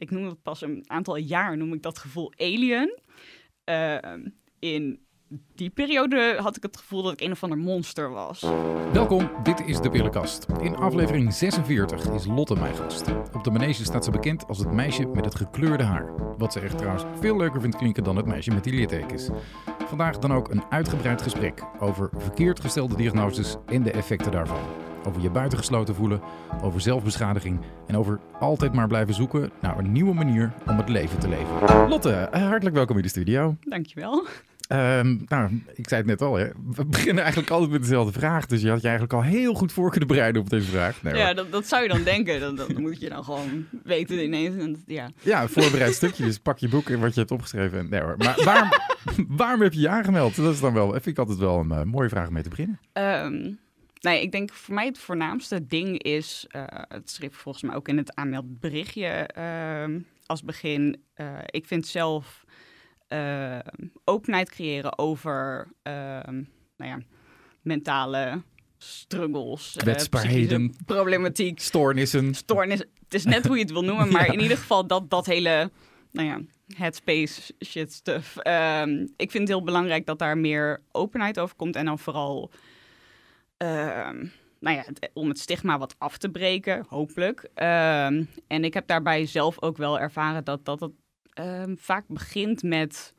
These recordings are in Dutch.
ik noem het pas een aantal jaar, noem ik dat gevoel alien. Ehm, in die periode had ik het gevoel dat ik een of ander monster was. Welkom, dit is de Pillenkast. In aflevering 46 is Lotte mijn gast. Op de manege staat ze bekend als het meisje met het gekleurde haar. Wat ze echt trouwens veel leuker vindt klinken dan het meisje met die littekens. Vandaag dan ook een uitgebreid gesprek over verkeerd gestelde diagnoses en de effecten daarvan. Over je buitengesloten voelen, over zelfbeschadiging en over altijd maar blijven zoeken naar een nieuwe manier om het leven te leven. Lotte, eh, hartelijk welkom in de studio. Dankjewel. Ehm nou, ik zei het net al, hè. we beginnen eigenlijk altijd met dezelfde vraag. Dus je had je eigenlijk al heel goed voor kunnen bereiden op deze vraag. Nee, Ja, dat, dat zou je dan denken. Dat, dat moet je dan gewoon weten ineens. En ja. ja, een voorbereid stukje. Dus pak je boek en wat je hebt opgeschreven. En, nee hoor. Maar waarom, waarom heb je je aangemeld? Dat is dan wel, vind ik altijd wel een eh, mooie vraag om mee te beginnen. Ehm, nee, ik denk voor mij het voornaamste ding is, eh, het schreef volgens mij ook in het aanmeldberichtje ehm, als begin. eh, ik vind zelf eh, openheid creëren over ehm, nou ja, mentale struggles, Kwetsbaarheden. problematiek, Stoornissen. stoornis. Het is net hoe je het wil noemen, maar in ieder geval dat, dat hele, nou ja, headspace shit stuff. Ehm, ik vind het heel belangrijk dat daar meer openheid over komt en dan vooral, nou ja, het- om het stigma wat af te breken, hopelijk. Ehm, en ik heb daarbij zelf ook wel ervaren dat dat het ehm, vaak begint met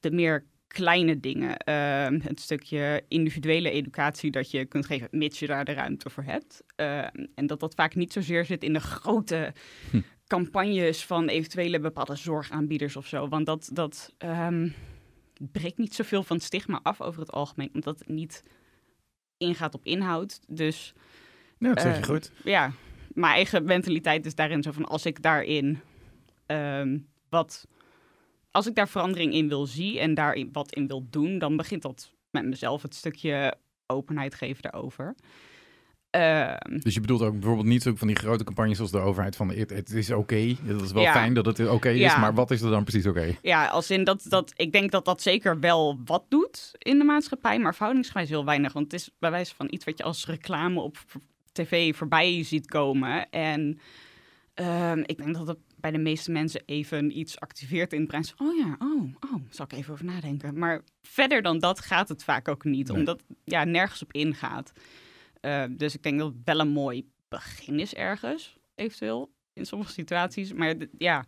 de meer kleine dingen. Ehm, het stukje individuele educatie dat je kunt geven, mits je daar de ruimte voor hebt. Ehm, en dat dat vaak niet zozeer zit in de grote Hm. campagnes van eventuele bepaalde zorgaanbieders of zo. Want dat, dat ehm, breekt niet zoveel van het stigma af over het algemeen, omdat het niet ingaat op inhoud. Dus Ja, dat zeg je Eh, goed. ja, mijn eigen mentaliteit is daarin zo van als ik daarin ehm, wat, als ik daar verandering in wil zien en daar wat in wil doen, dan begint dat met mezelf het stukje openheid geven daarover. Ehm, Dus je bedoelt ook bijvoorbeeld niet zo van die grote campagnes zoals de overheid van het, het is oké. Dat is wel Ja. fijn dat het oké is, Ja. maar wat is er dan precies oké? ja, als in dat, dat ik denk dat dat zeker wel wat doet in de maatschappij, maar verhoudingsgewijs heel weinig. Want het is bij wijze van iets wat je als reclame op tv voorbij ziet komen. En ehm, ik denk dat het bij de meeste mensen even iets activeert in het brein. Oh ja, oh, oh, zal ik even over nadenken. Maar verder dan dat gaat het vaak ook niet, Nee. omdat ja, nergens op ingaat. Eh, dus ik denk dat het wel een mooi begin is ergens, eventueel, in sommige situaties. Maar ja,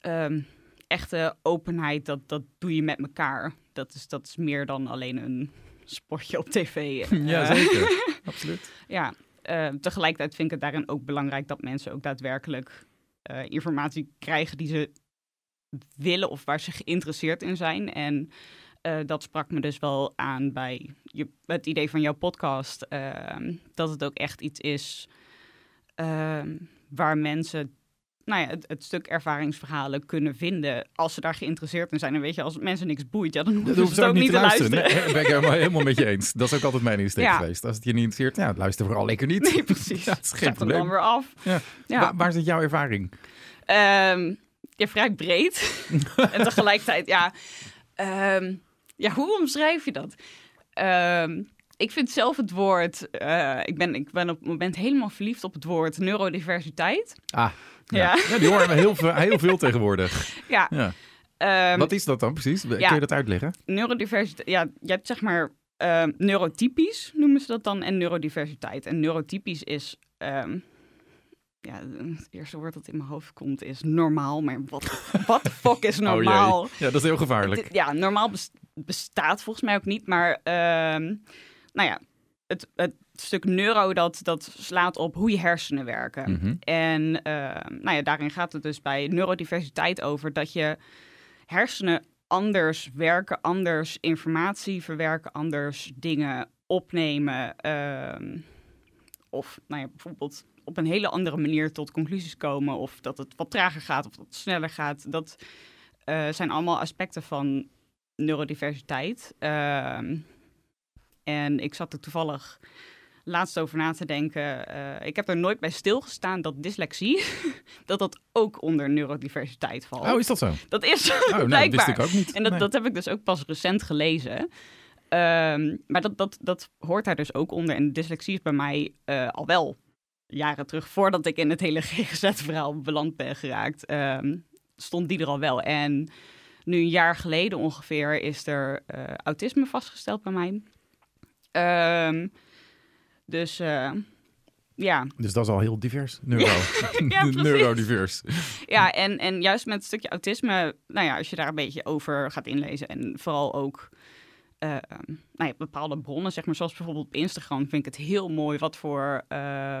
ehm, echte openheid, dat, dat doe je met elkaar. Dat is, dat is meer dan alleen een sportje op tv. Ja, Eh, zeker. Absoluut. ja, eh, tegelijkertijd vind ik het daarin ook belangrijk dat mensen ook daadwerkelijk eh, informatie krijgen die ze willen of waar ze geïnteresseerd in zijn. En eh, dat sprak me dus wel aan bij je, het idee van jouw podcast. ehm, dat het ook echt iets is ehm, waar mensen nou ja, het, het stuk ervaringsverhalen kunnen vinden als ze daar geïnteresseerd in zijn. En weet je, als mensen niks boeit, ja, dan Dat hoeven hoeft ze het ook niet te luisteren. Nee, daar ben ik helemaal, helemaal met je eens. Dat is ook altijd mijn insteek Ja. geweest. Als het je niet interesseert, ja, luister vooral lekker niet. Nee, precies. Ja, dat is geen Zet hem probleem. dan weer af. Ja. Ja. Waar, waar zit jouw ervaring? Ehm, ja, vrij breed. en tegelijkertijd, ja, ja, hoe omschrijf je dat? Ehm, ik vind zelf het woord, eh, ik, ben, ik ben op het moment helemaal verliefd op het woord neurodiversiteit. Ah, ja. Ja. Ja, die horen we heel veel, heel veel tegenwoordig. Ja, Ja. ehm, Wat is dat dan precies? Kun je dat uitleggen? neurodiversiteit, ja, je hebt zeg maar ehm, neurotypisch noemen ze dat dan en neurodiversiteit. En neurotypisch is, ja, het eerste woord dat in mijn hoofd komt is normaal, maar wat wat de fuck is normaal? Oh. Ja, dat is heel gevaarlijk. Ja, normaal bestaat volgens mij ook niet. Maar ehm, nou ja, het, het stuk neuro dat, dat slaat op hoe je hersenen werken. Mhm. En ehm, nou ja, daarin gaat het dus bij neurodiversiteit over dat je hersenen anders werken, anders informatie verwerken, anders dingen opnemen. ehm, of nou ja, bijvoorbeeld op een hele andere manier tot conclusies komen. Of dat het wat trager gaat of dat het sneller gaat. Dat eh, zijn allemaal aspecten van neurodiversiteit. Ehm, en ik zat er toevallig laatst over na te denken. eh, ik heb er nooit bij stilgestaan dat dyslexie, dat dat ook onder neurodiversiteit valt. Oh, is dat zo? Dat is Oh, nou, dat blijkbaar. wist ik ook niet. En dat, Nee. dat heb ik dus ook pas recent gelezen. Ehm, maar dat, dat, dat hoort daar dus ook onder. En dyslexie is bij mij eh, al wel jaren terug, voordat ik in het hele GGZ-verhaal beland ben geraakt, ehm, stond die er al wel. En nu een jaar geleden ongeveer is er uh, autisme vastgesteld bij mij. Ehm, dus uh, ja. Dus dat is al heel divers. Neuro. ja, Neurodivers. Ja, en, en juist met het stukje autisme, nou ja, als je daar een beetje over gaat inlezen en vooral ook uh, nou ja, bepaalde bronnen, zeg maar, zoals bijvoorbeeld op Instagram, vind ik het heel mooi wat voor uh,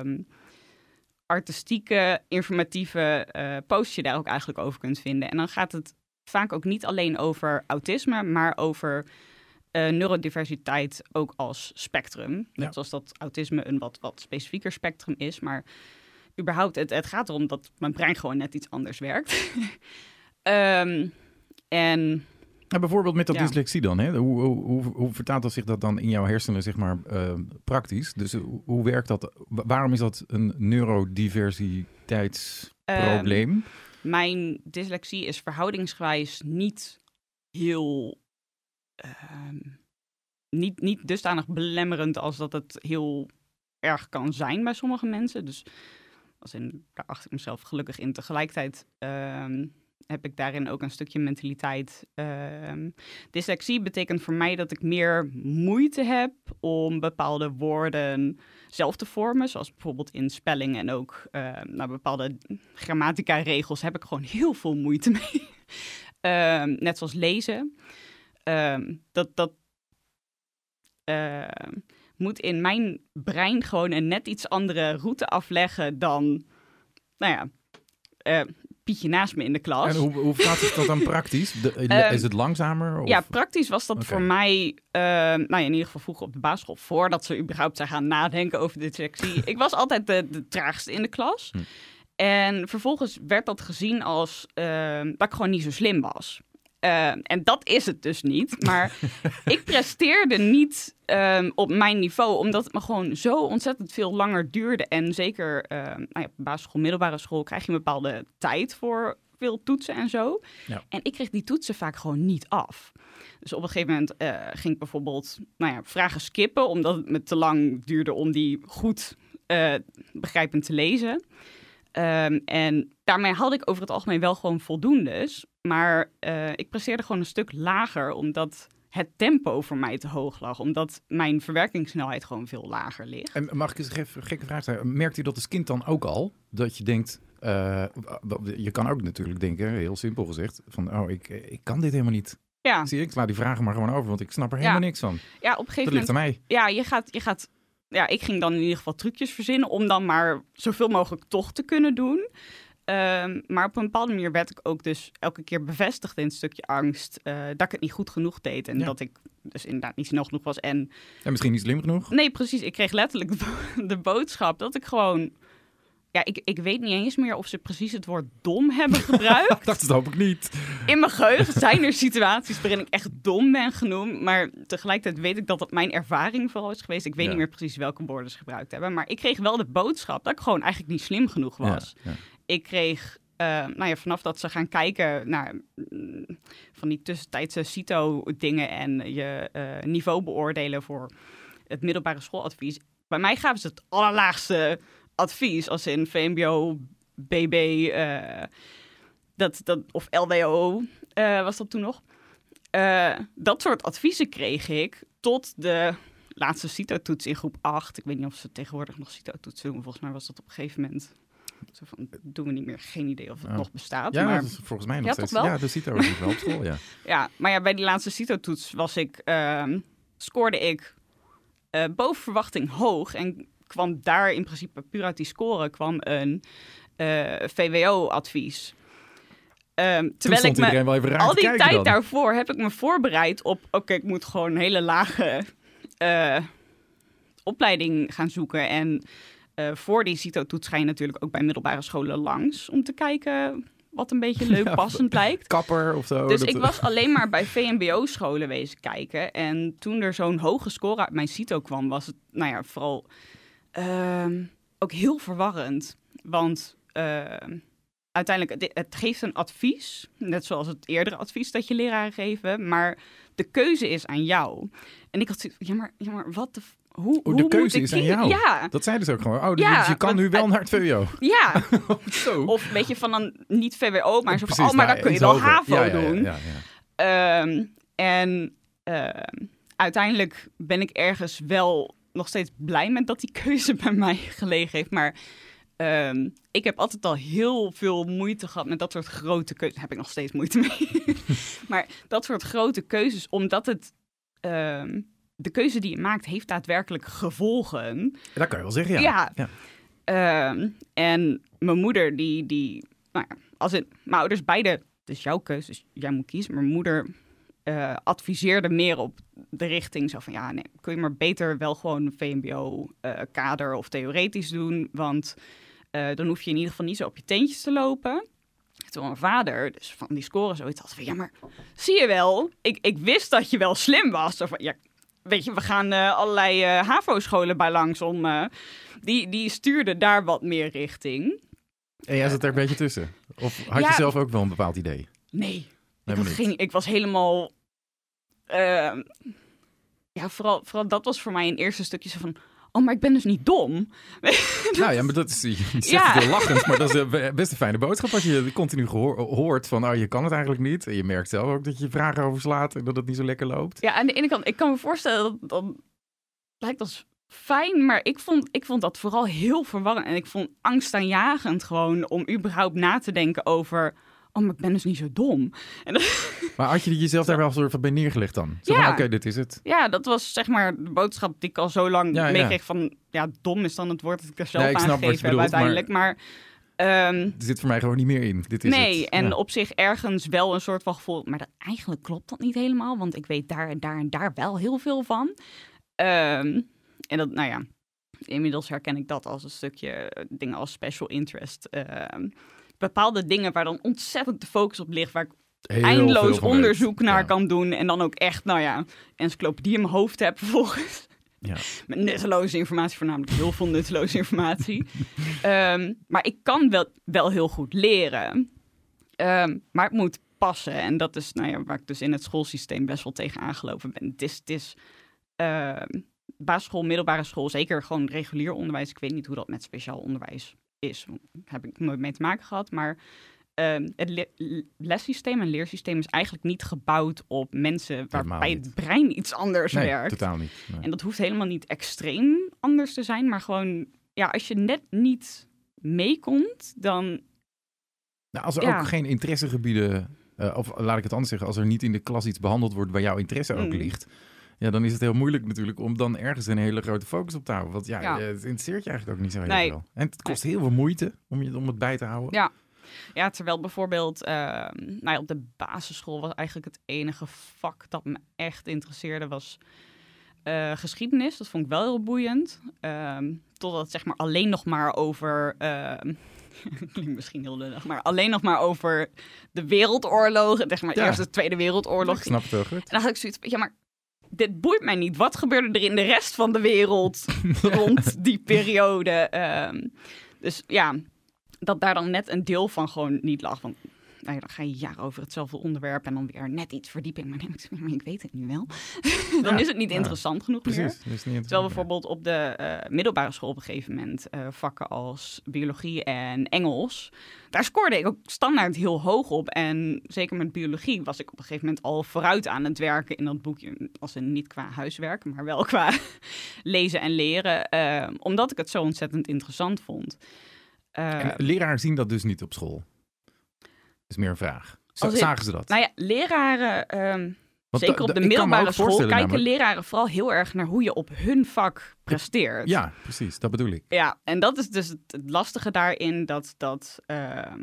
artistieke, informatieve uh, posts je daar ook eigenlijk over kunt vinden. En dan gaat het vaak ook niet alleen over autisme, maar over uh, neurodiversiteit ook als spectrum. Net zoals dat autisme een wat, wat specifieker spectrum is. Maar überhaupt, het, het gaat erom dat mijn brein gewoon net iets anders werkt. um, en... bijvoorbeeld met dat dyslexie dan, hè? Hoe, hoe, hoe, hoe, vertaalt dat zich dat dan in jouw hersenen, zeg maar, uh, praktisch? Dus hoe, hoe werkt dat? Waarom is dat een neurodiversiteitsprobleem? Um, mijn dyslexie is verhoudingsgewijs niet heel uh, niet, niet dusdanig belemmerend als dat het heel erg kan zijn bij sommige mensen. Dus als in, daar achter ik mezelf gelukkig in. Tegelijkertijd uh, heb ik daarin ook een stukje mentaliteit. Uh, dyslexie betekent voor mij dat ik meer moeite heb om bepaalde woorden zelf te vormen. Zoals bijvoorbeeld in spelling en ook uh, nou, bepaalde grammatica-regels heb ik gewoon heel veel moeite mee. Ehm, net zoals lezen. Ehm, dat dat ehm, moet in mijn brein gewoon een net iets andere route afleggen dan, nou ja, Pietje naast me in de klas. En hoe, hoe gaat het dat dan praktisch? De, ehm, is het langzamer? Of? Ja, praktisch was dat voor mij, nou ja, in ieder geval vroeger op de basisschool, voordat ze überhaupt zijn gaan nadenken over dyslexie. ik was altijd de, de traagste in de klas. Hm. En vervolgens werd dat gezien als dat ik gewoon niet zo slim was. Uh, en dat is het dus niet. Maar ik presteerde niet um, op mijn niveau, omdat het me gewoon zo ontzettend veel langer duurde. En zeker uh, nou ja, basisschool, middelbare school krijg je een bepaalde tijd voor veel toetsen en zo. Ja. En ik kreeg die toetsen vaak gewoon niet af. Dus op een gegeven moment uh, ging ik bijvoorbeeld nou ja, vragen skippen, omdat het me te lang duurde om die goed begrijpend te lezen. Um, en daarmee had ik over het algemeen wel gewoon voldoendes. Maar uh, ik presteerde gewoon een stuk lager, omdat het tempo voor mij te hoog lag. Omdat mijn verwerkingssnelheid gewoon veel lager ligt. En mag ik eens even een gekke vraag stellen? Merkt u dat als kind dan ook al? Dat je denkt, uh, je kan ook natuurlijk denken, heel simpel gezegd, van oh, ik, ik kan dit helemaal niet. Ja. Zie ik sla die vragen maar gewoon over, want ik snap er helemaal niks van. Ja, op een gegeven dat ligt moment. aan mij. Ja, je gaat, je gaat ja, ik ging dan in ieder geval trucjes verzinnen om dan maar zoveel mogelijk toch te kunnen doen. Um, maar op een bepaalde manier werd ik ook dus elke keer bevestigd in een stukje angst uh, dat ik het niet goed genoeg deed. En ja. dat ik dus inderdaad niet snel genoeg was. En, en misschien niet slim genoeg? Nee, precies. Ik kreeg letterlijk de boodschap dat ik gewoon ja, ik, ik weet niet eens meer of ze precies het woord dom hebben gebruikt. dat hoop ik niet. In mijn geheugen zijn er situaties waarin ik echt dom ben genoemd. Maar tegelijkertijd weet ik dat dat mijn ervaring vooral is geweest. Ik weet niet meer precies welke woorden ze gebruikt hebben. Maar ik kreeg wel de boodschap dat ik gewoon eigenlijk niet slim genoeg was. Ja, ja. Ik kreeg, uh, nou ja, vanaf dat ze gaan kijken naar mm, van die tussentijdse CITO-dingen en je uh, niveau beoordelen voor het middelbare schooladvies. Bij mij gaven ze het allerlaagste advies, als in VMBO, BB, uh, dat, dat, of LWO uh, was dat toen nog. Uh, dat soort adviezen kreeg ik tot de laatste CITO-toets in groep 8. Ik weet niet of ze tegenwoordig nog CITO-toets doen. Volgens mij was dat op een gegeven moment... Zo van, doen we niet meer, geen idee of het nog bestaat. Ja, maar, volgens mij nog steeds. Wel? Ja, de CITO is wel op school, ja. ja, maar ja, bij die laatste CITO-toets was ik, uh, scoorde ik boven verwachting hoog. En kwam daar in principe puur uit die score kwam een uh, VWO-advies. Um, terwijl ik me wel even al die tijd dan. daarvoor heb ik me voorbereid op, oké, okay, ik moet gewoon een hele lage uh, opleiding gaan zoeken. En uh, voor die CITO-toets ga je natuurlijk ook bij middelbare scholen langs om te kijken wat een beetje leuk passend ja, lijkt. Kapper of zo. Dus ik was alleen maar bij VMBO-scholen wezen kijken. En toen er zo'n hoge score uit mijn CITO kwam, was het, nou ja, vooral uh, ook heel verwarrend. Want uh, uiteindelijk, het geeft een advies, net zoals het eerdere advies dat je leraren geven, maar de keuze is aan jou. En ik had ja maar, ja, maar wat de hoe, Oh, hoe de keuze is aan jou. Ja, Dat zeiden ze ook gewoon. Oh, dus Ja, je kan nu wel naar het VWO. ja. Zo. Of weet je, van dan niet VWO, maar zo van, Precies, oh, maar nou, dan kun je wel. HAVO Ja, doen. Ehm, en ehm, uiteindelijk ben ik ergens wel nog steeds blij met dat die keuze bij mij gelegen heeft. Maar ehm, ik heb altijd al heel veel moeite gehad met dat soort grote keuzes. Daar heb ik nog steeds moeite mee. maar dat soort grote keuzes, omdat het... ehm, de keuze die je maakt heeft daadwerkelijk gevolgen. Dat kan je wel zeggen, ja. Ja. Ja. Ehm, en mijn moeder, die, die nou ja, als het, mijn ouders beide, is jouw keuze, dus jij moet kiezen. Mijn moeder eh, adviseerde meer op de richting zo van, ja, nee, kun je maar beter wel gewoon VMBO-kader of theoretisch doen, want eh, dan hoef je in ieder geval niet zo op je teentjes te lopen. Terwijl mijn vader, dus van die score zoiets had van, ja, maar zie je wel, ik, ik wist dat je wel slim was. Van, ja, weet je, we gaan eh, allerlei eh, HAVO-scholen bij langs om... eh, die, die stuurde daar wat meer richting. En jij zat er een beetje tussen. Of had je zelf ook wel een bepaald idee? Nee, ik, ik was helemaal... ehm, ja, vooral, vooral dat was voor mij een eerste stukje zo van... Oh, maar ik ben dus niet dom. Nou ja, maar dat is, je zegt Ja. het heel lachend, maar dat is best een fijne boodschap als je continu hoort van, oh, je kan het eigenlijk niet. En je merkt zelf ook dat je vragen overslaat en dat het niet zo lekker loopt. Ja, aan de ene kant, ik kan me voorstellen dat dat lijkt als fijn, maar ik vond, ik vond dat vooral heel verwarrend. En ik vond angstaanjagend gewoon om überhaupt na te denken over... Oh, maar ik ben dus niet zo dom. En dat- Maar had je jezelf daar wel soort van bij neergelegd dan? Zo Ja. van, oké, dit is het. ja, dat was zeg maar de boodschap die ik al zo lang Ja, ja. meekreeg van... Ja, dom is dan het woord dat ik er zelf Ja, ik snap wat je gegeven heb bedoelt, uiteindelijk. Maar, ehm, Er zit voor mij gewoon niet meer in. Dit is nee, het. en Ja. op zich ergens wel een soort van gevoel... Maar dat, eigenlijk klopt dat niet helemaal, want ik weet daar en daar en daar wel heel veel van. Ehm, en dat, nou ja, inmiddels herken ik dat als een stukje eh, dingen als special interest. Ehm, bepaalde dingen waar dan ontzettend de focus op ligt, waar ik Heel eindeloos onderzoek weet. naar Ja. kan doen. En dan ook echt, nou ja, encyclopedie in mijn hoofd heb vervolgens. Ja. Met nutteloze informatie, voornamelijk heel veel nutteloze informatie. Ehm, maar ik kan wel, wel heel goed leren. Ehm, maar het moet passen. En dat is nou ja, waar ik dus in het schoolsysteem best wel tegen aangelopen ben. Het is, het is ehm, basisschool, middelbare school, zeker gewoon regulier onderwijs. Ik weet niet hoe dat met speciaal onderwijs is. Daar heb ik nooit mee te maken gehad. Maar ehm, het le- lessysteem en leersysteem is eigenlijk niet gebouwd op mensen waarbij het brein iets anders Nee, werkt. totaal niet. Nee. En dat hoeft helemaal niet extreem anders te zijn, maar gewoon, ja, als je net niet meekomt, dan Nou, als er Ja. ook geen interessegebieden, eh, of laat ik het anders zeggen, als er niet in de klas iets behandeld wordt waar jouw interesse ook Mm. ligt, ja, dan is het heel moeilijk natuurlijk om dan ergens een hele grote focus op te houden. Want ja, Ja. eh, het interesseert je eigenlijk ook niet zo heel Nee. veel. En het kost heel veel moeite om, je, om het bij te houden. Ja. Ja, terwijl bijvoorbeeld ehm, nou ja, op de basisschool was eigenlijk het enige vak dat me echt interesseerde was eh, geschiedenis. Dat vond ik wel heel boeiend. Ehm, totdat het zeg maar alleen nog maar over... ehm, klinkt misschien heel lullig, maar alleen nog maar over de wereldoorlogen. Zeg maar Ja. eerst de Tweede Wereldoorlog. Ik snap het heel goed. En dan had ik zoiets ja, maar dit boeit mij niet. Wat gebeurde er in de rest van de wereld rond die periode? Ehm, dus ja, dat daar dan net een deel van gewoon niet lag. Want nou ja, dan ga je jaren over hetzelfde onderwerp en dan weer net iets verdieping. Maar, nee, maar ik weet het nu wel. dan Ja, is het niet interessant genoeg meer. Precies. Dat is niet Terwijl interessant. bijvoorbeeld op de eh, middelbare school op een gegeven moment eh, vakken als biologie en Engels, daar scoorde ik ook standaard heel hoog op. En zeker met biologie was ik op een gegeven moment al vooruit aan het werken in dat boekje. Als in niet qua huiswerk, maar wel qua lezen en leren. eh, omdat ik het zo ontzettend interessant vond. Eh, En leraren zien dat dus niet op school. Is meer een vraag. Z- Zagen ze dat? nou ja, leraren, ehm, zeker da- op de middelbare school, kijken namelijk- leraren vooral heel erg naar hoe je op hun vak presteert. Ja, precies. Dat bedoel ik. Ja, en dat is dus het, lastige daarin dat, dat ehm,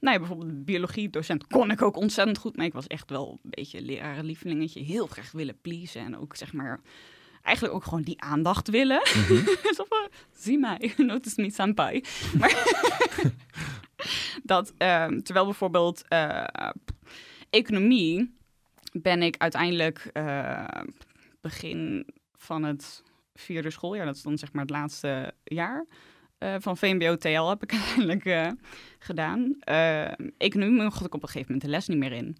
nou ja, bijvoorbeeld de biologie-docent kon ik ook ontzettend goed mee. Ik was echt wel een beetje lerarenlievelingetje, heel graag willen pleasen en ook zeg maar eigenlijk ook gewoon die aandacht willen. Mhm. Zo van, zie mij, notice me senpai. Maar dat, ehm, terwijl bijvoorbeeld eh, economie ben ik uiteindelijk eh, begin van het vierde schooljaar, dat is dan zeg maar het laatste jaar, eh, van VMBO-TL heb ik uiteindelijk gedaan. Eh, economie mocht ik op een gegeven moment de les niet meer in.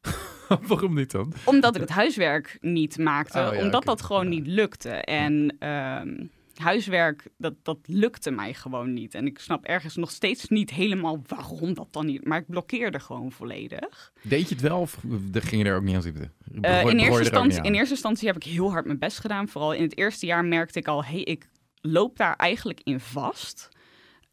Waarom niet dan? Omdat ik het huiswerk niet maakte. Oh, ja, omdat dat gewoon Ja. niet lukte. En ehm, huiswerk, dat, dat lukte mij gewoon niet. En ik snap ergens nog steeds niet helemaal waarom dat dan niet. Maar ik blokkeerde gewoon volledig. Deed je het wel of ging je er ook niet aan zitten? Eh, in, eerste er instantie, in eerste instantie heb ik heel hard mijn best gedaan. Vooral in het eerste jaar merkte ik al, hey, ik loop daar eigenlijk in vast.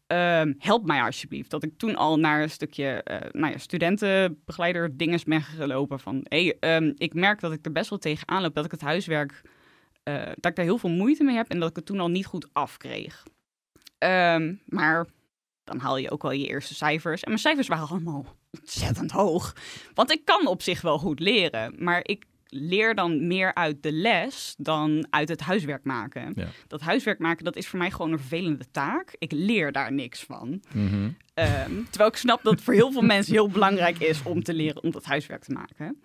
Ehm, help mij alsjeblieft. Dat ik toen al naar een stukje eh nou ja, studentenbegeleider dinges ben gelopen. Van, hey, ehm, ik merk dat ik er best wel tegenaan loop. Dat ik het huiswerk, eh, dat ik daar heel veel moeite mee heb. En dat ik het toen al niet goed afkreeg. Ehm, maar dan haal je ook wel je eerste cijfers. En mijn cijfers waren allemaal ontzettend hoog. Want ik kan op zich wel goed leren, maar ik leer dan meer uit de les dan uit het huiswerk maken. Ja. Dat huiswerk maken, dat is voor mij gewoon een vervelende taak. Ik leer daar niks van. Mhm. Ehm, terwijl ik snap dat het voor heel veel mensen heel belangrijk is om te leren om dat huiswerk te maken.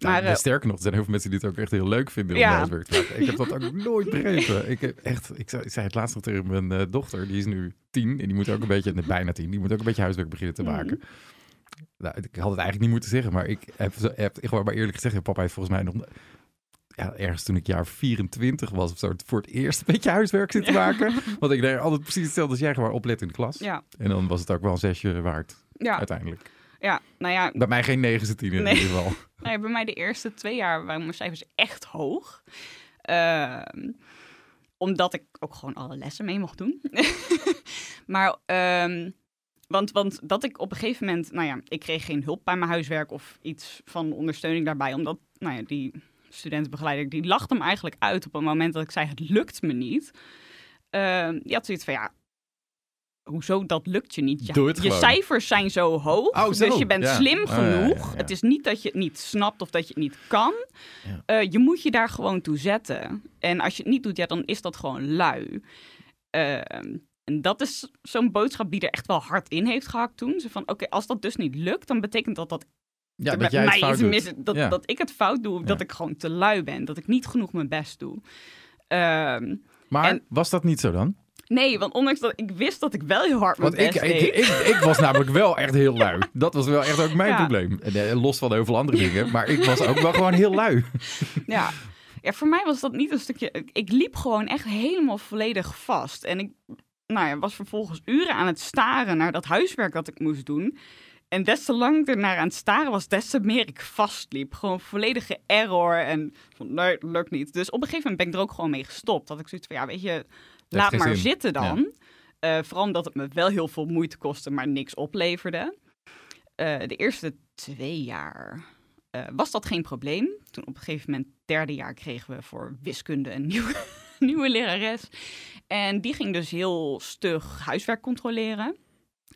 Maar Nou, eh, sterker nog, er zijn heel veel mensen die het ook echt heel leuk vinden om Ja. huiswerk te maken. Ik heb dat ook nooit begrepen. Ik, heb echt, ik, zei, ik zei het laatst nog tegen mijn eh, dochter, die is nu tien en die moet ook een beetje, nee, bijna tien, die moet ook een beetje huiswerk beginnen te Mhm. maken. Nou, ik had het eigenlijk niet moeten zeggen, maar ik heb, heb gewoon maar eerlijk gezegd, papa heeft volgens mij nog, ja, ergens toen ik jaar 24 was of zo, voor het eerst een beetje huiswerk zitten maken. Want ik deed altijd precies hetzelfde als jij, gewoon opletten in de klas. ja, En dan was het ook wel een zesje waard, ja, uiteindelijk. Ja, nou ja, Bij mij geen negen tien in Nee. ieder geval. Ja, bij mij de eerste twee jaar waren mijn cijfers echt hoog. Ehm, omdat ik ook gewoon alle lessen mee mocht doen. maar, ehm, want, want dat ik op een gegeven moment, nou ja, ik kreeg geen hulp bij mijn huiswerk of iets van ondersteuning daarbij. Omdat, nou ja, die studentenbegeleider, die lachte me eigenlijk uit op het moment dat ik zei, het lukt me niet. Ehm, die had zoiets van, ja, hoezo dat lukt je niet? Ja, het je gewoon. cijfers zijn zo hoog, Oh, dus je bent Ja. slim Oh, ja, genoeg. Het is niet dat je het niet snapt of dat je het niet kan. Eh, je moet je daar gewoon toe zetten. En als je het niet doet, ja, dan is dat gewoon lui. Ehm, en dat is zo'n boodschap die er echt wel hard in heeft gehakt toen. Zo van, oké, als dat dus niet lukt, dan betekent dat dat Ja, dat jij het mij fout doet. mis is. Dat, Ja. dat ik het fout doe, dat Ja. ik gewoon te lui ben. Dat ik niet genoeg mijn best doe. Ehm, Maar En- was dat niet zo dan? Nee, want ondanks dat ik wist dat ik wel heel hard mijn Want ik, best ik, ik, ik was namelijk wel echt heel lui. Dat was wel echt ook mijn Ja. probleem. Eh, los van heel veel andere dingen. Maar ik was ook wel gewoon heel lui. Ja. ja, voor mij was dat niet een stukje. ik- Ik liep gewoon echt helemaal volledig vast. En ik nou ja, was vervolgens uren aan het staren naar dat huiswerk dat ik moest doen. En des te lang ernaar aan het staren was, des te meer ik vastliep. Gewoon volledige error. En van, nee, lukt niet. Dus op een gegeven moment ben ik er ook gewoon mee gestopt. Dat ik zoiets van, ja, weet je, laat maar zin. zitten dan. Eh, vooral omdat het me wel heel veel moeite kostte, maar niks opleverde. Eh, de eerste twee jaar eh, was dat geen probleem. Toen op een gegeven moment, derde jaar, kregen we voor wiskunde een nieuwe, nieuwe lerares. En die ging dus heel stug huiswerk controleren.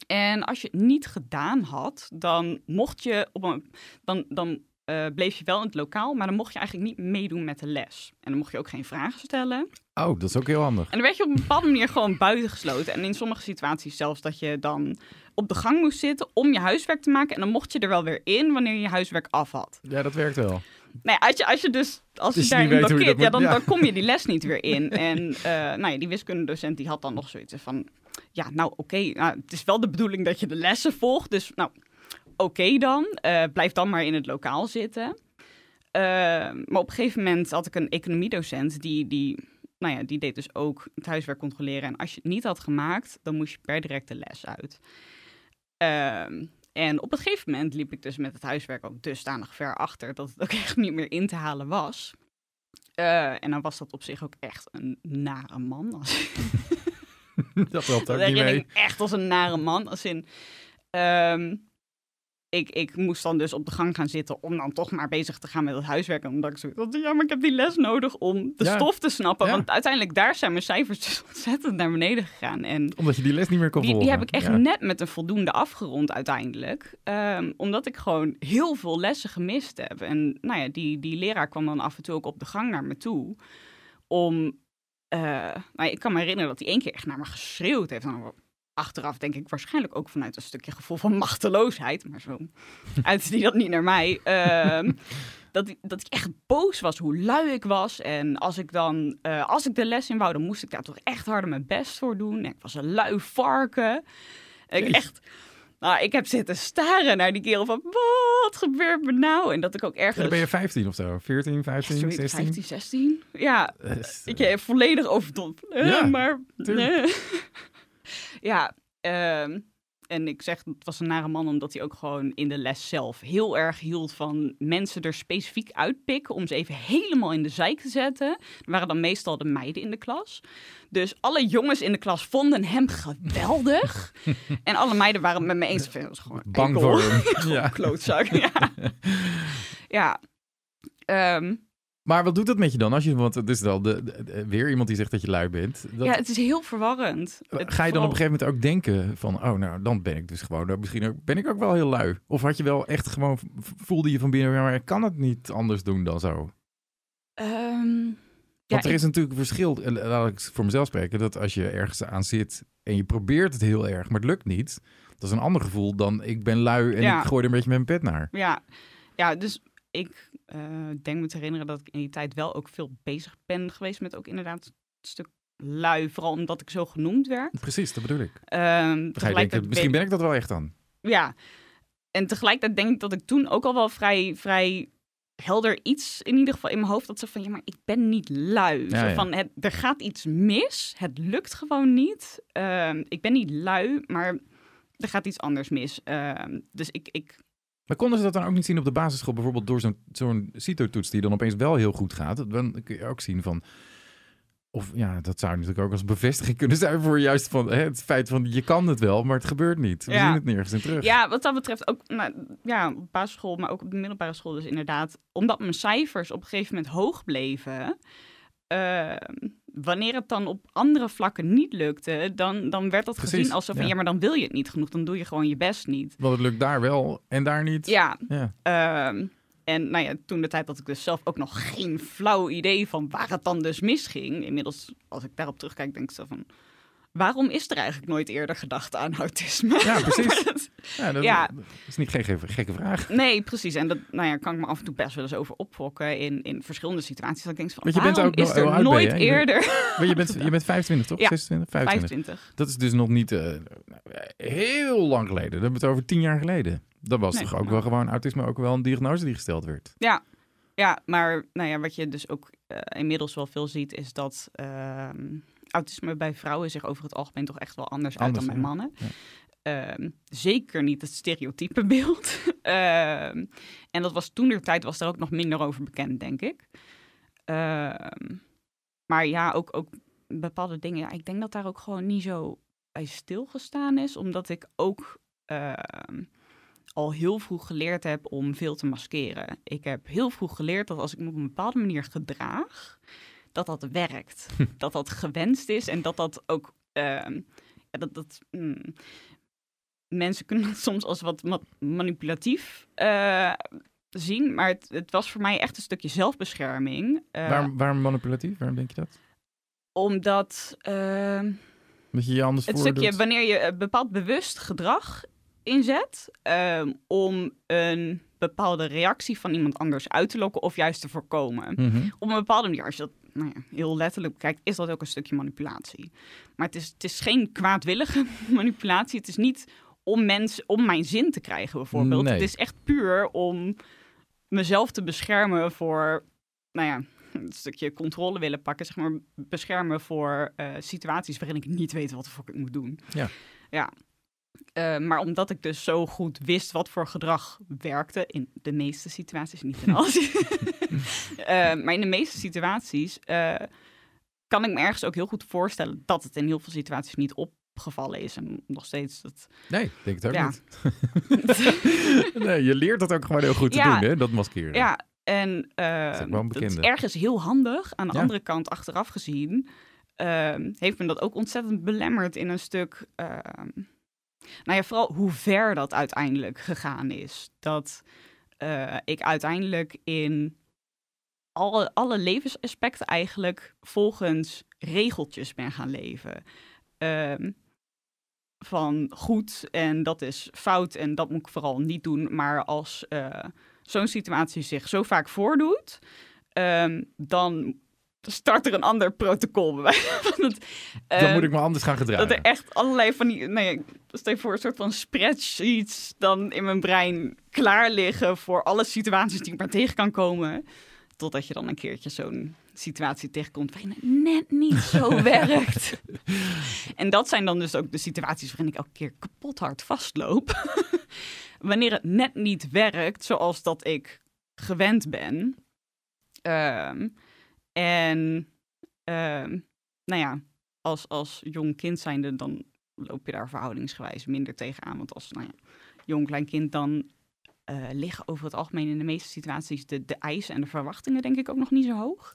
En als je het niet gedaan had, dan mocht je op een. Dan, dan eh, bleef je wel in het lokaal, maar dan mocht je eigenlijk niet meedoen met de les. En dan mocht je ook geen vragen stellen. Oh, dat is ook heel handig. En dan werd je op een bepaalde manier gewoon buitengesloten. En in sommige situaties zelfs dat je dan op de gang moest zitten om je huiswerk te maken. En dan mocht je er wel weer in wanneer je je huiswerk af had. Ja, dat werkt wel. Nee, als je, als je dus als Dus je daarin blokkeert, ja, dan, ja. dan kom je die les niet weer in. En eh, nou ja, die wiskundedocent die had dan nog zoiets van... Ja, nou oké, nou, het is wel de bedoeling dat je de lessen volgt. Dus nou, oké dan. Eh, blijf dan maar in het lokaal zitten. Eh, maar op een gegeven moment had ik een economiedocent die... die nou ja, die deed dus ook het huiswerk controleren. En als je het niet had gemaakt, dan moest je per direct de les uit. Ehm, en op een gegeven moment liep ik dus met het huiswerk ook dusdanig ver achter dat het ook echt niet meer in te halen was. Eh, en dan was dat op zich ook echt een nare man. Als, dat helpt dat ook niet mee. ik echt als een nare man. Als in, ehm, ik, ik moest dan dus op de gang gaan zitten om dan toch maar bezig te gaan met het huiswerk. Omdat ik zoiets had, ja, maar ik heb die les nodig om de Ja. stof te snappen. Ja. Want uiteindelijk daar zijn mijn cijfers dus ontzettend naar beneden gegaan. En Omdat je die les niet meer kon die, volgen. die heb ik echt Ja. net met een voldoende afgerond uiteindelijk. Ehm, omdat ik gewoon heel veel lessen gemist heb. En nou ja, die, die leraar kwam dan af en toe ook op de gang naar me toe. Om, eh, nou ik kan me herinneren dat hij één keer echt naar me geschreeuwd heeft. En dan achteraf denk ik waarschijnlijk ook vanuit een stukje gevoel van machteloosheid. Maar zo uit die dat niet naar mij. Ehm, dat, ik- dat ik echt boos was hoe lui ik was. En als ik dan, eh, als ik de les in wou, dan moest ik daar toch echt harder mijn best voor doen. En ik was een lui varken. En ik echt, Nou, ik heb zitten staren naar die kerel van, wat gebeurt me nou? En dat ik ook Ja, ergens... dan ben je 15 of zo. 14, 15, Zoiets, 16. 15, 16? Ja, is, ik eh, heb volledig overdompeld. Eh, Ja, maar... nee. Ja, ehm, en ik zeg, het was een nare man omdat hij ook gewoon in de les zelf heel erg hield van mensen er specifiek uitpikken om ze even helemaal in de zijk te zetten. Er waren dan meestal de meiden in de klas. Dus alle jongens in de klas vonden hem geweldig. en alle meiden waren het met me eens. was gewoon Bang eikel. voor hem. ja. klootzak. Ja. ja. Ehm, Maar wat doet dat met je dan? Als je, want het is wel de, de- de- weer iemand die zegt dat je lui bent. Dat, ja, het is heel verwarrend. Ga je dan op een gegeven moment ook denken van, oh nou, dan ben ik dus gewoon, nou, misschien ook, ben ik ook wel heel lui. Of had je wel echt gewoon, voelde je van binnen, ja, maar ik kan het niet anders doen dan zo. Ehm, ja, Want er ik- is natuurlijk een verschil, en laat ik voor mezelf spreken, dat als je ergens aan zit en je probeert het heel erg, maar het lukt niet. Dat is een ander gevoel dan ik ben lui en Ja. ik gooi er een beetje met mijn pet naar. Ja, ja dus ik eh, denk me te herinneren dat ik in die tijd wel ook veel bezig ben geweest met ook inderdaad een stuk lui. Vooral omdat ik zo genoemd werd. Precies, dat bedoel ik. Ehm, denken, misschien ben ik dat wel echt dan. Ja, en tegelijkertijd denk ik dat ik toen ook al wel vrij, vrij helder iets in ieder geval in mijn hoofd dat ze van ja, maar ik ben niet lui. Ja, Zo ja. van het, er gaat iets mis, het lukt gewoon niet. Ehm, ik ben niet lui, maar er gaat iets anders mis. Ehm, dus ik, ik Maar konden ze dat dan ook niet zien op de basisschool, bijvoorbeeld door zo'n zo'n CITO-toets die dan opeens wel heel goed gaat? Dan kun je ook zien van, of ja, dat zou natuurlijk ook als bevestiging kunnen zijn voor juist van hè, het feit van je kan het wel, maar het gebeurt niet. We Ja. zien het nergens in terug. Ja, wat dat betreft ook nou, ja, op basisschool, maar ook op de middelbare school dus inderdaad. Omdat mijn cijfers op een gegeven moment hoog bleven. eh, wanneer het dan op andere vlakken niet lukte, dan, dan werd dat Precies, gezien als van ja. ja. maar dan wil je het niet genoeg, dan doe je gewoon je best niet. Want het lukt daar wel en daar niet. Ja, Ja. ehm, en nou ja, toen de tijd dat ik dus zelf ook nog geen flauw idee van waar het dan dus misging. Inmiddels, als ik daarop terugkijk, denk ik zo van, waarom is er eigenlijk nooit eerder gedacht aan autisme? Ja, precies. Ja, dat, Ja. dat is niet geen gekke, vraag. Nee, precies. En dat nou ja, kan ik me af en toe best wel eens over opfokken in, in verschillende situaties. Dat ik denk van, Want je bent ook nog- is er nooit eerder Maar je bent, je bent 25, toch? Ja. 26, 25. 25? Dat is dus nog niet eh, heel lang geleden. Dan hebben we het over tien jaar geleden. Dat was Nee, toch ook nou. wel gewoon autisme, ook wel een diagnose die gesteld werd. Ja, maar nou ja, wat je dus ook eh, inmiddels wel veel ziet, is dat ehm, autisme bij vrouwen zich over het algemeen toch echt wel anders, Anders, uit dan bij mannen. Ja. Ehm, zeker niet het stereotype beeld. Ehm, en dat was toen de tijd was er ook nog minder over bekend, denk ik. Ehm, maar ja, ook, ook bepaalde dingen. Ja, ik denk dat daar ook gewoon niet zo bij stilgestaan is, omdat ik ook al heel vroeg geleerd heb om veel te maskeren. Ik heb heel vroeg geleerd dat als ik me op een bepaalde manier gedraag, dat dat werkt. dat dat gewenst is en dat dat ook. ehm, ja, dat, dat, mm, mensen kunnen het soms als wat ma- manipulatief eh, zien, maar het, het was voor mij echt een stukje zelfbescherming. eh, waarom, waarom manipulatief? Waarom denk je dat? Omdat ehm, Dat je je anders het voordoet? stukje wanneer je een bepaald bewust gedrag inzet ehm, om een bepaalde reactie van iemand anders uit te lokken of juist te voorkomen. Mhm. Op een bepaalde manier, als je dat nou ja, heel letterlijk bekijkt, is dat ook een stukje manipulatie. Maar het is, het is geen kwaadwillige manipulatie. Het is niet om mensen om mijn zin te krijgen, bijvoorbeeld. Nee. Het is echt puur om mezelf te beschermen voor, nou ja, een stukje controle willen pakken, zeg maar, beschermen voor eh, situaties waarin ik niet weet wat de fuck ik moet doen. Ja. Ja. Eh, maar omdat ik dus zo goed wist wat voor gedrag werkte, in de meeste situaties, niet in alles, maar in de meeste situaties eh, kan ik me ergens ook heel goed voorstellen dat het in heel veel situaties niet opgevallen is. En nog steeds dat. Nee, denk het ook Ja. niet. nee, je leert dat ook gewoon heel goed te Ja. doen, hè? Dat maskeren. Ja, en eh, is dat is bekende. ergens heel handig. Aan de Ja. andere kant, achteraf gezien, ehm, heeft me dat ook ontzettend belemmerd in een stuk. ehm, nou ja, vooral hoe ver dat uiteindelijk gegaan is. Dat eh, ik uiteindelijk in alle, alle levensaspecten eigenlijk volgens regeltjes ben gaan leven. Ehm, van goed en dat is fout en dat moet ik vooral niet doen. Maar als eh, zo'n situatie zich zo vaak voordoet, ehm, dan start er een ander protocol. bij. Het, Dan moet ik me anders gaan gedragen. dat er echt allerlei van die, nee, stel voor een soort van spreadsheets dan in mijn brein klaar liggen voor alle situaties die ik maar tegen kan komen. Totdat je dan een keertje zo'n situatie tegenkomt waarin het net niet zo werkt. En dat zijn dan dus ook de situaties waarin ik elke keer kapot hard vastloop. Wanneer het net niet werkt zoals dat ik gewend ben. Ehm, en ehm, nou ja, als, als jong kind zijnde, dan loop je daar verhoudingsgewijs minder tegenaan. Want als nou ja, jong klein kind, dan eh, liggen over het algemeen in de meeste situaties de, de eisen en de verwachtingen denk ik ook nog niet zo hoog.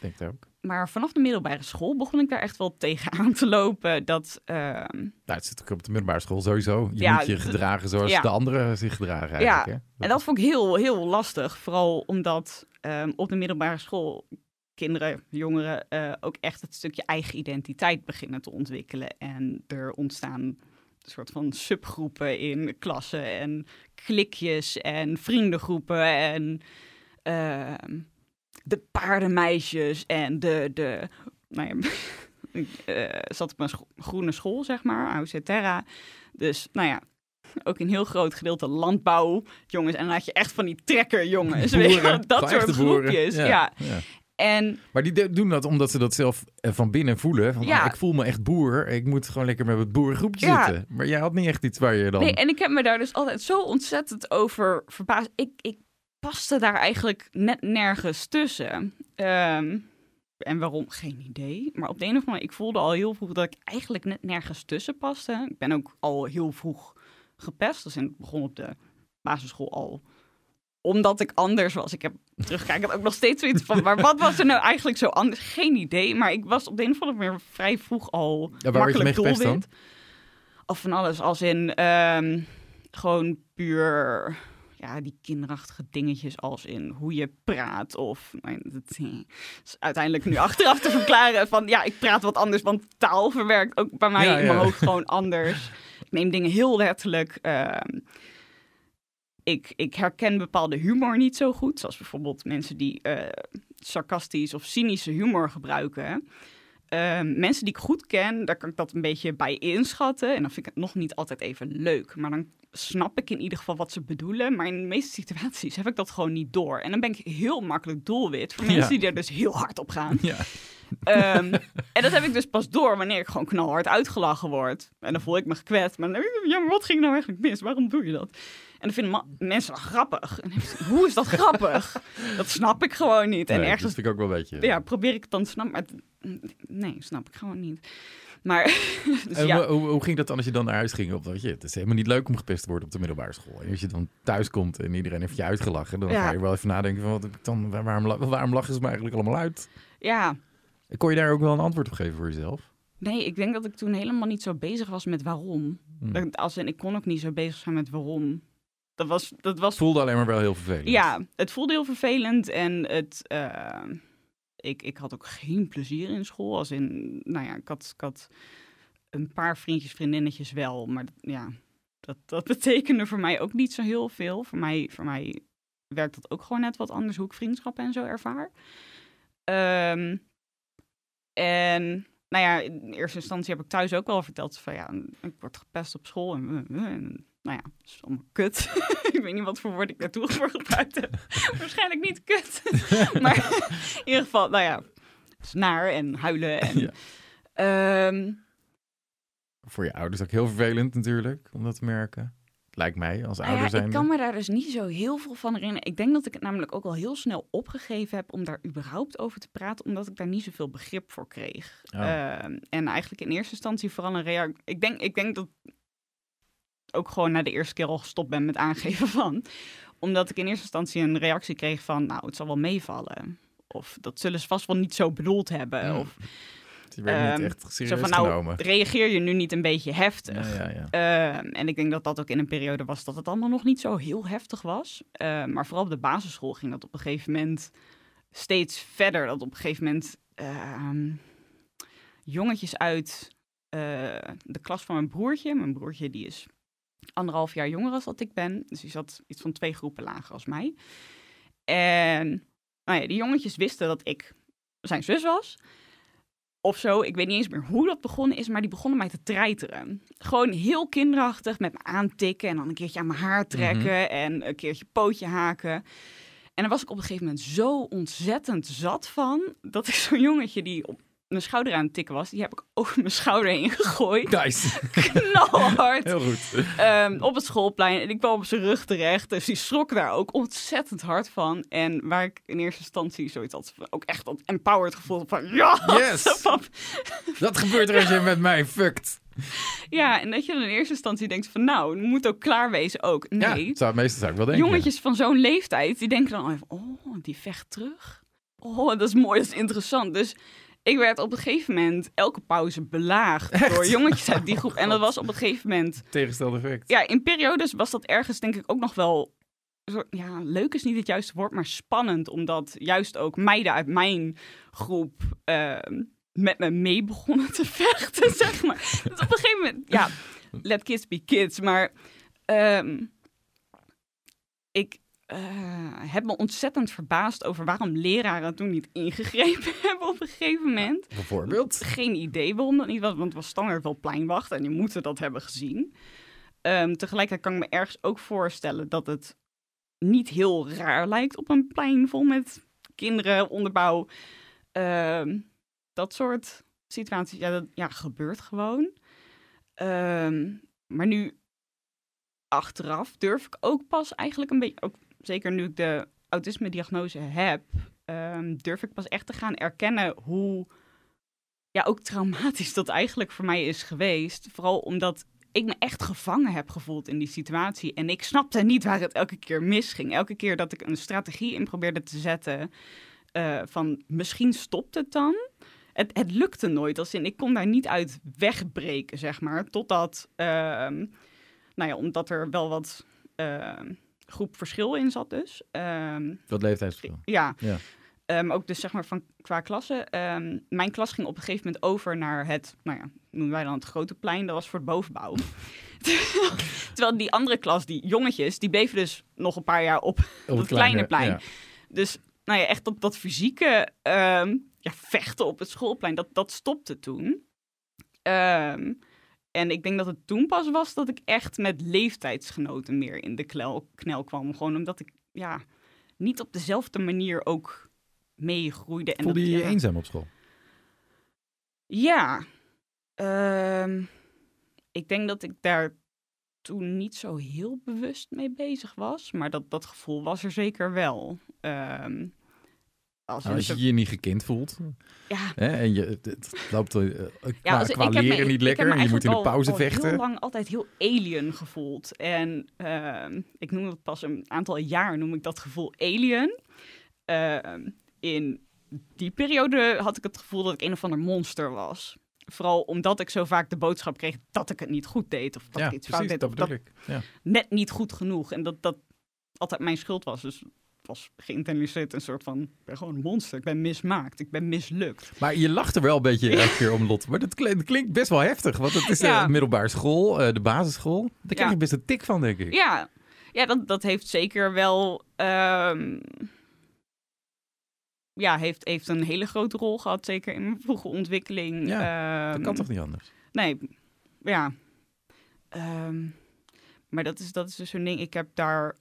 Denk ik ook. Maar vanaf de middelbare school begon ik daar echt wel tegenaan te lopen. Dat, ehm, Nou, het zit ook op de middelbare school sowieso. Je Ja, moet je gedragen zoals ja. de anderen zich gedragen Ja, eigenlijk. hè? En dat vond ik heel, heel lastig. Vooral omdat ehm, op de middelbare school kinderen, jongeren eh, ook echt het stukje eigen identiteit beginnen te ontwikkelen. En er ontstaan soort van subgroepen in klassen en klikjes en vriendengroepen en ehm, de paardenmeisjes en de, de nou ja, ik eh, zat op een scho- groene school, zeg maar, AUC Terra. Dus, nou ja, ook een heel groot gedeelte landbouw, jongens. En dan had je echt van die trekkerjongens, weet je wel, Boeren, dat soort groepjes. Ja. ja. En Maar die doen dat omdat ze dat zelf eh, van binnen voelen. Van, Ja. ah, ik voel me echt boer. Ik moet gewoon lekker met het boerengroepje Ja. zitten. Maar jij had niet echt iets waar je dan... Nee, en ik heb me daar dus altijd zo ontzettend over verbaasd. Ik, ik paste daar eigenlijk net nergens tussen. Ehm, en waarom? Geen idee. Maar op de een of andere manier, ik voelde al heel vroeg dat ik eigenlijk net nergens tussen paste. Ik ben ook al heel vroeg gepest. Dus ik begon op de basisschool al omdat ik anders was. Ik heb terugkijkend ook nog steeds zoiets van... maar wat was er nou eigenlijk zo anders? Geen idee. Maar ik was op de een of andere manier vrij vroeg al Ja, waar je mee makkelijk doelwit. Of van alles. Als in ehm, gewoon puur... Ja, die kinderachtige dingetjes als in hoe je praat. Of dat is uiteindelijk nu achteraf te verklaren van... Ja, ik praat wat anders, want taal verwerkt ook bij mij Ja, in ja. mijn hoofd gewoon anders. Ik neem dingen heel letterlijk. ehm, ik, ik herken bepaalde humor niet zo goed. Zoals bijvoorbeeld mensen die eh, sarcastisch of cynische humor gebruiken. Ehm, mensen die ik goed ken, daar kan ik dat een beetje bij inschatten. En dan vind ik het nog niet altijd even leuk. Maar dan snap ik in ieder geval wat ze bedoelen. Maar in de meeste situaties heb ik dat gewoon niet door. En dan ben ik heel makkelijk doelwit voor mensen Ja. die er dus heel hard op gaan. Ja. Ehm, en dat heb ik dus pas door wanneer ik gewoon knalhard uitgelachen word. En dan voel ik me gekwetst. Maar dan denk ik, ja, maar wat ging nou eigenlijk mis? Waarom doe je dat? En dan vinden mensen dat grappig. En ik, hoe is dat grappig? Dat snap ik gewoon niet. En ergens dat vind ik ook wel een beetje... ja, probeer ik het dan te snappen. Maar het- nee, snap ik gewoon niet. Maar, dus En ja. hoe, hoe, ging dat dan als je dan naar huis ging? Of, weet je, het is helemaal niet leuk om gepest te worden op de middelbare school. En als je dan thuis komt en iedereen heeft je uitgelachen, dan Ja. ga je wel even nadenken van wat heb ik dan, waar- waarom, waarom lachen ze me eigenlijk allemaal uit? ja, Kon je daar ook wel een antwoord op geven voor jezelf? nee, ik denk dat ik toen helemaal niet zo bezig was met waarom. Hm. Dat- Als in, ik kon ook niet zo bezig zijn met waarom. Dat was, dat was voelde alleen maar wel heel vervelend. Ja, het voelde heel vervelend en het, eh, ik, ik had ook geen plezier in school. Als in, nou ja, ik had, ik had een paar vriendjes, vriendinnetjes wel, maar ja, dat, dat betekende voor mij ook niet zo heel veel. Voor mij, voor mij werkt dat ook gewoon net wat anders, hoe ik vriendschappen en zo ervaar. Ehm, en nou ja, in eerste instantie heb ik thuis ook wel verteld van ja, ik word gepest op school en, en nou ja, dat is allemaal kut. ik weet niet wat voor woord ik daartoe voor gebruikt heb. Waarschijnlijk niet kut. maar in ieder geval, nou ja, het is naar en huilen. En, Ja. Ehm, Voor je ouders ook heel vervelend natuurlijk, om dat te merken. Lijkt mij, als nou ouder ja, zijn. ik kan me daar dus niet zo heel veel van herinneren. Ik denk dat ik het namelijk ook al heel snel opgegeven heb om daar überhaupt over te praten, omdat ik daar niet zoveel begrip voor kreeg. Oh. Ehm, en eigenlijk in eerste instantie vooral een reactie. Ik denk, ik denk dat ook gewoon na de eerste keer al gestopt ben met aangeven van. Omdat ik in eerste instantie een reactie kreeg van, nou, het zal wel meevallen. Of dat zullen ze vast wel niet zo bedoeld hebben. Hmm. Of Je werd ehm, niet echt zo serieus van, nou, genomen. reageer je nu niet een beetje heftig? Ja, ja, ja. Ehm, en ik denk dat dat ook in een periode was dat het allemaal nog niet zo heel heftig was. Ehm, maar vooral op de basisschool ging dat op een gegeven moment steeds verder. Dat op een gegeven moment ehm, jongetjes uit eh, de klas van mijn broertje. Mijn broertje die is anderhalf jaar jonger als dat ik ben. Dus die zat iets van twee groepen lager als mij. En nou ja, die jongetjes wisten dat ik zijn zus was. Of zo, ik weet niet eens meer hoe dat begonnen is, maar die begonnen mij te treiteren. Gewoon heel kinderachtig, met me aantikken en dan een keertje aan mijn haar trekken en een keertje pootje haken. En dan was ik op een gegeven moment zo ontzettend zat van, dat ik zo'n jongetje die op mijn schouder aan het tikken was, die heb ik over mijn schouder heen gegooid. Nice. Knalhard. Heel goed. Ehm, op het schoolplein. En ik kwam op zijn rug terecht. Dus die schrok daar ook ontzettend hard van. En waar ik in eerste instantie zoiets had, ook echt dat empowered gevoel van ja, Yes. Dat gebeurt er als je met mij fuckt. ja. En dat je dan in eerste instantie denkt van nou, het moet ook klaar wezen ook. Ja, Nee, zou, meestal zou ik wel denken. jongetjes van zo'n leeftijd, die denken dan even, oh, die vecht terug. Oh, dat is mooi, dat is interessant. Dus ik werd op een gegeven moment elke pauze belaagd door jongetjes uit die groep. En dat was op een gegeven moment Tegenstelde effect. ja, in periodes was dat ergens denk ik ook nog wel. Ja, leuk is niet het juiste woord, maar spannend. Omdat juist ook meiden uit mijn groep ehm, met me mee begonnen te vechten, zeg maar. Dus op een gegeven moment, ja, let kids be kids. Maar ehm, ik eh, heb me ontzettend verbaasd over waarom leraren toen niet ingegrepen hebben op een gegeven moment Bijvoorbeeld. geen idee waarom dat niet was, want het was standaard wel pleinwacht en die moeten dat hebben gezien. Ehm, tegelijkertijd kan ik me ergens ook voorstellen dat het niet heel raar lijkt op een plein vol met kinderen, onderbouw. Ehm, dat soort situaties, ja, dat ja, gebeurt gewoon. Ehm, maar nu, achteraf, durf ik ook pas eigenlijk een beetje, ook zeker nu ik de autisme-diagnose heb, ehm, durf ik pas echt te gaan erkennen hoe ja, ook traumatisch dat eigenlijk voor mij is geweest. Vooral omdat ik me echt gevangen heb gevoeld in die situatie. En ik snapte niet waar het elke keer misging. Elke keer dat ik een strategie in probeerde te zetten eh, van misschien stopt het dan. Het, het lukte nooit. Als in, ik kon daar niet uit wegbreken, zeg maar. Totdat, ehm, nou ja, omdat er wel wat ehm, groepverschil in zat dus. Ehm, Dat leeftijdsverschil. ja. Ja. Ehm, ook dus zeg maar van qua klasse. Ehm, mijn klas ging op een gegeven moment over naar het, nou ja, noemen wij dan het grote plein. Dat was voor het bovenbouw. Terwijl die andere klas, die jongetjes, die bleven dus nog een paar jaar op Op het kleine plein. ja. Dus nou ja, echt op dat fysieke ja, vechten op het schoolplein, dat, dat stopte toen. En ik denk dat het toen pas was dat ik echt met leeftijdsgenoten meer in de knel, knel kwam. Gewoon omdat ik ja, niet op dezelfde manier ook meegroeide. En Voelde dat, je je ja, eenzaam op school? Ja. Ehm, ik denk dat ik daar toen niet zo heel bewust mee bezig was. Maar dat, dat gevoel was er zeker wel. Ehm, als Nou, als je je niet gekend voelt ja, hè, en je, het, loopt eh, qua, als- qua ik heb me- leren niet ik lekker heb en je moet in de pauze al- al vechten. heel lang altijd heel alien gevoeld. En ehm, ik noem het pas een aantal jaar, noem ik dat gevoel alien. Ehm, in die periode had ik het gevoel dat ik een of ander monster was. Vooral omdat ik zo vaak de boodschap kreeg dat ik het niet goed deed. Of dat ja, ik iets fout deed. dat Of dat ik. Ja. net niet goed genoeg. En dat dat altijd mijn schuld was. Dus was geïnternaliseerd een soort van... Ik ben gewoon een monster. Ik ben mismaakt. Ik ben mislukt. Maar je lacht er wel een beetje elke keer om, Lot. Maar dat klinkt, best wel heftig. Want het is de Ja. middelbare school, eh, de basisschool. Daar krijg Ja. je best een tik van, denk ik. Ja, ja dat, dat heeft zeker wel. ehm, ja, heeft, heeft een hele grote rol gehad, zeker in mijn vroege ontwikkeling. Dat Ehm, kan toch niet anders? Nee, ja. Ehm, maar dat is, dat is dus zo'n ding. Ik heb daar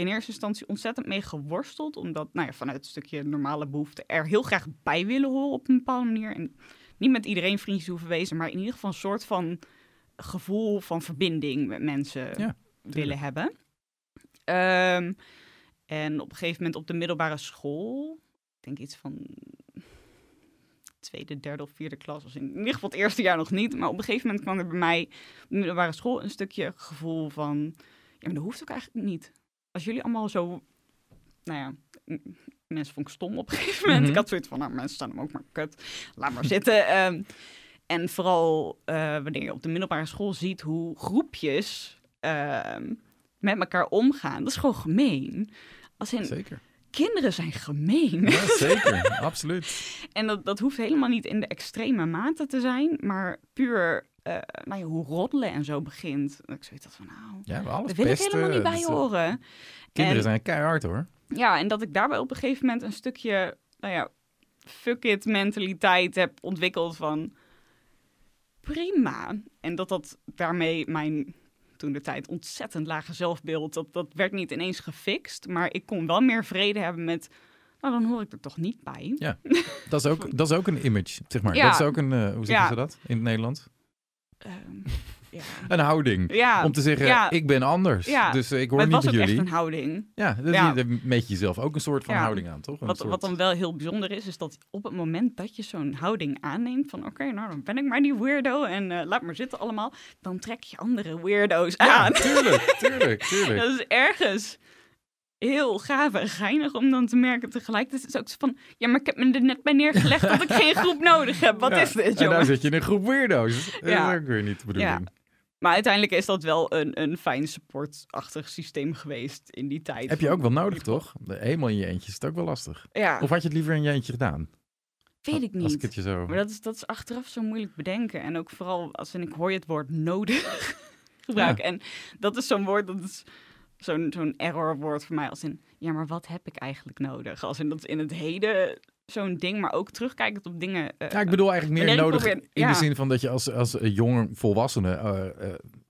in eerste instantie ontzettend mee geworsteld. Omdat, nou ja, vanuit een stukje normale behoefte er heel graag bij willen horen op een bepaalde manier. En niet met iedereen vriendjes hoeven wezen, maar in ieder geval een soort van gevoel van verbinding met mensen Ja, willen hebben. Ehm, en op een gegeven moment op de middelbare school, ik denk iets van tweede, derde of vierde klas, was in, in ieder geval het eerste jaar nog niet. Maar op een gegeven moment kwam er bij mij op de middelbare school een stukje gevoel van, ja, maar dat hoeft ook eigenlijk niet. Als jullie allemaal zo, nou ja, mensen vond ik stom op een gegeven moment. Mhm. Ik had zoiets van, nou, mensen staan hem ook maar kut. Laat maar zitten. Ehm, en vooral eh, wanneer je op de middelbare school ziet hoe groepjes ehm, met elkaar omgaan. Dat is gewoon gemeen. Als in, Zeker. kinderen zijn gemeen. Ja, zeker. Absoluut. En dat, dat hoeft helemaal niet in de extreme mate te zijn, maar puur nou ja, hoe roddelen en zo begint. Dat ik zoiets had van, nou, Ja, alles daar wil ik helemaal niet dat bij eh, horen. Kinderen En- zijn keihard, hoor. Ja, en dat ik daarbij op een gegeven moment een stukje, nou ja, fuck it mentaliteit heb ontwikkeld van prima. En dat dat daarmee mijn toen de tijd ontzettend lage zelfbeeld, dat, dat werd niet ineens gefixt. Maar ik kon wel meer vrede hebben met, nou dan hoor ik er toch niet bij. Ja, dat is ook, dat is ook een image, zeg maar. Ja. Dat is ook een, eh, hoe zeggen Ja. ze dat in het Nederlands? Ehm, ja. Een houding. Ja, Om te zeggen, ja. ik ben anders. Dus eh, ik hoor maar het niet was bij ook jullie. echt een houding. Ja, dat Ja. daar meet je jezelf ook een soort van houding aan, toch? Een Wat, soort- wat dan wel heel bijzonder is, is dat op het moment dat je zo'n houding aanneemt van oké, nou dan ben ik maar die weirdo en eh, laat maar zitten allemaal, dan trek je andere weirdo's Ja, aan. tuurlijk, tuurlijk, tuurlijk. Dat is ergens heel gaaf en geinig om dan te merken tegelijk. Het is ook zo van, ja, maar ik heb me er net bij neergelegd dat ik geen groep nodig heb. Wat Ja, is dit, En jongen? daar zit je in een groep weirdo's. Dat Ja. is ook weer niet de bedoeling. Maar uiteindelijk is dat wel een, een fijn supportachtig systeem geweest in die tijd. Heb je ook wel nodig, toch? Helemaal in je eentje is het ook wel lastig. Ja, Of had je het liever in je eentje gedaan? weet ik Als ik niet. het je zo... Maar dat is, dat is achteraf zo moeilijk bedenken. En ook vooral als en ik hoor je het woord nodig gebruiken. En dat is zo'n woord, dat is zo'n zo'n errorwoord voor mij. Als in, ja, maar wat heb ik eigenlijk nodig? Als in dat in het heden zo'n ding, maar ook terugkijkend op dingen. eh, Ja, ik bedoel eigenlijk meer nodig probeer- in ja. de zin van dat je als, als eh, jonge volwassene, eh,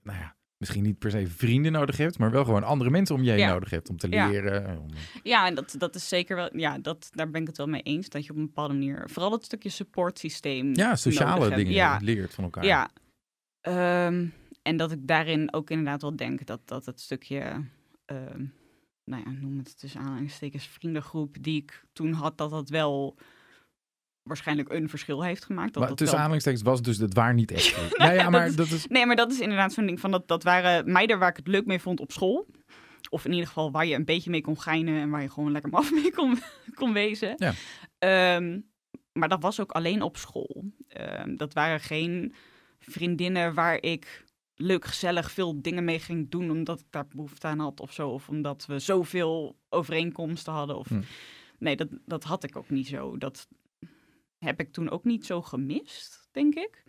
nou ja, misschien niet per se vrienden nodig hebt, maar wel gewoon andere mensen om je heen Ja. nodig hebt om te Ja. leren. eh, Om, Ja, en dat, dat is zeker wel. Ja, dat, daar ben ik het wel mee eens. Dat je op een bepaalde manier. Vooral het stukje supportsysteem. ja, sociale dingen Ja, leert van elkaar. ja. Ehm, en dat ik daarin ook inderdaad wel denk dat, dat het stukje. Ehm, nou ja, noem het tussen aanhalingstekens vriendengroep die ik toen had, dat dat wel waarschijnlijk een verschil heeft gemaakt. Dat maar dat tussen aanhalingstekens was dus het waar niet echt. ja, ja, dat maar dat is... Nee, maar dat is inderdaad zo'n ding van dat, dat waren meiden waar ik het leuk mee vond op school. Of in ieder geval waar je een beetje mee kon geinen en waar je gewoon lekker maf mee kon, kon wezen. Ja. Ehm, maar dat was ook alleen op school. Ehm, dat waren geen vriendinnen waar ik leuk, gezellig veel dingen mee ging doen omdat ik daar behoefte aan had of zo. Of omdat we zoveel overeenkomsten hadden. Of... Hm. Nee, dat, dat had ik ook niet zo. Dat heb ik toen ook niet zo gemist, denk ik.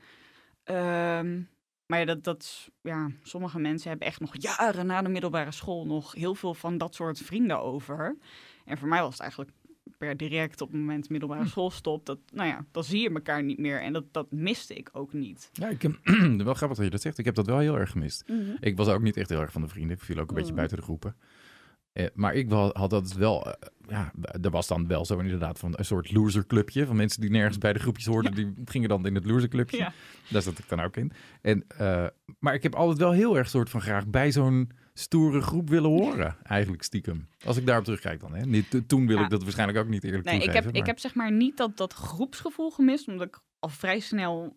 Ehm, maar ja, dat, dat, ja, sommige mensen hebben echt nog jaren na de middelbare school nog heel veel van dat soort vrienden over. En voor mij was het eigenlijk per direct op het moment middelbare Hm. school stopt. Dat, nou ja, dan zie je elkaar niet meer. En dat, dat miste ik ook niet. Ja, ik heb, wel grappig dat je dat zegt. Ik heb dat wel heel erg gemist. Ik was ook niet echt heel erg van de vrienden. Ik viel ook een beetje Mm. buiten de groepen. Eh, maar ik had dat wel... eh, ja, er was dan wel zo inderdaad van een soort loserclubje. Van mensen die nergens bij de groepjes hoorden. Die gingen dan in het loserclubje. Ja. Daar zat ik dan ook in. En, eh, maar ik heb altijd wel heel erg soort van graag bij zo'n stoere groep willen horen. Eigenlijk stiekem. Als ik daarop terugkijk dan. Hè. Niet, to- toen wil Ja. ik dat waarschijnlijk ook niet eerlijk Nee, ik heb, ik heb zeg maar niet dat, dat groepsgevoel gemist, omdat ik al vrij snel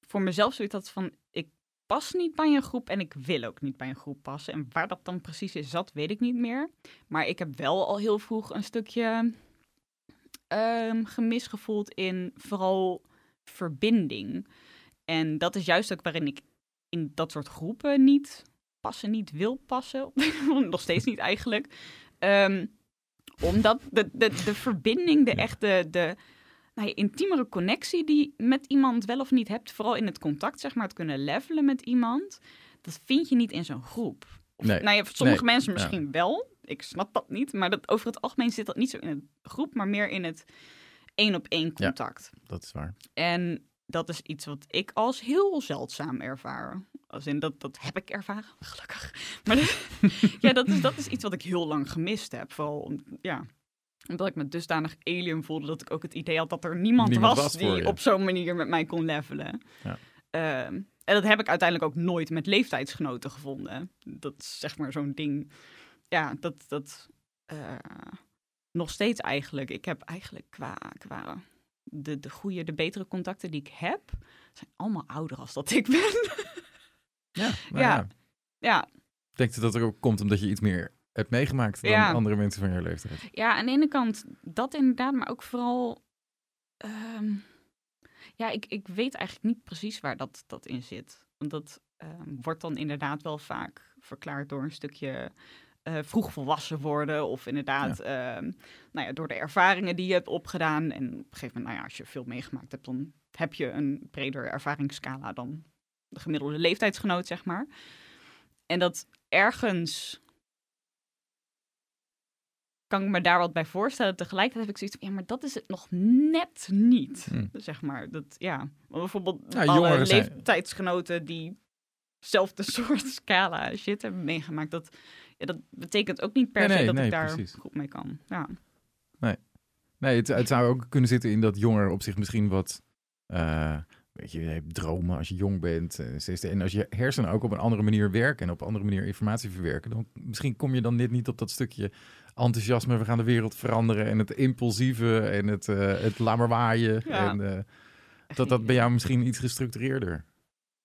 voor mezelf zoiets had van, ik pas niet bij een groep en ik wil ook niet bij een groep passen. En waar dat dan precies is zat, weet ik niet meer. Maar ik heb wel al heel vroeg een stukje gemis gevoeld in vooral verbinding. En dat is juist ook waarin ik in dat soort groepen niet passen, niet wil passen. Nog steeds niet eigenlijk. Ehm, omdat de, de, de verbinding, de Ja. echte, de nou ja, intiemere connectie die je met iemand wel of niet hebt, vooral in het contact, zeg maar, het kunnen levelen met iemand, dat vind je niet in zo'n groep. Of, Nee. Nou ja, voor sommige Nee. mensen Ja. misschien wel. Ik snap dat niet. Maar dat, over het algemeen zit dat niet zo in een groep, maar meer in het één op één contact. Dat is waar. En dat is iets wat ik als heel zeldzaam ervaar. Als in dat, dat heb ik ervaren, gelukkig. Maar dat- ja, dat is, dat is iets wat ik heel lang gemist heb. Vooral om- ja, omdat ik me dusdanig alien voelde dat ik ook het idee had dat er niemand, Niemand was, die je. op zo'n manier met mij kon levelen. Ja. Ehm, en dat heb ik uiteindelijk ook nooit met leeftijdsgenoten gevonden. Dat is zeg maar zo'n ding. Ja, dat, dat eh, nog steeds eigenlijk. Ik heb eigenlijk qua, qua de, de goede, de betere contacten die ik heb, zijn allemaal ouder als dat ik ben. Ja, nou Ja. ja. ja, Ik denk dat dat ook komt omdat je iets meer hebt meegemaakt dan Ja. andere mensen van je leeftijd. ja, aan de ene kant dat inderdaad, maar ook vooral. ehm, ja, ik, ik weet eigenlijk niet precies waar dat, dat in zit. Want dat ehm, wordt dan inderdaad wel vaak verklaard door een stukje eh, vroeg volwassen worden. Of inderdaad, ehm, nou ja, door de ervaringen die je hebt opgedaan. En op een gegeven moment, nou ja, als je veel meegemaakt hebt, dan heb je een breder ervaringsscala dan de gemiddelde leeftijdsgenoot, zeg maar. En dat ergens kan ik me daar wat bij voorstellen. Tegelijkertijd heb ik zoiets van, ja, maar dat is het nog net niet. Hm. Zeg maar, dat, ja. Bijvoorbeeld Ja, alle jongeren zijn- leeftijdsgenoten die zelfde soort scala shit hebben meegemaakt, dat, ja, dat betekent ook niet per Nee, se nee, dat nee, ik daar precies. goed mee kan. Ja. Nee, het, het zou ook kunnen zitten in dat jongeren op zich misschien wat... eh, weet je, je hebt dromen als je jong bent. eh, En als je hersenen ook op een andere manier werken... en op een andere manier informatie verwerken... dan misschien kom je dan net niet op dat stukje enthousiasme... we gaan de wereld veranderen en het impulsieve en het, eh het laat maar waaien. Ja. En, eh, dat dat bij jou misschien iets gestructureerder...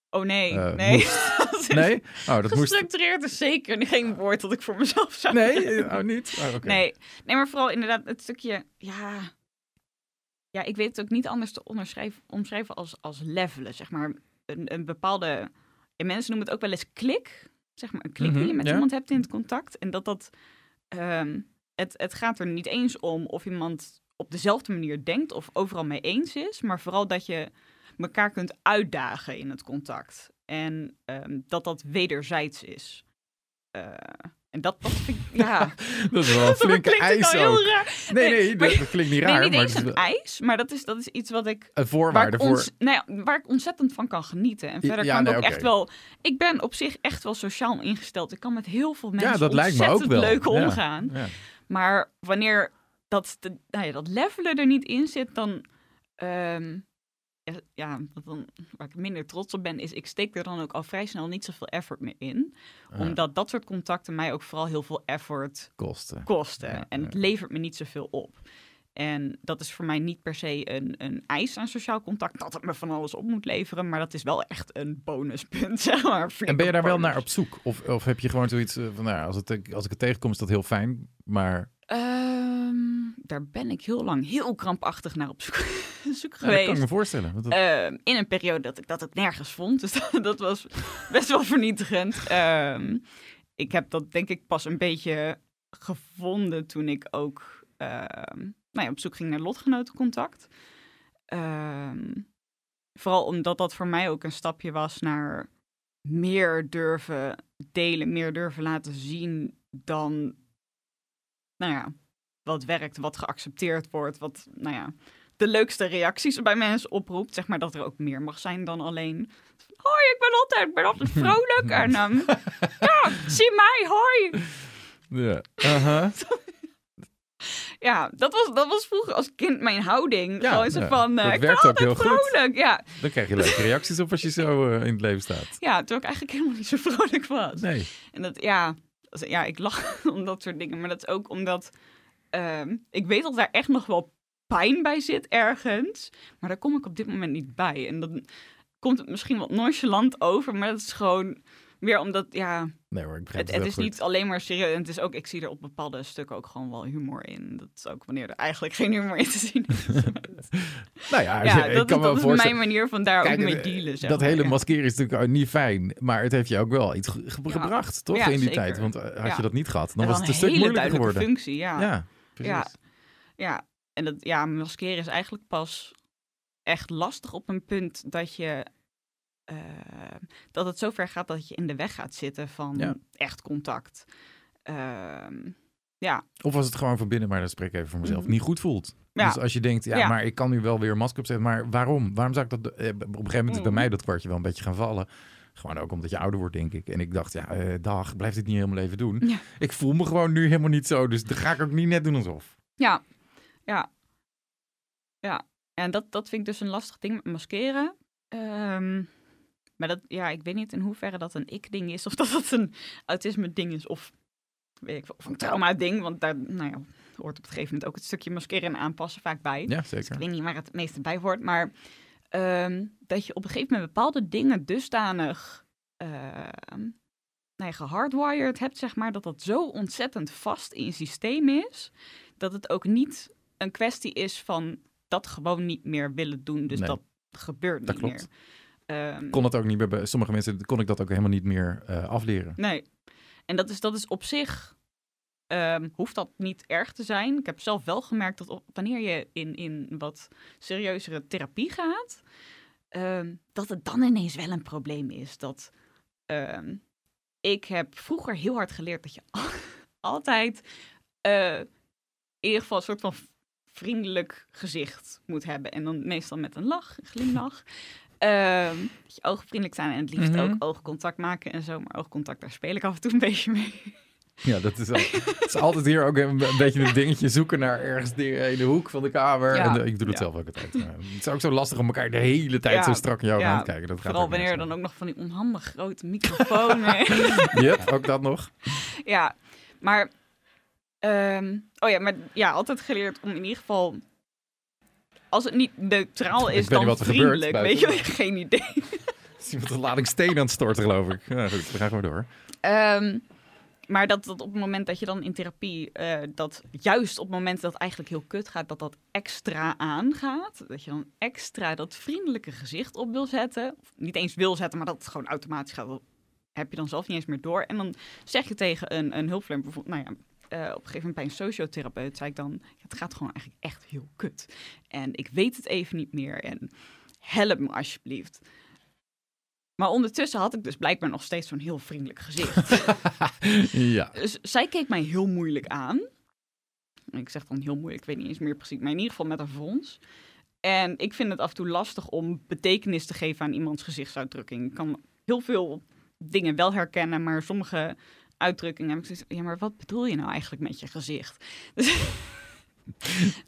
Oh nee, eh, nee. moest. Nee? Oh, dat moest... Gestructureerd is zeker geen woord dat ik voor mezelf zou Nee? Oh, niet? Oh. Nee, nee, maar vooral inderdaad het stukje, ja, ja, ik weet het ook niet anders te onderschrijven, omschrijven als, als levelen, zeg maar. Een, een bepaalde, ja, mensen noemen het ook wel eens klik, zeg maar, een klik die Mhm, je met ja. iemand hebt in het contact. En dat dat, ehm, het, het gaat er niet eens om of iemand op dezelfde manier denkt of overal mee eens is, maar vooral dat je elkaar kunt uitdagen in het contact. En ehm, dat dat wederzijds is. Eh, en dat, dat vind ik, ja. Dat is wel een flinke nou heel ook. raar. Nee, Nee, dat, dat klinkt niet raar. nee, niet eens een ijs, maar dat is, dat is iets wat ik, een waar voorwaarde ik, voor... ons, nou ja, waar ik ontzettend van kan genieten. En verder Ja, kan ik ook echt wel... Ik ben op zich echt wel sociaal ingesteld. Ik kan met heel veel mensen Ja, dat lijkt me ook wel. leuk omgaan. Ja. Maar wanneer dat, nou ja, dat levelen er niet in zit, dan... ehm, ja, ja, wat dan, waar ik minder trots op ben, is ik steek er dan ook al vrij snel niet zoveel effort meer in. Omdat dat soort contacten mij ook vooral heel veel effort Kosten. kosten. Ja, en het levert me niet zoveel op. En dat is voor mij niet per se een, een eis aan sociaal contact, dat het me van alles op moet leveren. Maar dat is wel echt een bonuspunt, zeg maar. En ben je daar wel naar op zoek? Of, of heb je gewoon zoiets eh, van, nou, als, het, als ik het tegenkom is dat heel fijn, maar Ehm, daar ben ik heel lang heel krampachtig naar op zoek, zoek ja, dat geweest. kan ik me voorstellen. Dat- Ehm, in een periode dat ik dat ook nergens vond. Dus dat, dat was best wel vernietigend. Ehm, ik heb dat denk ik pas een beetje gevonden toen ik ook nou ja, op zoek ging naar lotgenotencontact. Vooral omdat dat voor mij ook een stapje was naar meer durven delen, meer durven laten zien dan, nou ja, wat werkt, wat geaccepteerd wordt, wat, nou ja, de leukste reacties bij mensen oproept. Zeg maar dat er ook meer mag zijn dan alleen. Hoi, ik ben altijd, ik ben altijd vrolijk. en ehm, ja, zie mij, hoi. ja. Ja, dat was, dat was vroeger als kind mijn houding. Ja, Gewoon zo ja. van, Dat ik ben altijd heel goed. vrolijk. Ja. Dan krijg je leuke reacties op als je zo eh, in het leven staat. ja, terwijl ik eigenlijk helemaal niet zo vrolijk was. Nee. En dat, ja, ja, ik lach om dat soort dingen. Maar dat is ook omdat ehm, ik weet dat daar echt nog wel pijn bij zit ergens. Maar daar kom ik op dit moment niet bij. En dan komt het misschien wat nonchalant over. Maar dat is gewoon weer omdat, ja, Nee hoor, ik begrijp het, is goed. niet alleen maar serieus. En het is ook, ik zie er op bepaalde stukken ook gewoon wel humor in. Dat is ook wanneer er eigenlijk geen humor in te zien is. Nou ja, ja, ik dat, kan me dat is mijn manier van daar Kijk, ook mee eh, dealen. Zeg dat maar, hele ja. maskeren is natuurlijk ook niet fijn. Maar het heeft je ook wel iets ge- ge- Ja. gebracht, toch? In die zeker. tijd. Want eh, had je dat niet gehad, dan was het een stuk moeilijker geworden. functie, ja. Ja, precies. Ja. Ja, en dat, ja, maskeren is eigenlijk pas echt lastig op een punt dat je. Dat het zover gaat dat je in de weg gaat zitten van Ja. echt contact. Ehm, ja, Of als het gewoon van binnen, maar dat spreek ik even voor mezelf, Mhm. niet goed voelt. Ja. Dus als je denkt, ja, Ja. maar ik kan nu wel weer een masker opzetten, maar waarom? Waarom zou ik dat... eh, op een gegeven moment is bij Mhm. mij dat kwartje wel een beetje gaan vallen. Gewoon ook omdat je ouder wordt, denk ik. En ik dacht, ja, eh, dag, blijf dit niet helemaal even doen. Ja. Ik voel me gewoon nu helemaal niet zo, dus dat ga ik ook niet net doen alsof. ja, ja. Ja, en dat, dat vind ik dus een lastig ding met maskeren. Ehm, maar dat, ja, ik weet niet in hoeverre dat een ik-ding is, of dat het een autisme-ding is, of, weet ik, of een trauma-ding. Want daar nou ja, hoort op een gegeven moment ook het stukje maskeren en aanpassen vaak bij. Ja, Dus zeker. ik weet niet waar het meeste bij hoort, maar ehm, dat je op een gegeven moment bepaalde dingen dusdanig ehm nou ja, gehardwired hebt, zeg maar, dat dat zo ontzettend vast in je systeem is, dat het ook niet een kwestie is van dat gewoon niet meer willen doen, dus Nee. dat gebeurt Dat niet klopt. meer. Ehm, Kon het ook niet meer bij sommige mensen kon ik dat ook helemaal niet meer eh, afleren. Nee. En dat is, dat is op zich, ehm, hoeft dat niet erg te zijn. Ik heb zelf wel gemerkt dat op- wanneer je in, in wat serieuzere therapie gaat, ehm, dat het dan ineens wel een probleem is. Dat ik heb vroeger heel hard geleerd dat je al- altijd eh, in ieder geval een soort van vriendelijk gezicht moet hebben. En dan meestal met een lach, een glimlach. Ehm, dat je ogen vriendelijk zijn en het liefst Mhm. ook oogcontact maken en zo. Maar oogcontact, daar speel ik af en toe een beetje mee. Ja, dat is, al, het is altijd hier ook een, een beetje een dingetje zoeken naar ergens dingen in de hoek van de kamer. Ja. En, ik doe het Ja. zelf ook altijd. Het is ook zo lastig om elkaar de hele tijd Ja. zo strak in jouw Ja. aan te kijken. Dat gaat Vooral wanneer er dan ook nog van die onhandig grote microfoon. Yep, ook dat nog. Ja, maar... ehm, oh ja, maar ja, altijd geleerd om in ieder geval... Als het niet neutraal is, dan gebeurt vriendelijk. buiten. Weet je? Geen idee. is iemand een lading steen aan het storten, geloof ik. Ja, goed, we gaan gewoon door. Ehm, maar dat, dat op het moment dat je dan in therapie, eh, dat juist op het moment dat het eigenlijk heel kut gaat, dat dat extra aangaat. Dat je dan extra dat vriendelijke gezicht op wil zetten. Of niet eens wil zetten, maar dat het gewoon automatisch gaat. Dat heb je dan zelf niet eens meer door. En dan zeg je tegen een, een hulpverlener, bijvoorbeeld, nou ja, eh, op een gegeven moment bij een sociotherapeut, zei ik dan, het gaat gewoon eigenlijk echt heel kut. En ik weet het even niet meer en help me alsjeblieft. Maar ondertussen had ik dus blijkbaar nog steeds zo'n heel vriendelijk gezicht. ja. Dus zij keek mij heel moeilijk aan. Ik zeg dan heel moeilijk, ik weet niet eens meer precies, maar in ieder geval met een frons. En ik vind het af en toe lastig om betekenis te geven aan iemands gezichtsuitdrukking. Ik kan heel veel dingen wel herkennen, maar sommige uitdrukkingen heb ik zoiets van, ja, maar wat bedoel je nou eigenlijk met je gezicht? Dus,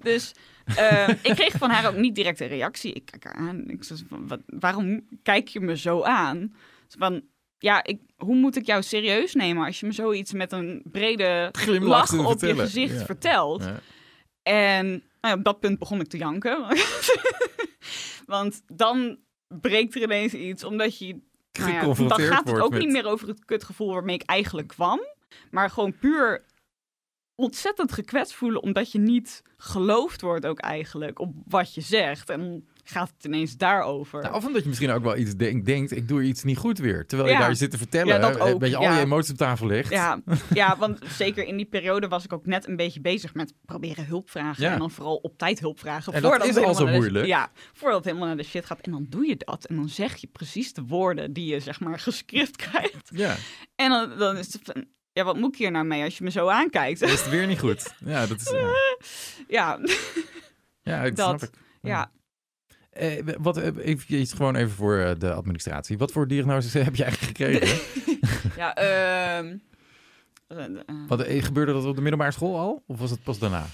dus eh, ik kreeg van haar ook niet direct een reactie. Ik kijk haar aan. Ik zei wat, waarom kijk je me zo aan? Van, ja, ik, hoe moet ik jou serieus nemen als je me zoiets met een brede Glimlach lach op je gezicht Ja. vertelt? Ja. En nou ja, op dat punt begon ik te janken. Want dan breekt er ineens iets, omdat je... nou ja, dan Geconfronteerd gaat het wordt ook met- niet meer over het kutgevoel waarmee ik eigenlijk kwam. Maar gewoon puur ontzettend gekwetst voelen, omdat je niet geloofd wordt ook eigenlijk op wat je zegt. En dan gaat het ineens daarover. Nou, of omdat je misschien ook wel iets denk, denkt, ik doe iets niet goed weer. Terwijl je daar zit te vertellen, Ja, dat ook, dat je al je emoties op tafel legt. Ja, ja, want zeker in die periode was ik ook net een beetje bezig met proberen hulp vragen. En dan vooral op tijd hulp vragen. En dat voordat is het al zo de- moeilijk. ja, voordat het helemaal naar de shit gaat. En dan doe je dat. En dan zeg je precies de woorden die je zeg maar gescript krijgt. Ja, En dan, dan is het van, ja, wat moet ik hier nou mee als je me zo aankijkt? dat is het weer niet goed. Ja, dat is... Ja, ja, Dat. snap ik. ja. Eh, wat, eh, even, iets gewoon even voor eh, de administratie. Wat voor diagnoses heb je eigenlijk gekregen? ja ehm, eh, eh, Wat, eh, gebeurde dat op de middelbare school al? Of was het pas daarna?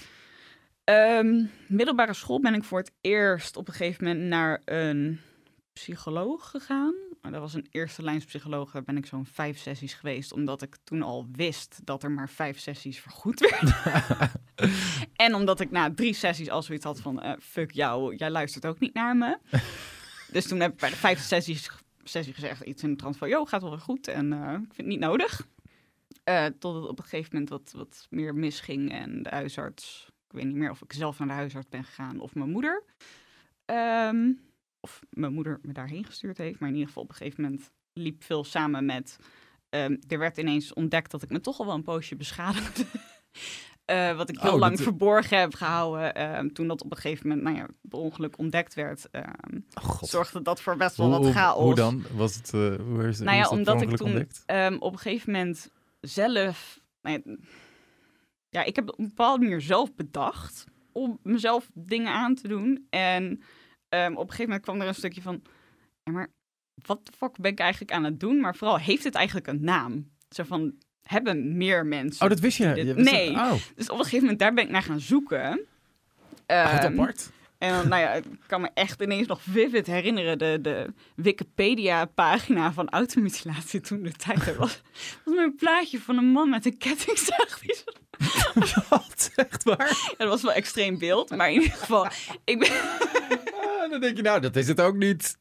Ehm, middelbare school ben ik voor het eerst op een gegeven moment naar een psycholoog gegaan. Maar Dat was een eerste lijnspsycholoog. Daar ben ik zo'n vijf sessies geweest. Omdat ik toen al wist dat er maar vijf sessies vergoed werden. en omdat ik na drie sessies al zoiets had van... eh, fuck jou, jij luistert ook niet naar me. dus toen heb ik bij de vijfde sessies, sessie gezegd iets in de trant van... Yo, gaat wel weer goed en eh, ik vind het niet nodig. Eh, tot het op een gegeven moment wat, wat meer misging en de huisarts... Ik weet niet meer of ik zelf naar de huisarts ben gegaan of mijn moeder. Ehm, of mijn moeder me daarheen gestuurd heeft. Maar in ieder geval op een gegeven moment liep veel samen met... ehm, er werd ineens ontdekt dat ik me toch al wel een poosje beschadigde. Eh, wat ik heel Oh, lang dat- verborgen heb gehouden. ehm, toen dat op een gegeven moment, nou ja, per ongeluk ontdekt werd, ehm, Oh, zorgde dat voor best wel Hoe, wat chaos. hoe dan? Was het, eh, hoe is, Nou ja, is omdat ik toen op een gegeven moment zelf. nou ja, ja, ik heb op een bepaalde manier zelf bedacht om mezelf dingen aan te doen. En ehm, op een gegeven moment kwam er een stukje van. Ja, maar wat de fuck ben ik eigenlijk aan het doen? Maar vooral, heeft het eigenlijk een naam? Zo van, hebben meer mensen. Oh, dat wist je? dit- je wist nee. het- Oh, Dus op een gegeven moment, daar ben ik naar gaan zoeken. Ehm, apart. En dan, nou ja, ik kan me echt ineens nog vivid herinneren de, de Wikipedia-pagina van automutilatie toen de tijd er was. was een plaatje van een man met een kettingzaag. Die zo- Wat? Echt waar? Ja, dat was wel extreem beeld, maar in ieder geval, ik ben, Ah, dan denk je, nou, dat is het ook niet.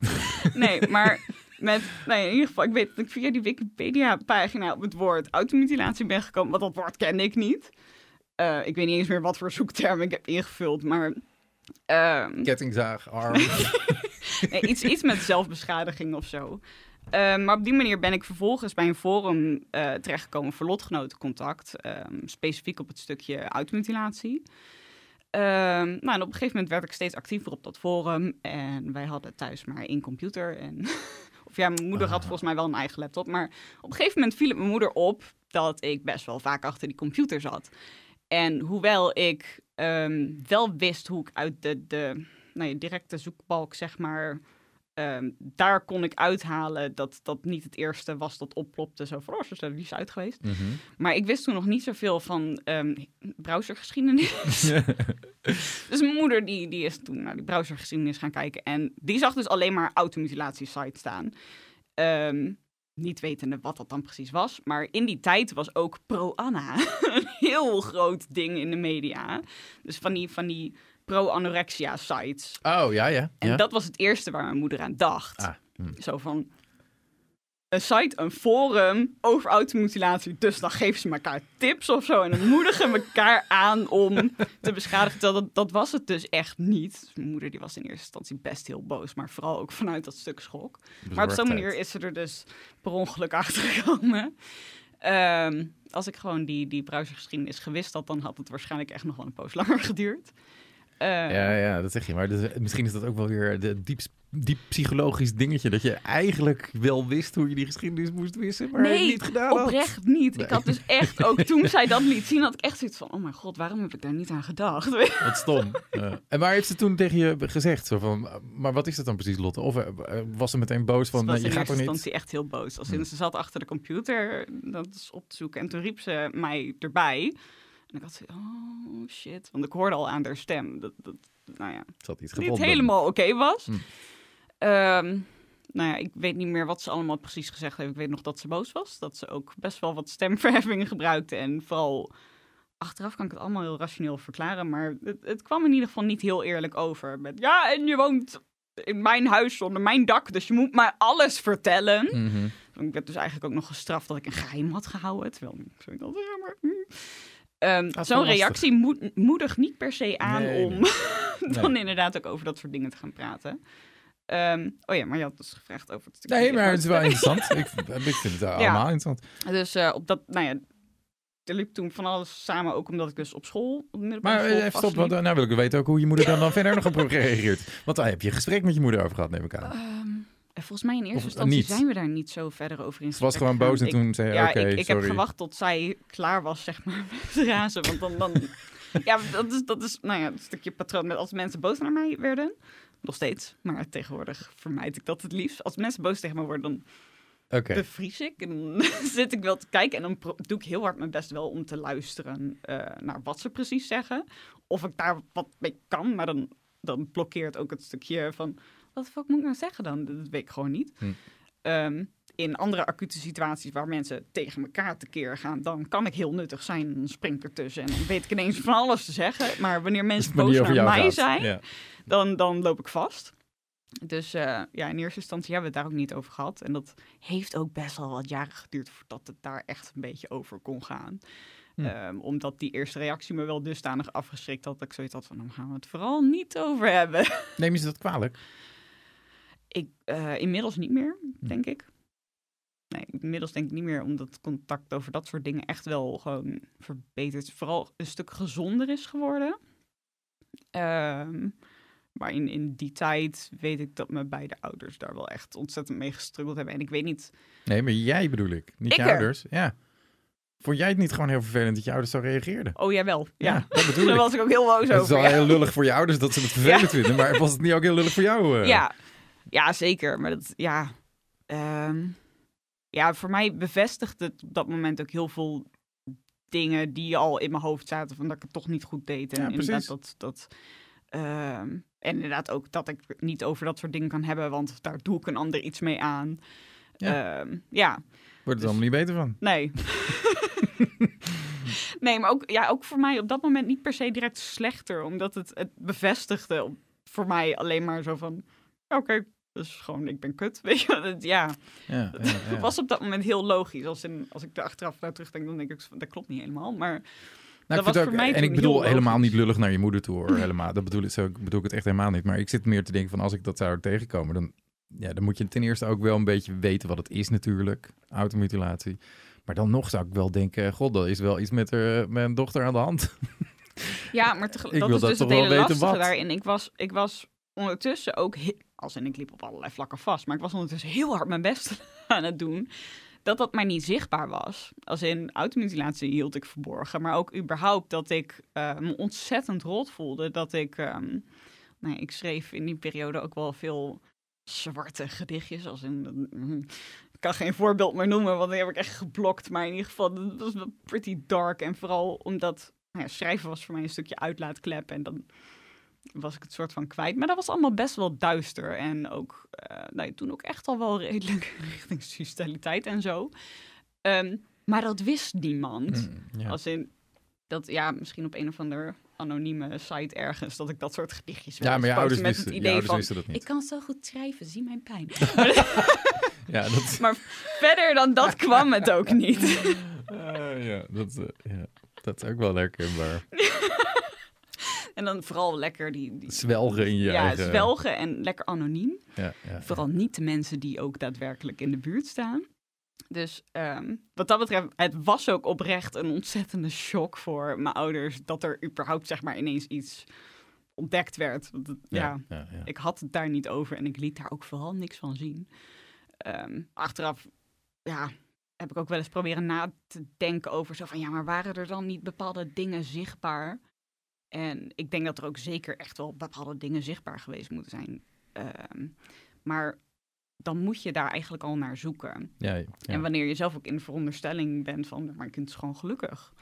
nee, maar met, nee, in ieder geval, ik weet dat ik via die Wikipedia-pagina op het woord automutilatie ben gekomen, want dat woord kende ik niet. Eh, ik weet niet eens meer wat voor zoekterm ik heb ingevuld, maar ehm, Kettingzaag, arm. Nee, iets, iets met zelfbeschadiging of zo. Eh, maar op die manier ben ik vervolgens bij een forum eh, terechtgekomen voor lotgenotencontact. ehm, specifiek op het stukje automutilatie. Ehm, nou, en op een gegeven moment werd ik steeds actiever op dat forum. En wij hadden thuis maar één computer. En, of ja, mijn moeder had Ah. volgens mij wel een eigen laptop. Maar op een gegeven moment viel het mijn moeder op dat ik best wel vaak achter die computer zat. En hoewel ik ehm, wel wist hoe ik uit de, de nou directe zoekbalk, zeg maar, ehm, daar kon ik uithalen dat dat niet het eerste was dat opplopte. Zo van, oh, ze zijn er liefst uit geweest. Mhm. Maar ik wist toen nog niet zoveel van ehm, browsergeschiedenis. dus mijn moeder die, die is toen naar die browsergeschiedenis gaan kijken. En die zag dus alleen maar automutilatie-site staan. Ehm, niet wetende wat dat dan precies was. Maar in die tijd was ook pro-Anna een heel groot ding in de media. Dus van die, van die pro-anorexia-sites. Oh, ja, ja. En ja. dat was het eerste waar mijn moeder aan dacht. Ah, hm. Zo van een site, een forum over automutilatie. Dus dan geven ze elkaar tips of zo. En dan moedigen elkaar aan om te beschadigen. Dat, dat was het dus echt niet. Mijn moeder die was in eerste instantie best heel boos. Maar vooral ook vanuit dat stuk schok. Maar op zo'n manier is ze er dus per ongeluk achter gekomen. Ehm, als ik gewoon die, die browsergeschiedenis gewist had, dan had het waarschijnlijk echt nog wel een poos langer geduurd. Eh, Ja, ja, dat zeg je. Maar dus, misschien is dat ook wel weer de diep, diep psychologisch dingetje. Dat je eigenlijk wel wist hoe je die geschiedenis moest wissen, maar nee, niet gedaan had. oprecht niet. Ik had dus echt, ook toen zij dat liet zien, had ik echt zoiets van, oh mijn god, waarom heb ik daar niet aan gedacht? Wat stom. En waar heeft ze toen tegen je gezegd? Zo van, maar wat is dat dan precies, Lotte? Of eh, was ze meteen boos van, Ze was eh, je in gaat er niet... instantie echt heel boos. Als in, Hm. ze zat achter de computer dat is op te zoeken en toen riep ze mij erbij. En ik had zo, oh shit, want ik hoorde al aan haar stem dat, dat nou ja, iets niet gevonden. helemaal oké was. Hm. Ehm, nou ja, ik weet niet meer wat ze allemaal precies gezegd heeft. Ik weet nog dat ze boos was. Dat ze ook best wel wat stemverheffingen gebruikte. En vooral achteraf kan ik het allemaal heel rationeel verklaren. Maar het, het kwam in ieder geval niet heel eerlijk over. Met ja, en je woont in mijn huis onder mijn dak. Dus je moet mij alles vertellen. Mhm. Ik werd dus eigenlijk ook nog gestraft dat ik een geheim had gehouden. Terwijl ik zo dacht, ja, hm. Ehm, wel Zo'n reactie moed- moedigt niet per se aan Nee, om nee. dan Nee. inderdaad ook over dat soort dingen te gaan praten. Ehm, oh ja, maar je had dus gevraagd over het stukje Nee, maar het is wel interessant. ik, ik vind het allemaal interessant. Dus eh, op dat, nou ja, er liep toen van alles samen, ook omdat ik dus op school, op middelbare Maar school eh, even stop, want, nou wil ik weten ook hoe je moeder dan, dan verder nog op reageert. Want daar heb je een gesprek met je moeder over gehad, neem ik aan. Ehm, volgens mij in eerste Of, eh, instantie niet. zijn we daar niet zo verder over in Ze was gewoon boos en toen zei Ja, ik, ik heb gewacht tot zij klaar was, zeg maar, met razen. Want dan, dan ja, dat is, dat is, nou ja, een stukje patroon met als mensen boos naar mij werden. Nog steeds, maar tegenwoordig vermijd ik dat het liefst. Als mensen boos tegen me worden, dan Oké, bevries ik. En dan zit ik wel te kijken. En dan doe ik heel hard mijn best wel om te luisteren eh, naar wat ze precies zeggen. Of ik daar wat mee kan, maar dan, dan blokkeert ook het stukje van... Wat fuck moet ik nou zeggen dan? Dat weet ik gewoon niet. Hm. Ehm, in andere acute situaties waar mensen tegen elkaar tekeer gaan... dan kan ik heel nuttig zijn. Dan spring ik ertussen en dan weet ik ineens van alles te zeggen. Maar wanneer mensen boos naar mij gaat. zijn Ja. dan, dan loop ik vast. Dus eh, ja, in eerste instantie hebben we het daar ook niet over gehad. En dat heeft ook best wel wat jaren geduurd voordat het daar echt een beetje over kon gaan. Hm. Ehm, omdat die eerste reactie me wel dusdanig afgeschrikt had dat ik zoiets had van, dan gaan we het vooral niet over hebben. Neem je ze dat kwalijk? Ik, eh, inmiddels niet meer, Hm. denk ik. Nee, inmiddels denk ik niet meer, omdat contact over dat soort dingen echt wel gewoon verbeterd, vooral een stuk gezonder is geworden. Ehm, maar in, in die tijd weet ik dat mijn beide ouders daar wel echt ontzettend mee gestruggeld hebben. En ik weet niet, Nee, maar jij bedoel ik. Niet Ik je er. ouders. Ja. Vond jij het niet gewoon heel vervelend dat je ouders zo reageerden? oh jawel, ja. dat bedoel Daar was ik ook heel boos Het is over. wel ja. heel lullig voor je ouders dat ze het vervelend vinden, maar was het niet ook heel lullig voor jou? eh? Ja, ja zeker. Maar dat, ja, ehm, ja, voor mij bevestigde het op dat moment ook heel veel dingen die al in mijn hoofd zaten van dat ik het toch niet goed deed. En Ja, inderdaad dat, dat ehm, en inderdaad ook dat ik niet over dat soort dingen kan hebben, want daar doe ik een ander iets mee aan. Ja. Ja, ja Wordt het Dus- allemaal niet beter van? nee. nee, maar ook, ja, ook voor mij op dat moment niet per se direct slechter, omdat het, het bevestigde op- voor mij alleen maar zo van, oké, dus gewoon ik ben kut, weet je. Het- Ja, Ja, ja, ja. het was op dat moment heel logisch. Als, in, als ik er achteraf naar terugdenk, dan denk ik, dat klopt niet helemaal. Maar Nou, Dat ik was ook, en ik bedoel helemaal niet lullig naar je moeder toe hoor. Helemaal. Dat bedoel ik, zo bedoel ik het echt helemaal niet. Maar ik zit meer te denken van als ik dat zou tegenkomen, dan, ja, dan moet je ten eerste ook wel een beetje weten wat het is natuurlijk. Automutilatie. Maar dan nog zou ik wel denken, god, dat is wel iets met eh, mijn dochter aan de hand. ja, maar tegel- Ik dat is dat dus het wel hele lastige wat. daarin. Ik was, ik was ondertussen ook, als in ik liep op allerlei vlakken vast, maar ik was ondertussen heel hard mijn best aan het doen. dat dat maar niet zichtbaar was. Als in automutilatie hield ik verborgen, maar ook überhaupt dat ik uh, me ontzettend rot voelde. Dat ik, um, ik schreef in die periode ook wel veel zwarte gedichtjes, als in, mm, ik kan geen voorbeeld meer noemen, want die heb ik echt geblokt. Maar in ieder geval, dat was pretty dark. En vooral omdat nou ja, schrijven was voor mij een stukje uitlaatklep. En dan was ik het soort van kwijt. Maar dat was allemaal best wel duister. En ook uh, nou, toen ook echt al wel redelijk richting suicidaliteit en zo. Um, maar dat wist niemand. Mm, ja. Als in dat, ja, misschien op een of ander anonieme site ergens dat ik dat soort gedichtjes Ja, maar je ouders met wisten, het idee van, dat niet. Ik kan zo goed schrijven, zie mijn pijn. ja, dat... Maar verder dan dat kwam het ook niet. Uh, ja, dat, uh, ja, dat is ook wel lekker, maar... En dan vooral lekker die... die zwelgen in je ja, eigen... zwelgen en lekker anoniem. Ja, ja, vooral niet de mensen die ook daadwerkelijk in de buurt staan. Dus um, wat dat betreft, het was ook oprecht een ontzettende shock voor mijn ouders dat er überhaupt zeg maar ineens iets ontdekt werd. Want het, ja, ja, ja, ik had het daar niet over en ik liet daar ook vooral niks van zien. Um, achteraf, ja, heb ik ook wel eens proberen na te denken over zo van ja, maar waren er dan niet bepaalde dingen zichtbaar? En ik denk dat er ook zeker echt wel bepaalde dingen zichtbaar geweest moeten zijn. Um, maar dan moet je daar eigenlijk al naar zoeken. Ja, ja. En wanneer je zelf ook in de veronderstelling bent van, maar kind is gewoon gelukkig.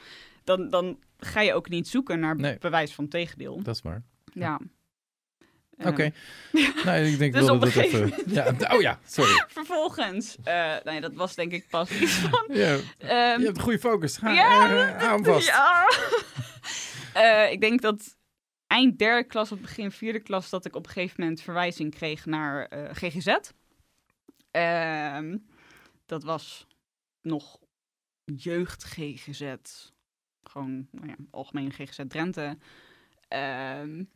Dan, dan ga je ook niet zoeken naar bewijs van tegendeel. Dat is waar. Ja. Oké. Okay. nee, ik denk dus wel dat het even... Ja, oh ja, sorry. Vervolgens, uh, nee, dat was denk ik pas iets van... Ja, um, je hebt een goede focus. Ga, ja, uh, aan vast. Ja. Uh, ik denk dat eind derde klas of begin vierde klas... dat ik op een gegeven moment verwijzing kreeg naar GGZ. Um, dat was nog jeugd GGZ. Gewoon, nou ja, algemeen GGZ Drenthe. Um,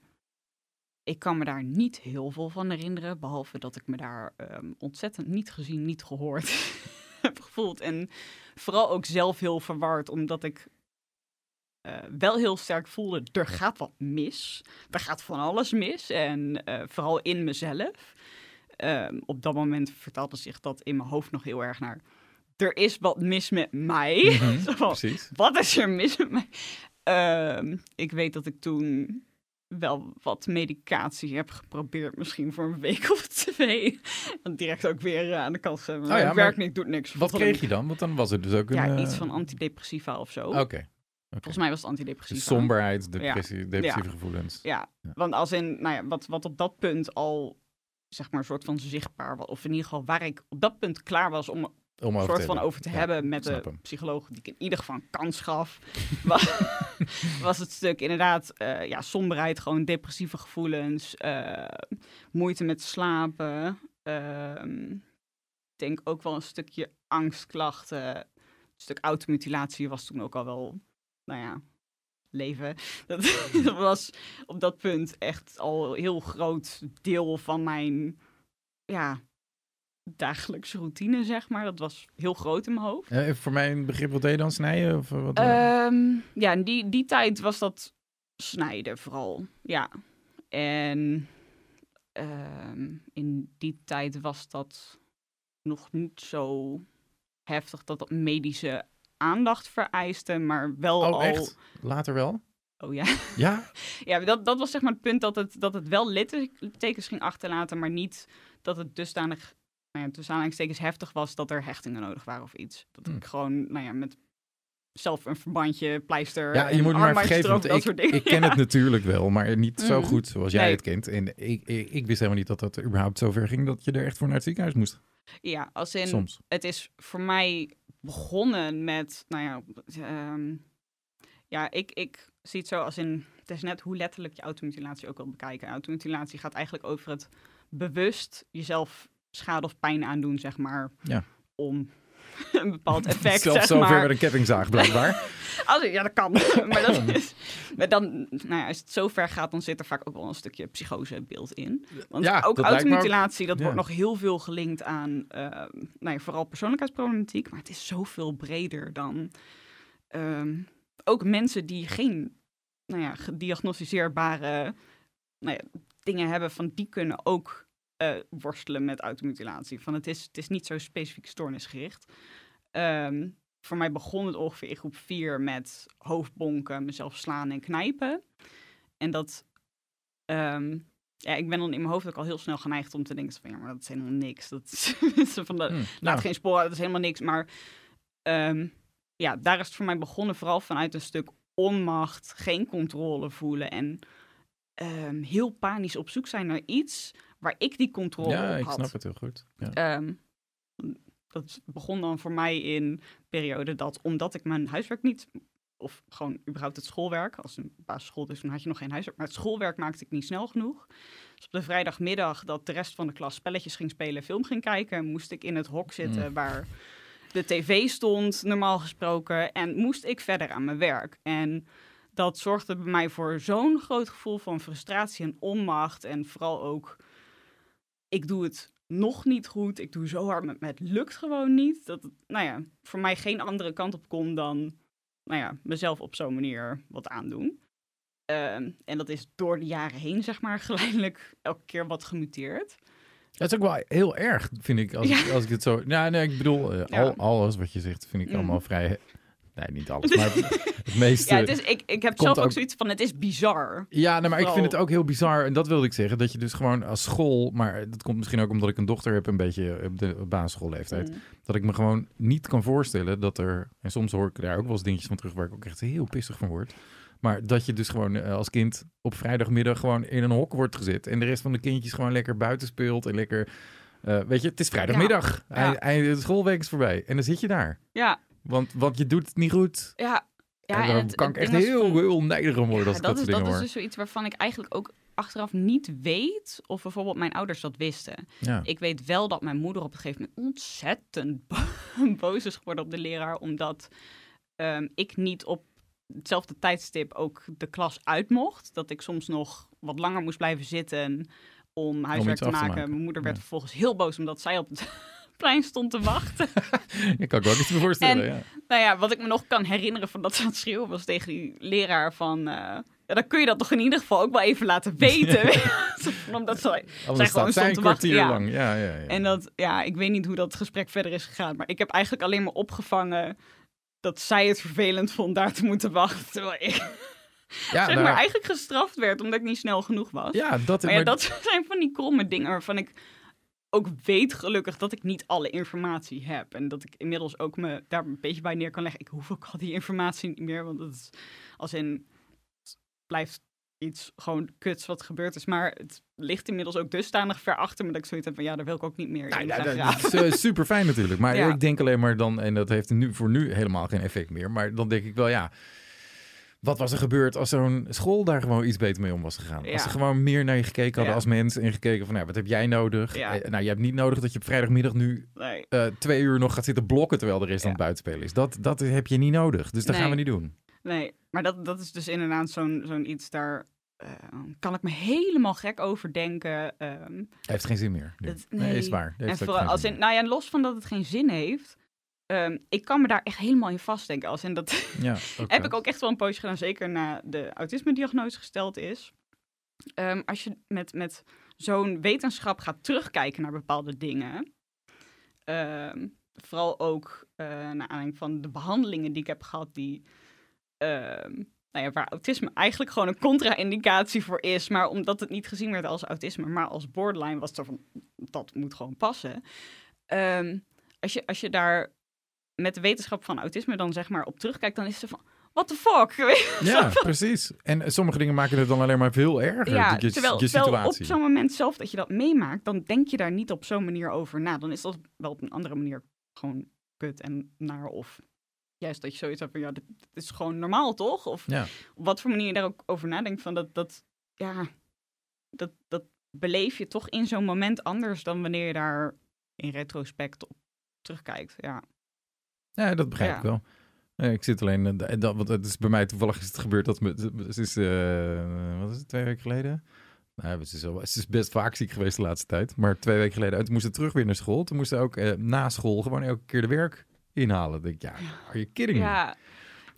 ik kan me daar niet heel veel van herinneren. Behalve dat ik me daar um, ontzettend niet gezien, niet gehoord heb gevoeld. En vooral ook zelf heel verward, omdat ik uh, wel heel sterk voelde, er gaat wat mis. Er gaat van alles mis. En uh, vooral in mezelf. Um, op dat moment vertaalde zich dat in mijn hoofd nog heel erg naar. Er is wat mis met mij. Mm -hmm, van, precies. Wat is er mis met mij? Um, ik weet dat ik toen wel wat medicatie heb geprobeerd, misschien voor een week of twee. En direct ook weer uh, aan de kant. Oh ja, werkt niet, doet niks. Wat kreeg je dan? Want dan was het dus ook een... Ja, iets van antidepressiva of zo. Oké. Okay. Volgens mij was het antidepressiva. Dus somberheid, depressie, depressieve ja. gevoelens. Ja. ja. want als in, nou ja, wat, wat op dat punt al zeg maar, een soort van zichtbaar was. Of in ieder geval waar ik op dat punt klaar was om om een soort van over te hebben met de hem. psycholoog die ik in ieder geval een kans gaf, was, was het stuk inderdaad uh, ja, somberheid, gewoon depressieve gevoelens, uh, moeite met slapen. Uh, ik denk ook wel een stukje angstklachten. Een stuk automutilatie was toen ook al wel, nou ja, leven. Dat, dat, was op dat punt echt al een heel groot deel van mijn ja, dagelijkse routine, zeg maar. Dat was heel groot in mijn hoofd. Uh, voor mijn begrip, wat deed je dan? Snijden? Of wat, um, ja, in die, die tijd was dat snijden vooral, ja. En um, in die tijd was dat nog niet zo heftig dat dat medische aandacht vereiste, maar wel oh, al... Echt? Later wel? Oh ja? Ja? ja, dat, dat was zeg maar het punt dat het, dat het wel littekens ging achterlaten, maar niet dat het dusdanig, nou ja, tussen aanhalingstekens heftig was dat er hechtingen nodig waren of iets. Dat hm. ik gewoon, nou ja, met zelf een verbandje, pleister. Ja, je moet maar vergeven, want ik, ik ken het natuurlijk wel, maar niet zo mhm. goed zoals jij het kent. En ik, ik, ik, wist helemaal niet dat dat überhaupt zover ging dat je er echt voor naar het ziekenhuis moest. Ja, als in, Soms. het is voor mij begonnen met, nou ja, um, ja, ik, ik zie het zo als in, het is net hoe letterlijk je automutilatie ook wil bekijken. Automutilatie gaat eigenlijk over het bewust jezelf schade of pijn aandoen, zeg maar, ja. om een bepaald effect, Zelfs zeg zover maar. met een kettingzaag, blijkbaar. Als, ja, dat kan. maar, dat is, maar dan, nou ja, als het zo ver gaat, dan zit er vaak ook wel een stukje psychosebeeld in. Want Ja, ook dat automutilatie, dat ja. wordt nog heel veel gelinkt aan, eh, nou ja, vooral persoonlijkheidsproblematiek. Maar het is zoveel breder dan ehm, ook mensen die geen, nou ja, gediagnosticeerbare nou ja, dingen hebben, van die kunnen ook eh, worstelen met automutilatie. Van het is, het is niet zo specifiek stoornisgericht. Ehm, voor mij begon het ongeveer in groep 4 met hoofdbonken, mezelf slaan en knijpen. En dat, ehm, ja, ik ben dan in mijn hoofd ook al heel snel geneigd om te denken van, ja, maar dat is helemaal niks. Dat is van de, Hm, laat nou, geen spoor, dat is helemaal niks. Maar ehm, ja, daar is het voor mij begonnen vooral vanuit een stuk onmacht, geen controle voelen en heel panisch op zoek zijn naar iets waar ik die controle ja, op ik had. snap het heel goed. Ja. Ehm, dat begon dan voor mij in periode dat omdat ik mijn huiswerk niet, of gewoon überhaupt het schoolwerk, als een basisschool dus dan had je nog geen huiswerk, maar het schoolwerk maakte ik niet snel genoeg. Dus op de vrijdagmiddag dat de rest van de klas spelletjes ging spelen, film ging kijken, moest ik in het hok zitten Mm. waar de tv stond, normaal gesproken, en moest ik verder aan mijn werk. En dat zorgde bij mij voor zo'n groot gevoel van frustratie en onmacht en vooral ook ik doe het nog niet goed. Ik doe zo hard, maar het lukt gewoon niet. Dat het, nou ja, voor mij geen andere kant op kon dan, nou ja, mezelf op zo'n manier wat aandoen. Ehm, en dat is door de jaren heen, zeg maar, geleidelijk elke keer wat gemuteerd. Het is ook wel heel erg, vind ik, als, ik, als ik het zo... Nou, nee, ik bedoel, eh, Ja. al, alles wat je zegt vind ik Mhm. allemaal vrij... Nee, niet alles, maar het meeste... Ja, is, ik, ik heb zelf ook ook- zoiets van, het is bizar. Ja, nou, maar ik vind het ook heel bizar. En dat wilde ik zeggen. Dat je dus gewoon als school. Maar dat komt misschien ook omdat ik een dochter heb, een beetje op de basisschoolleeftijd. Mm. Dat ik me gewoon niet kan voorstellen dat er. En soms hoor ik daar ook wel eens dingetjes van terug waar ik ook echt heel pissig van word. Maar dat je dus gewoon eh, als kind op vrijdagmiddag gewoon in een hok wordt gezet. En de rest van de kindjes gewoon lekker buiten speelt. En lekker. eh, weet je, het is vrijdagmiddag. Ja. Hij, de schoolweek is voorbij. En dan zit je daar. Ja, Want, want je doet het niet goed. ja. Ja, en het- kan het ik echt heel, van- heel worden Ja, als ik dat, dat, is, soort dingen dat is dus zoiets waarvan ik eigenlijk ook achteraf niet weet of bijvoorbeeld mijn ouders dat wisten. Ja. Ik weet wel dat mijn moeder op een gegeven moment ontzettend bo- boos is geworden op de leraar, omdat ehm, ik niet op hetzelfde tijdstip ook de klas uit mocht. Dat ik soms nog wat langer moest blijven zitten om huiswerk te maken. maken. Mijn moeder werd Ja. vervolgens heel boos omdat zij op het plein stond te wachten. Ik kan ik wel iets voorstellen. En- ja. nou ja, wat ik me nog kan herinneren van dat ze aan het schreeuwen was tegen die leraar van... eh, ja, dan kun je dat toch in ieder geval ook wel even laten weten. Omdat zij gewoon zij stond een te wachten, ja. lang. Ja, ja, ja. En dat, ja, ik weet niet hoe dat gesprek verder is gegaan. Maar ik heb eigenlijk alleen maar opgevangen dat zij het vervelend vond daar te moeten wachten. Terwijl ik ja, zeg nou, maar eigenlijk gestraft werd omdat ik niet snel genoeg was. ja, dat, maar ja, maar- dat zijn van die kromme dingen waarvan ik ook weet gelukkig dat ik niet alle informatie heb. En dat ik inmiddels ook me daar een beetje bij neer kan leggen. Ik hoef ook al die informatie niet meer, want het is als in het blijft iets gewoon kuts wat gebeurd is. Maar het ligt inmiddels ook dusdanig ver achter me dat ik zoiets heb van ja, daar wil ik ook niet meer Nou, in ja, dat is super fijn natuurlijk. Maar Ja. ik denk alleen maar dan, en dat heeft nu voor nu helemaal geen effect meer. Maar dan denk ik wel, ja. Wat was er gebeurd als zo'n school daar gewoon iets beter mee om was gegaan? Ja. Als ze gewoon meer naar je gekeken hadden Ja. als mens en gekeken van, nou, wat heb jij nodig? Ja. Eh, nou, je hebt niet nodig dat je op vrijdagmiddag nu Nee. eh, twee uur nog gaat zitten blokken terwijl de rest aan het buitenspelen is. Dat, dat heb je niet nodig. Dus dat Nee. gaan we niet doen. Nee, maar dat, dat is dus inderdaad zo'n zo'n iets daar. eh, kan ik me helemaal gek over denken. ehm, Heeft geen zin meer. Dat- nee. nee. is waar. Heeft en vooral als in, nou ja, los van dat het geen zin heeft. Ehm, ik kan me daar echt helemaal in vastdenken. Als in dat. Ja, heb ik ook echt wel een poosje gedaan, zeker na de autisme-diagnose gesteld is. Ehm, als je met, met zo'n wetenschap gaat terugkijken naar bepaalde dingen. ehm, vooral ook eh naar aanleiding van de behandelingen die ik heb gehad, die, nou ja, waar autisme eigenlijk gewoon een contra-indicatie voor is. Maar omdat het niet gezien werd als autisme, maar als borderline, was zo van, dat moet gewoon passen. Als, je, als je daar met de wetenschap van autisme dan zeg maar op terugkijkt, dan is het van, what the fuck? Ja, precies. En sommige dingen maken het dan alleen maar veel erger. Ja, je, terwijl, je terwijl op zo'n moment zelf dat je dat meemaakt, dan denk je daar niet op zo'n manier over na. Dan is dat wel op een andere manier gewoon kut en naar of juist dat je zoiets hebt van ja, dit, dit is gewoon normaal toch? Of Ja. op wat voor manier je daar ook over nadenkt van dat, dat ja, dat, dat beleef je toch in zo'n moment anders dan wanneer je daar in retrospect op terugkijkt. Ja, Ja, dat begrijp Ja. ik wel. Ik zit alleen, eh, dat, want het is bij mij toevallig is het gebeurd dat me, het is, eh, wat is het, twee weken geleden? Nou, het is, wel, het is best vaak ziek geweest de laatste tijd, maar twee weken geleden, en toen moest terug weer naar school. Toen moesten ook eh, na school gewoon elke keer de werk inhalen. Dan denk ik, ja, are you kidding me? ja.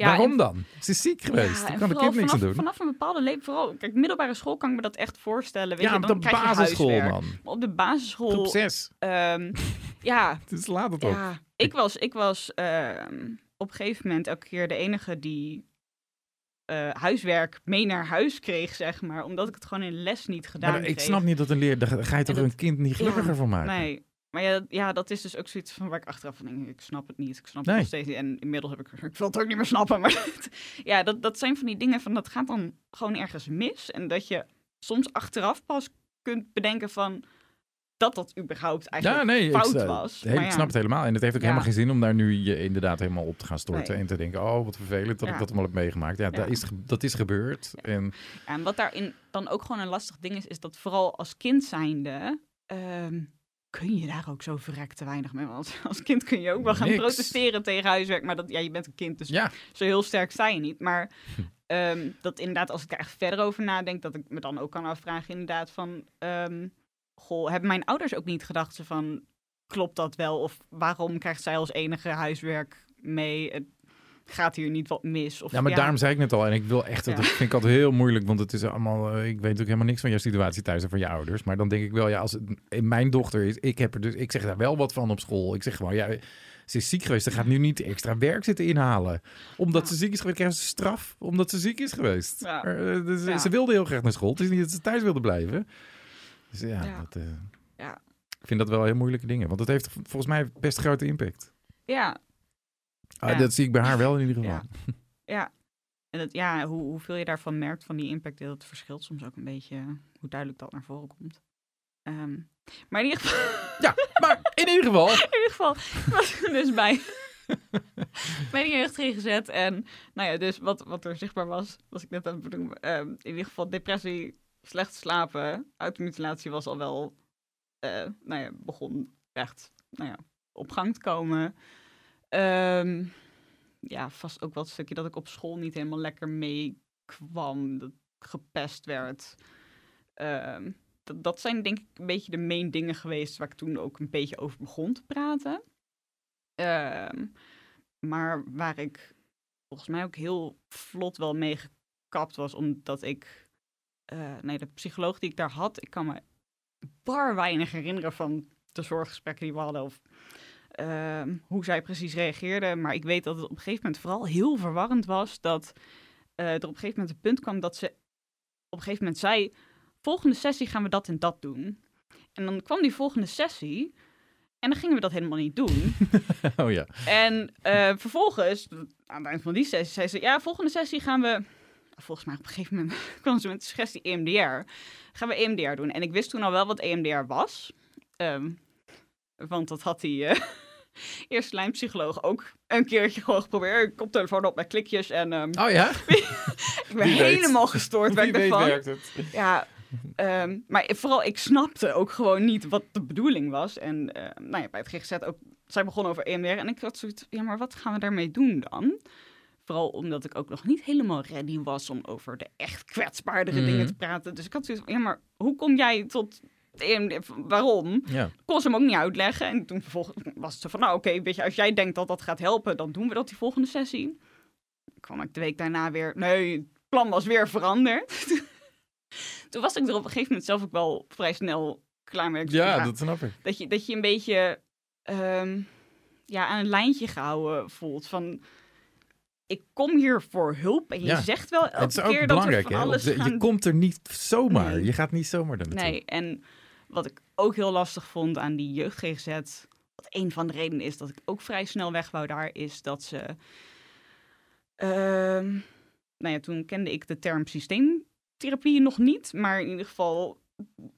Ja Waarom en- dan? Ze is ziek geweest. Ja, kan de kind niks aan doen. vanaf een bepaalde leeftijd, vooral, kijk, middelbare school kan ik me dat echt voorstellen. Weet ja, je, op dan de krijg je basisschool, man. Maar Op de basisschool Groep 6. Ehm, Ja, Dus laat het op. ja. Ik was, ik was ehm, op een gegeven moment elke keer de enige die eh, huiswerk mee naar huis kreeg, zeg maar. Omdat ik het gewoon in les niet gedaan Maar ik kreeg. snap niet dat een leer... Daar ga je toch dat- een kind niet gelukkiger Ja, van maken? Nee. Maar ja, ja, dat is dus ook zoiets van waar ik achteraf van denk, ik snap het niet. Ik snap Nee. het nog steeds niet. En inmiddels heb ik, ik wil het ook niet meer snappen. Maar ja, dat, dat zijn van die dingen van, dat gaat dan gewoon ergens mis. En dat je soms achteraf pas kunt bedenken van, dat dat überhaupt eigenlijk Ja, nee, fout was. heel- Maar ik ja. snap het helemaal. En het heeft ook Ja. helemaal geen zin om daar nu je inderdaad helemaal op te gaan storten. Nee. En te denken, oh wat vervelend dat Ja. ik dat allemaal heb meegemaakt. Ja, Ja. Dat, is, dat is gebeurd. En Ja, en wat daarin dan ook gewoon een lastig ding is, is dat vooral als kind zijnde... ehm, kun je daar ook zo verrekt te weinig mee. Want als, kind kun je ook wel gaan Niks. protesteren tegen huiswerk. Maar dat, ja, je bent een kind, dus ja, zo heel sterk sta je niet. Maar Hm. ehm, dat inderdaad, als ik er echt verder over nadenk, dat ik me dan ook kan afvragen inderdaad van... ehm, goh, hebben mijn ouders ook niet gedacht ze van... Klopt dat wel? Of waarom krijgt zij als enige huiswerk mee? Gaat hier niet wat mis? Of, ja, maar daarom zei ik net al. En ik wil echt, Ja. dat vind ik altijd heel moeilijk. Want het is allemaal, eh, ik weet natuurlijk helemaal niks van jouw situatie thuis en van je ouders. Maar dan denk ik wel, ja, als het in mijn dochter is, ik heb er dus, ik zeg daar wel wat van op school. Ik zeg gewoon, ja, ze is ziek geweest. Ze gaat nu niet extra werk zitten inhalen. Omdat Ja. ze ziek is geweest, krijgt ze straf. Omdat ze ziek is geweest. Ja. Maar, eh, dus, Ja. Ze wilde heel graag naar school. Het is niet dat ze thuis wilde blijven. Dus ja, Ja. Dat, eh, Ja. ik vind dat wel heel moeilijke dingen. Want het heeft volgens mij best grote impact. Ja, Ah. Dat zie ik bij haar wel in ieder geval. Ja. ja. En dat, ja, hoe, hoeveel je daarvan merkt van die impact, dat verschilt soms ook een beetje hoe duidelijk dat naar voren komt. Ehm, maar in ieder geval, Ja, maar in ieder geval. in ieder geval was ik dus bij, die jeugd gezet. En nou ja, dus wat, wat er zichtbaar was, was ik net aan het benoemen. Ehm, in ieder geval depressie, slecht slapen, automutilatie was al wel, eh, nou ja, begon echt nou ja, op gang te komen. Ehm, ja, vast ook wel het stukje dat ik op school niet helemaal lekker meekwam. Dat gepest werd. Ehm, dat, dat zijn denk ik een beetje de main dingen geweest waar ik toen ook een beetje over begon te praten. Ehm, maar waar ik volgens mij ook heel vlot wel mee gekapt was, omdat ik... eh, nee, de psycholoog die ik daar had, ik kan me bar weinig herinneren van de zorggesprekken die we hadden. Of ehm, hoe zij precies reageerde. Maar ik weet dat het op een gegeven moment vooral heel verwarrend was. Dat eh, er op een gegeven moment een punt kwam dat ze op een gegeven moment zei... Volgende sessie gaan we dat en dat doen. En dan kwam die volgende sessie en dan gingen we dat helemaal niet doen. Oh ja. En eh, vervolgens, aan het eind van die sessie, zei ze... Ja, volgende sessie gaan we... Volgens mij op een gegeven moment kwam ze met de suggestie EMDR. Gaan we EMDR doen. En ik wist toen al wel wat EMDR was. Ehm, want dat had die eh eerste lijnpsycholoog ook een keertje gewoon geprobeerd. Koptelefoon op met klikjes en ehm, Oh ja? ik ben wie weet. helemaal gestoord Wie weet ervan. werkt het. Ja, ehm, maar vooral ik snapte ook gewoon niet wat de bedoeling was. En eh, nou ja, bij het GGZ ook, zij begon over EMDR en ik had zoiets, ja, maar wat gaan we daarmee doen dan? Vooral omdat ik ook nog niet helemaal ready was om over de echt kwetsbaardere Mhm. dingen te praten. Dus ik had zoiets van, ja, maar hoe kom jij tot? Waarom? Ja. kon ze hem ook niet uitleggen. En toen vervolgens was het zo van, nou oké, weet je, als jij denkt dat dat gaat helpen, dan doen we dat die volgende sessie. Kwam ik de week daarna weer, nee, het plan was weer veranderd. toen was ik er op een gegeven moment zelf ook wel vrij snel klaar mee. Ja, dat snap ik. dat, je, dat je een beetje ehm, ja, aan een lijntje gehouden voelt van... Ik kom hier voor hulp en je Ja. zegt wel elke Het is ook keer dat we hè? alles Je komt er niet zomaar. Nee. Je gaat niet zomaar. Nee, en wat ik ook heel lastig vond aan die jeugd GGZ, wat een van de redenen is dat ik ook vrij snel weg wou daar, is dat ze. Ehm, nou ja, toen kende ik de term systeemtherapie nog niet, maar in ieder geval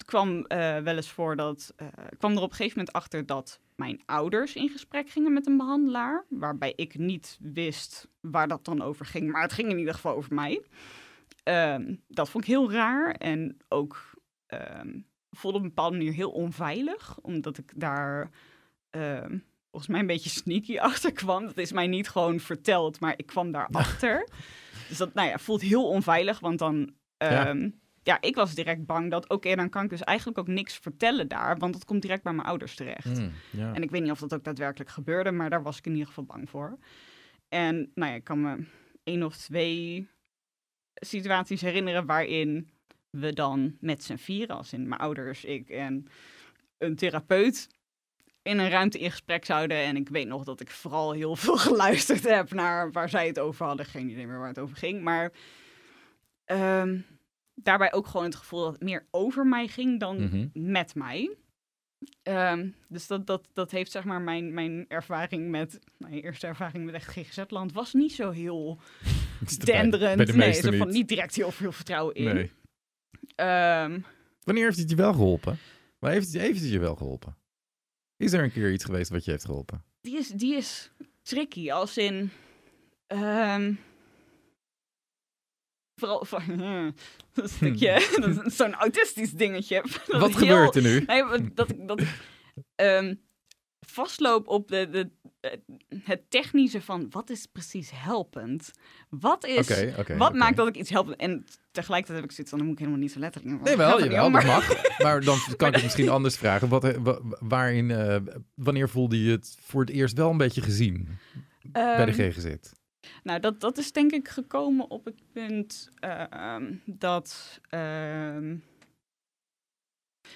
kwam eh, wel eens voor dat. ik kwam er op een gegeven moment achter dat mijn ouders in gesprek gingen met een behandelaar, waarbij ik niet wist waar dat dan over ging, maar het ging in ieder geval over mij. Ehm, dat vond ik heel raar en ook ehm, voelde op een bepaalde manier heel onveilig, omdat ik daar ehm, volgens mij een beetje sneaky achter kwam. Dat is mij niet gewoon verteld, maar ik kwam daarachter. dus dat nou ja, voelt heel onveilig, want dan... Ja. ehm, ja. ik was direct bang dat, oké, dan kan ik dus eigenlijk ook niks vertellen daar, want dat komt direct bij mijn ouders terecht. Ja. En ik weet niet of dat ook daadwerkelijk gebeurde, maar daar was ik in ieder geval bang voor. En nou ja, ik kan me één of twee situaties herinneren waarin we dan met z'n vieren, als in mijn ouders, ik en een therapeut, in een ruimte in gesprek zouden. En ik weet nog dat ik vooral heel veel geluisterd heb naar waar zij het over hadden. Geen idee meer waar het over ging. Maar ehm, daarbij ook gewoon het gevoel dat het meer over mij ging dan Mhm. met mij. Ehm, dus dat, dat, dat heeft zeg maar mijn, mijn ervaring met, mijn eerste ervaring met echt GGZ-land was niet zo heel denderend. Nee, er vond niet. niet direct heel veel vertrouwen in. Nee. Ehm, Wanneer heeft het je wel geholpen? Maar heeft het, heeft het je wel geholpen? Is er een keer iets geweest wat je heeft geholpen? die, is, die is tricky, als in... ehm, vooral van... dat stukje, is zo'n autistisch dingetje. Hmm. wat heel- gebeurt er nu? Nee, dat, dat ehm, vastloop op de, de, het technische van wat is precies helpend? Wat is... Wat maakt dat ik iets helpend... En tegelijkertijd heb ik zoiets van, dan moet ik helemaal niet zo letterlijk. Nee, wel, jawel, dat mag. Maar dan kan ik het misschien anders vragen. Wat, eh, wa- waarin, eh, wanneer voelde je het voor het eerst wel een beetje gezien bij de Ehm, GGZ? Nou, dat, dat is denk ik gekomen op het punt eh, ehm, dat. ehm,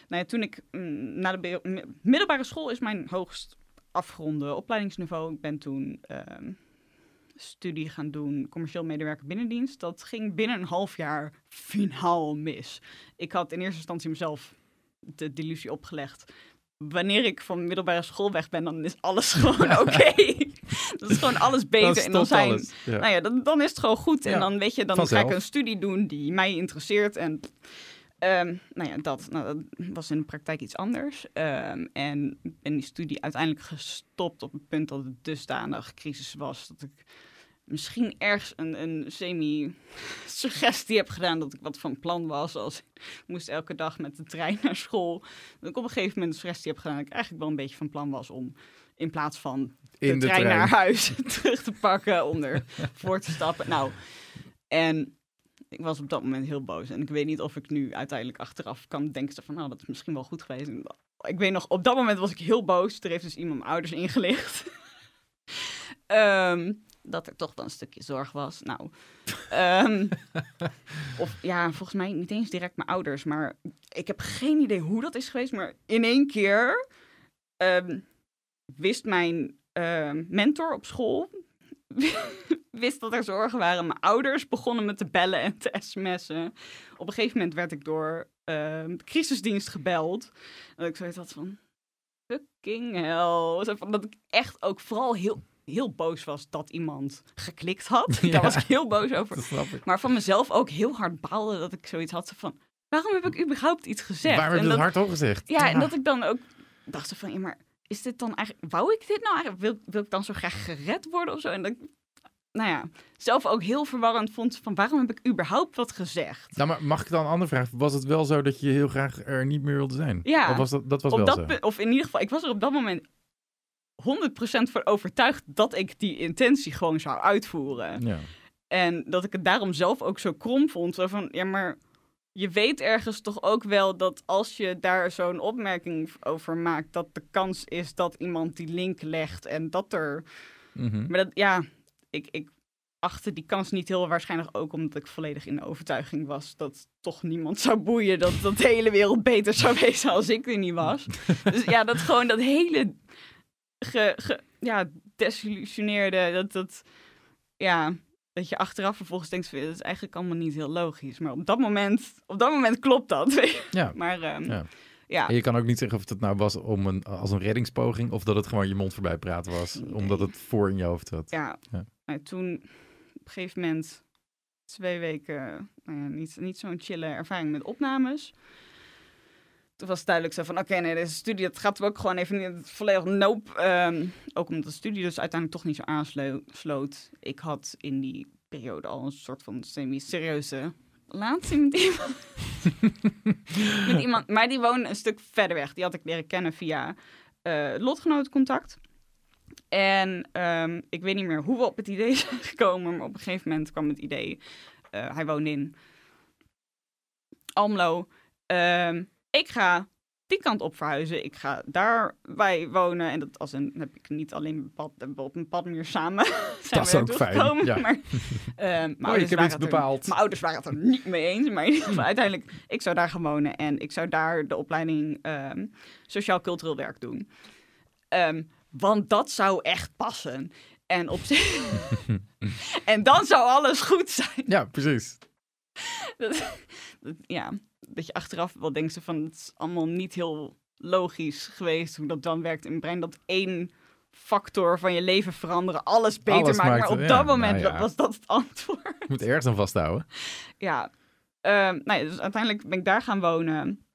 nou ja, toen ik mm, na de middelbare school is mijn hoogst afgeronde opleidingsniveau. Ik ben toen ehm, studie gaan doen, commercieel medewerker binnendienst. Dat ging binnen een half jaar finaal mis. Ik had in eerste instantie mezelf de delusie opgelegd. Wanneer ik van middelbare school weg ben, dan is alles gewoon oké. dat is gewoon alles beter. en dan zijn, alles. Ja. nou ja, dan, dan is het gewoon goed. En dan weet je, dan ga vanzelf. ik een studie doen die mij interesseert. En ehm, nou ja, dat, nou, dat was in de praktijk iets anders. Ehm, en ben die studie uiteindelijk gestopt op het punt dat het dusdanig crisis was. Dat ik misschien ergens een, een semi-suggestie heb gedaan dat ik wat van plan was. Als ik moest elke dag met de trein naar school. Dat ik op een gegeven moment een suggestie heb gedaan dat ik eigenlijk wel een beetje van plan was om in plaats van de, In de trein, trein. naar huis terug te pakken om er voor te stappen. Nou, en ik was op dat moment heel boos. En ik weet niet of ik nu uiteindelijk achteraf kan denken van, nou, dat is misschien wel goed geweest. En Ik weet nog, op dat moment was ik heel boos. Er heeft dus iemand mijn ouders ingelicht. Ehm, dat er toch wel een stukje zorg was. Nou, ehm, of ja, volgens mij niet eens direct mijn ouders. Maar ik heb geen idee hoe dat is geweest. Maar in één keer ehm, wist mijn mentor op school wist dat er zorgen waren. Mijn ouders begonnen me te bellen en te sms'en. Op een gegeven moment werd ik door ehm, de crisisdienst gebeld. En ik zoiets had van, fucking hell. Dat ik echt ook vooral heel, heel boos was dat iemand geklikt had. Ja. Daar was ik heel boos over. Maar van mezelf ook heel hard baalde dat ik zoiets had van... Waarom heb ik überhaupt iets gezegd? Waarom heb je dat- hardop gezegd? ja, en dat ik dan ook dacht van, ja, maar is dit dan eigenlijk, wou ik dit nou eigenlijk? Wil, wil ik dan zo graag gered worden of zo? En dat ik, nou ja, zelf ook heel verwarrend vond van, waarom heb ik überhaupt wat gezegd? Nou, maar mag ik dan een andere vraag? Was het wel zo dat je heel graag er niet meer wilde zijn? Ja. Of was dat, dat was op wel dat zo? of in ieder geval, ik was er op dat moment 100% van overtuigd dat ik die intentie gewoon zou uitvoeren. Ja. En dat ik het daarom zelf ook zo krom vond. Zo van, ja, maar je weet ergens toch ook wel dat als je daar zo'n opmerking over maakt, dat de kans is dat iemand die link legt en dat er. Mhm. Maar dat, ja, ik, ik achtte die kans niet heel waarschijnlijk ook omdat ik volledig in de overtuiging was dat toch niemand zou boeien, dat, dat de hele wereld beter zou wezen als ik er niet was. Dus ja, dat gewoon dat hele ge, ge- ja, desillusioneerde, dat, dat, ja, dat je achteraf vervolgens denkt, dat is eigenlijk allemaal niet heel logisch. Maar op dat moment, op dat moment klopt dat. Ja. Maar ehm, Ja. ja. En je kan ook niet zeggen of het nou was om een, als een reddingspoging of dat het gewoon je mond voorbij praten was, Nee. omdat het voor in je hoofd zat. Ja, Ja. maar toen op een gegeven moment twee weken, nou ja, niet, niet zo'n chille ervaring met opnames. Toen was het duidelijk zo van, oké, nee, deze studie, dat gaat ook gewoon even niet volledig nope. Ehm, ook omdat de studie dus uiteindelijk toch niet zo aansloot. Ik had in die periode al een soort van semi-serieuze relatie met iemand. met iemand. Maar die woonde een stuk verder weg. Die had ik leren kennen via eh lotgenotencontact. En ehm, ik weet niet meer hoe we op het idee zijn gekomen, maar op een gegeven moment kwam het idee. eh, hij woonde in Almelo. Ehm, ik ga die kant op verhuizen. Ik ga daarbij wonen. En dat als een, heb ik niet alleen we op een pad meer samen zijn is we ook fijn, ja. Maar, ehm, mijn Oh, ik heb iets het er- bepaald. Mijn ouders waren het er niet mee eens. Maar in ieder geval, uiteindelijk, ik zou daar gaan wonen. En ik zou daar de opleiding ehm, sociaal-cultureel werk doen. Ehm, want dat zou echt passen. En op zich. en dan zou alles goed zijn. Ja, precies. Dat- dat- ja, dat je achteraf wel denkt van het is allemaal niet heel logisch geweest hoe dat dan werkt in het brein. Dat één factor van je leven veranderen alles beter Alles maakt. maakt Maar op dat moment nou ja. was dat het antwoord. Je moet ergens aan vasthouden. Ja, nou ja, dus uiteindelijk ben ik daar gaan wonen.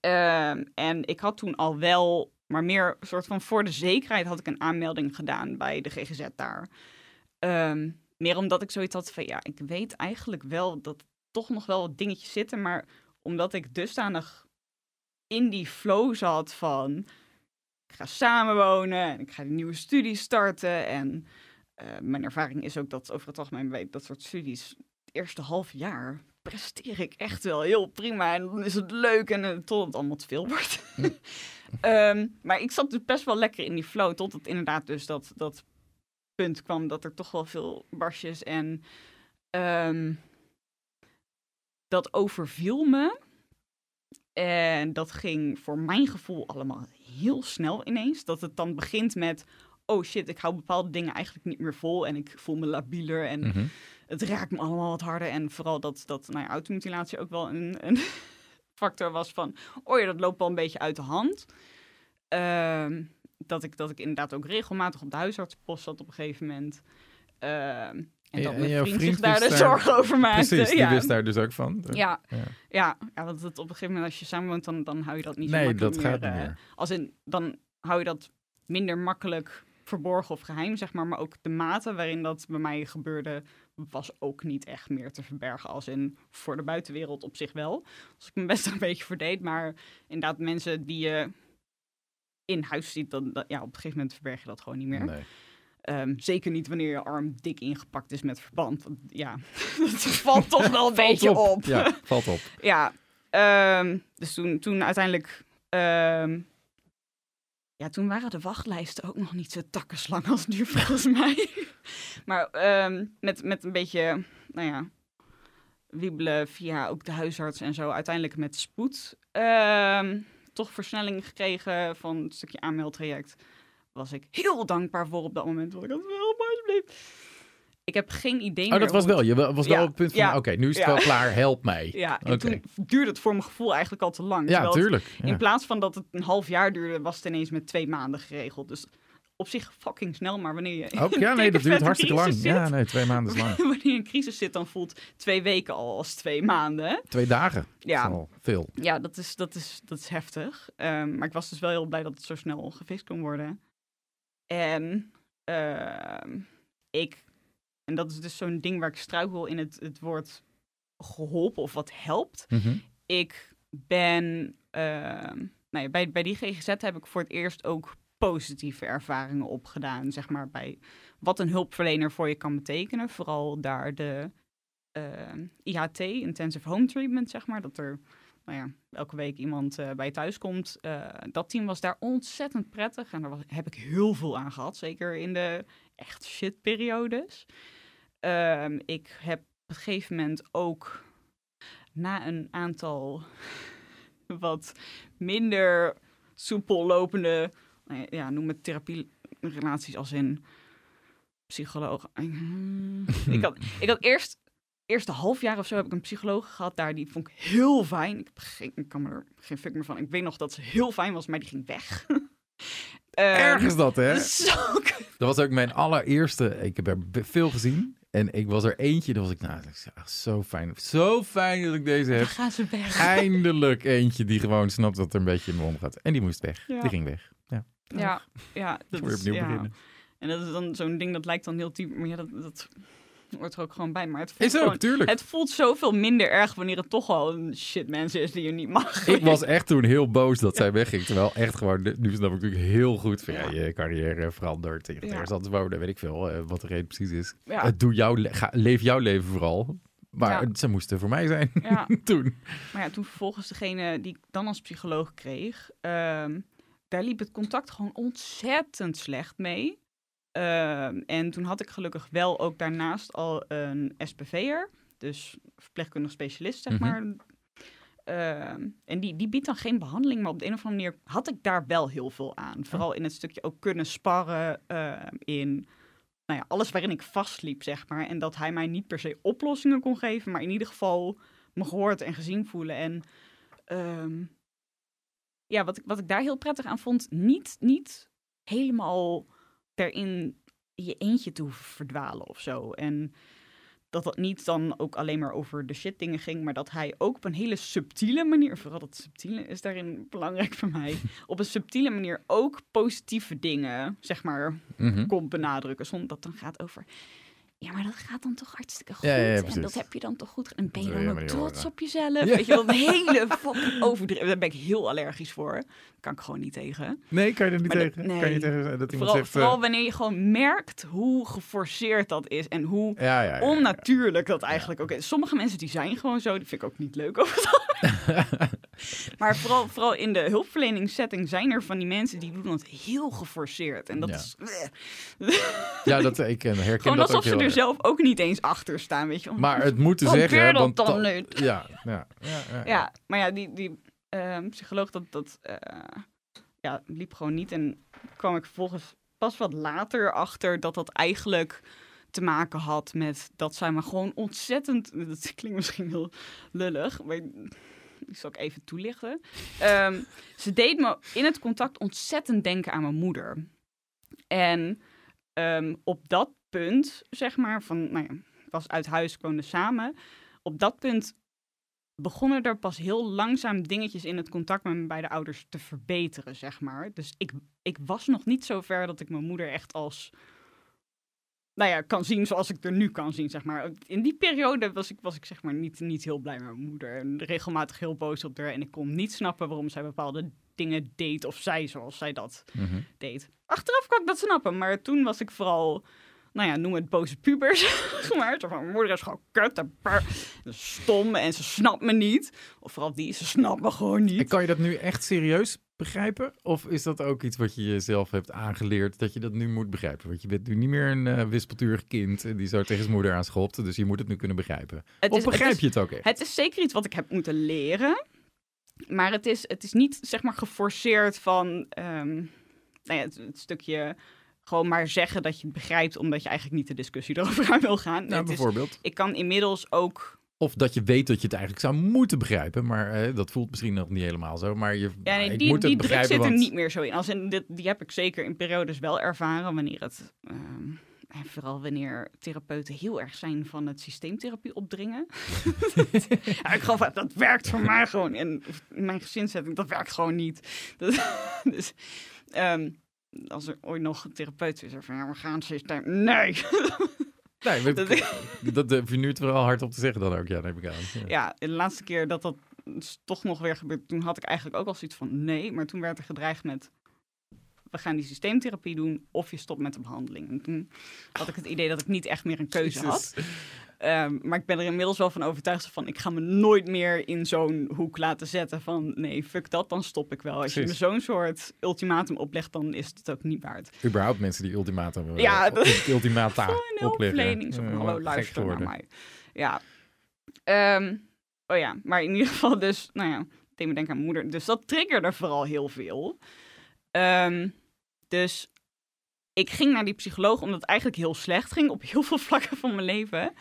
Ehm, en ik had toen al wel, maar meer soort van voor de zekerheid had ik een aanmelding gedaan bij de GGZ daar. Ehm, meer omdat ik zoiets had van, ja, ik weet eigenlijk wel dat toch nog wel wat dingetjes zitten, maar omdat ik dusdanig in die flow zat van, ik ga samenwonen en ik ga een nieuwe studie starten en eh, mijn ervaring is ook dat over het algemeen bij dat soort studies, het eerste half jaar presteer ik echt wel heel prima. En dan is het leuk en uh, tot het allemaal te veel wordt. um, maar ik zat dus best wel lekker in die flow. Tot het inderdaad dus dat, dat punt kwam dat er toch wel veel barsjes en um, dat overviel me. En dat ging voor mijn gevoel allemaal heel snel ineens. Dat het dan begint met, oh shit, ik hou bepaalde dingen eigenlijk niet meer vol. En ik voel me labieler en... Mm -hmm het raakt me allemaal wat harder. En vooral dat, dat nou ja, automutilatie ook wel een, een factor was van... oh ja, dat loopt wel een beetje uit de hand. Uh, dat, ik, dat ik inderdaad ook regelmatig op de huisartsenpost zat op een gegeven moment. Uh, en dat mijn en vriend, vriend zich daar de daar... zorgen over maakte. Precies, die wist daar dus ook van. Ja, ja. ja, want het, op een gegeven moment als je samenwoont, dan, dan hou je dat niet zo nee, makkelijk dat meer. gaat niet uh, meer. Als in, dan hou je dat minder makkelijk verborgen of geheim, zeg maar. Maar ook de mate waarin dat bij mij gebeurde, was ook niet echt meer te verbergen. Als in voor de buitenwereld op zich wel. Als ik me best een beetje verdeed. Maar inderdaad, mensen die je in huis ziet, dan, dat, ja, op een gegeven moment verberg je dat gewoon niet meer. Nee. Um, zeker niet wanneer je arm dik ingepakt is met verband. Want, ja, dat valt toch wel een beetje op. op. Ja, valt op. ja, um, dus toen, toen uiteindelijk... Um, ja, toen waren de wachtlijsten ook nog niet zo takkenslang als nu volgens mij. maar um, met, met een beetje, nou ja, wiebelen via ook de huisarts en zo. Uiteindelijk met spoed um, toch versnelling gekregen van het stukje aanmeldtraject. Was ik heel dankbaar voor op dat moment. Want ik had wel, maar alsjeblieft. Ik heb geen idee oh, meer. dat was wel. Je was wel ja, op het punt van, ja, oké, okay, nu is het ja. wel klaar, help mij. Ja, en okay. toen duurde het voor mijn gevoel eigenlijk al te lang. Ja, tuurlijk. Het, in plaats van dat het een half jaar duurde, was het ineens met twee maanden geregeld. Dus op zich fucking snel, maar wanneer je. Ook, ja, nee, dat duurt hartstikke lang. Zit, ja, nee, twee maanden is lang. wanneer je in crisis zit, dan voelt twee weken al als twee maanden. Twee dagen. Ja. Dat is al veel. Ja, dat is, dat is, dat is heftig. Um, maar ik was dus wel heel blij dat het zo snel gefixt kon worden. En uh, ik en dat is dus zo'n ding waar ik struikel in het, het woord geholpen of wat helpt. Mm -hmm. Ik ben, uh, nou ja, bij, bij die GGZ heb ik voor het eerst ook positieve ervaringen opgedaan, zeg maar, bij wat een hulpverlener voor je kan betekenen. Vooral daar de uh, IHT, Intensive Home Treatment, zeg maar, dat er nou ja, elke week iemand uh, bij thuis komt. Uh, dat team was daar ontzettend prettig en daar heb ik heel veel aan gehad, zeker in de echt shit periodes. Um, ik heb op een gegeven moment ook na een aantal wat minder soepel lopende, nou ja, noem het therapierelaties als in psycholoog. ik, ik had eerst, eerste half jaar of zo heb ik een psycholoog gehad daar, die vond ik heel fijn. Ik, geen, ik kan me er geen fuck meer van. Ik weet nog dat ze heel fijn was, maar die ging weg. Um, Erg is dat, hè? Zo dat was ook mijn allereerste. Ik heb er veel gezien. En ik was er eentje, dat was ik, nou, zo fijn. Zo fijn dat ik deze heb. Dan gaan ze weg. Eindelijk eentje die gewoon snapt dat er een beetje in me omgaat. En die moest weg. Ja. Die ging weg. Ja, ja, ja dat is, ja. beginnen. En dat is dan zo'n ding dat lijkt dan heel typisch, maar ja, dat, dat hoort er ook gewoon bij. Maar het voelt is ook, gewoon, tuurlijk. Het voelt zoveel minder erg wanneer het toch al een shit mensen is die je niet mag. Ik was echt toen heel boos dat zij wegging. Terwijl echt gewoon, nu snap ik natuurlijk heel goed van ja, je carrière verandert. Je gaat Ja. ergens anders wonen, weet ik veel uh, wat de reden precies is. Ja. Uh, doe jouw, le- ga, leef jouw leven vooral. Maar Ja. ze moesten voor mij zijn Ja. toen. Maar ja, toen vervolgens degene die ik dan als psycholoog kreeg, ehm, daar liep het contact gewoon ontzettend slecht mee. Ehm, en toen had ik gelukkig wel ook daarnaast al een SPV'er, dus verpleegkundig specialist, zeg Mhm. maar. Ehm, en die, die biedt dan geen behandeling, maar op de een of andere manier had ik daar wel heel veel aan. Vooral in het stukje ook kunnen sparren ehm, in nou ja, alles waarin ik vastliep, zeg maar. En dat hij mij niet per se oplossingen kon geven, maar in ieder geval me gehoord en gezien voelen. En ja, wat ik, wat ik daar heel prettig aan vond, niet, niet helemaal erin je eentje te hoeven verdwalen of zo. En dat dat niet dan ook alleen maar over de shit dingen ging, maar dat hij ook op een hele subtiele manier, vooral dat subtiele is daarin belangrijk voor mij, op een subtiele manier ook positieve dingen, zeg maar, Mhm. kon benadrukken. Zonder dat het dan gaat over. Ja, maar dat gaat dan toch hartstikke goed. Ja, ja, ja, en dat heb je dan toch goed. En ben je dan ook trots op jezelf? Weet je wel, een hele fucking overdreven. Daar ben ik heel allergisch voor. Daar kan ik gewoon niet tegen. Nee, kan je er niet Maar tegen? nee. Kan je tegen dat Vooral, zegt... eh, vooral wanneer je gewoon merkt hoe geforceerd dat is. En hoe onnatuurlijk dat eigenlijk ook is. Sommige mensen die zijn gewoon zo. Die vind ik ook niet leuk over. Maar vooral, vooral in de hulpverleningssetting zijn er van die mensen die doen dat heel geforceerd. En dat Ja. is... Ja, dat, ik eh, herken Gewoon dat alsof ook ze heel er erg. zelf ook niet eens achter staan, weet je. Maar het moeten zeggen, dat want... dan. Ja, ja, ja, ja, Ja, maar ja, die, die ehm, psycholoog, dat, dat eh, ja, liep gewoon niet. En kwam ik vervolgens pas wat later achter dat dat eigenlijk te maken had met dat zij me gewoon ontzettend... Dat klinkt misschien heel lullig, maar die zal ik even toelichten. Ehm, ze deed me in het contact ontzettend denken aan mijn moeder. En ehm, op dat punt, zeg maar, van, nou ja, ik was uit huis, konden samen. Op dat punt begonnen er pas heel langzaam dingetjes in het contact met mijn beide ouders te verbeteren, zeg maar. Dus ik, ik was nog niet zo ver dat ik mijn moeder echt als, nou ja, kan zien zoals ik er nu kan zien, zeg maar. In die periode was ik, was ik zeg maar niet, niet heel blij met mijn moeder. En regelmatig heel boos op haar. En ik kon niet snappen waarom zij bepaalde dingen deed of zei zoals zij dat Mhm. deed. Achteraf kan ik dat snappen, maar toen was ik vooral, nou ja, noem het boze pubers. zeg maar Zo van, mijn moeder is gewoon kut en en stom en ze snapt me niet. Of vooral die, ze snapt me gewoon En niet. kan je dat nu echt serieus begrijpen? Of is dat ook iets wat je jezelf hebt aangeleerd dat je dat nu moet begrijpen? Want je bent nu niet meer een eh, wispelturig kind die zo tegen zijn moeder aanschopt. Dus je moet het nu kunnen begrijpen. Het of is- het begrijp is- je het ook echt? Het is zeker iets wat ik heb moeten leren. Maar het is, het is niet, zeg maar, geforceerd van... ehm, nou ja, het, het stukje gewoon maar zeggen dat je het begrijpt... omdat je eigenlijk niet de discussie erover aan wil gaan. Nou, Het is- bijvoorbeeld. ik kan inmiddels ook... Of dat je weet dat je het eigenlijk zou moeten begrijpen. Maar eh, dat voelt misschien nog niet helemaal zo. Maar je, Ja, nee, ik die, moet die het begrijpen. zit er want- niet meer zo in. Als in dit, die heb ik zeker in periodes wel ervaren, wanneer het... ehm, en vooral wanneer therapeuten heel erg zijn van het systeemtherapie opdringen. ja, ik geloof dat dat werkt voor mij gewoon. En in mijn gezinszetting, dat werkt gewoon niet. Dat, dus ehm, als er ooit nog een therapeut is, van ja, we gaan systeem. Nee. Nee, maar- Dat- dat durf je nu het wel hard op te zeggen dan ook. Ja, neem ik aan. Ja. ja, de laatste keer dat dat dus toch nog weer gebeurde, toen had ik eigenlijk ook al zoiets van nee. Maar toen werd er gedreigd met, we gaan die systeemtherapie doen of je stopt met de behandeling. En toen had ik het idee dat ik niet echt meer een keuze had. Ehm, maar ik ben er inmiddels wel van overtuigd van, ik ga me nooit meer in zo'n hoek laten zetten van, nee, fuck dat, dan stop ik wel. Als je me zo'n soort ultimatum oplegt, dan is het ook niet waard. Überhaupt mensen die ultimatum Ja, dat- ultimata opleggen. Zo hallo, luister naar mij. Ja. Ehm, oh ja, maar in ieder geval dus, nou ja, me denken aan moeder. Dus dat triggerde vooral heel veel. Ehm, dus ik ging naar die psycholoog omdat het eigenlijk heel slecht ging op heel veel vlakken van mijn leven.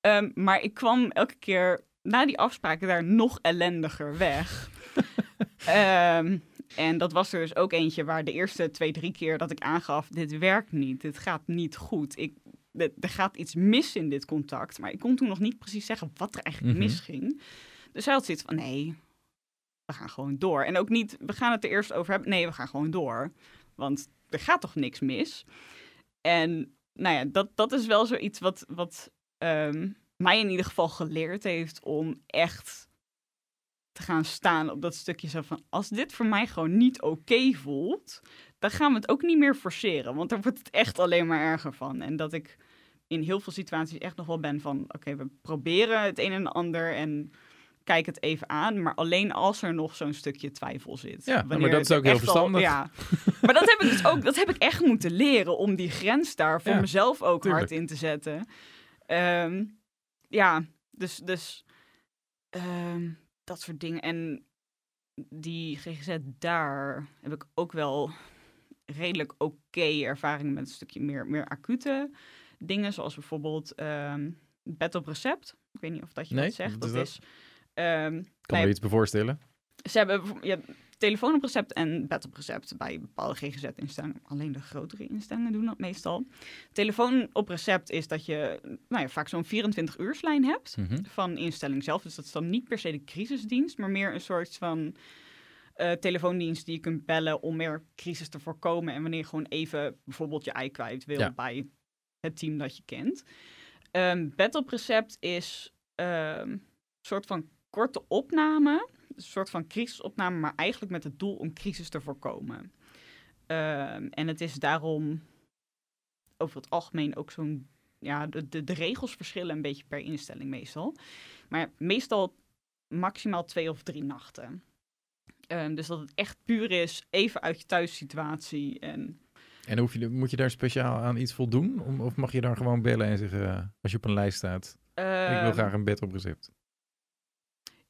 Ehm, maar ik kwam elke keer na die afspraken daar nog ellendiger weg. Ehm, en dat was er dus ook eentje waar de eerste twee, drie keer dat ik aangaf: dit werkt niet, dit gaat niet goed. Ik, er gaat iets mis in dit contact. Maar ik kon toen nog niet precies zeggen wat er eigenlijk Mhm. misging. Dus hij had zoiets van: nee, we gaan gewoon door. En ook niet, we gaan het er eerst over hebben. Nee, we gaan gewoon door. Want er gaat toch niks mis? En nou ja, dat, dat is wel zoiets wat, wat ehm, mij in ieder geval geleerd heeft om echt te gaan staan op dat stukje zo van... als dit voor mij gewoon niet oké voelt, dan gaan we het ook niet meer forceren. Want daar wordt het echt alleen maar erger van. En dat ik in heel veel situaties echt nog wel ben van... oké, we proberen het een en ander en kijk het even aan. Maar alleen als er nog zo'n stukje twijfel zit. Ja, maar dat is ook heel al- verstandig. ja, maar dat heb ik dus ook, dat heb ik echt moeten leren om die grens daar voor Ja, mezelf ook tuurlijk. hard in te zetten. Ehm, ja, dus, dus ehm, dat soort dingen. En die GGZ daar heb ik ook wel redelijk oké ervaring met een stukje meer, meer acute dingen. Zoals bijvoorbeeld ehm bed op recept. Ik weet niet of dat je Nee, dat zegt. dat? is... ehm, Kan me iets bij voorstellen. ze hebben je hebt telefoon op recept en bed op recept bij bepaalde GGZ-instellingen. Alleen de grotere instellingen doen dat meestal. Telefoon op recept is dat je nou ja, vaak zo'n 24-uurslijn hebt Mhm. van instelling zelf. Dus dat is dan niet per se de crisisdienst, maar meer een soort van eh, telefoondienst die je kunt bellen om meer crisis te voorkomen. En wanneer je gewoon even bijvoorbeeld je ei kwijt wil Ja. bij het team dat je kent. Ehm bed op recept is ehm, een soort van korte opname. Een soort van crisisopname, maar eigenlijk met het doel om crisis te voorkomen. Ehm, en het is daarom over het algemeen ook zo'n. Ja, de, de, de regels verschillen een beetje per instelling meestal. Maar meestal maximaal twee of drie nachten. Ehm, dus dat het echt puur is, even uit je thuissituatie. En En hoef je, moet je daar speciaal aan iets voldoen? Om- Of mag je dan gewoon bellen en zeggen, eh, als je op een lijst staat, ik wil Ehm, graag een bed op recept.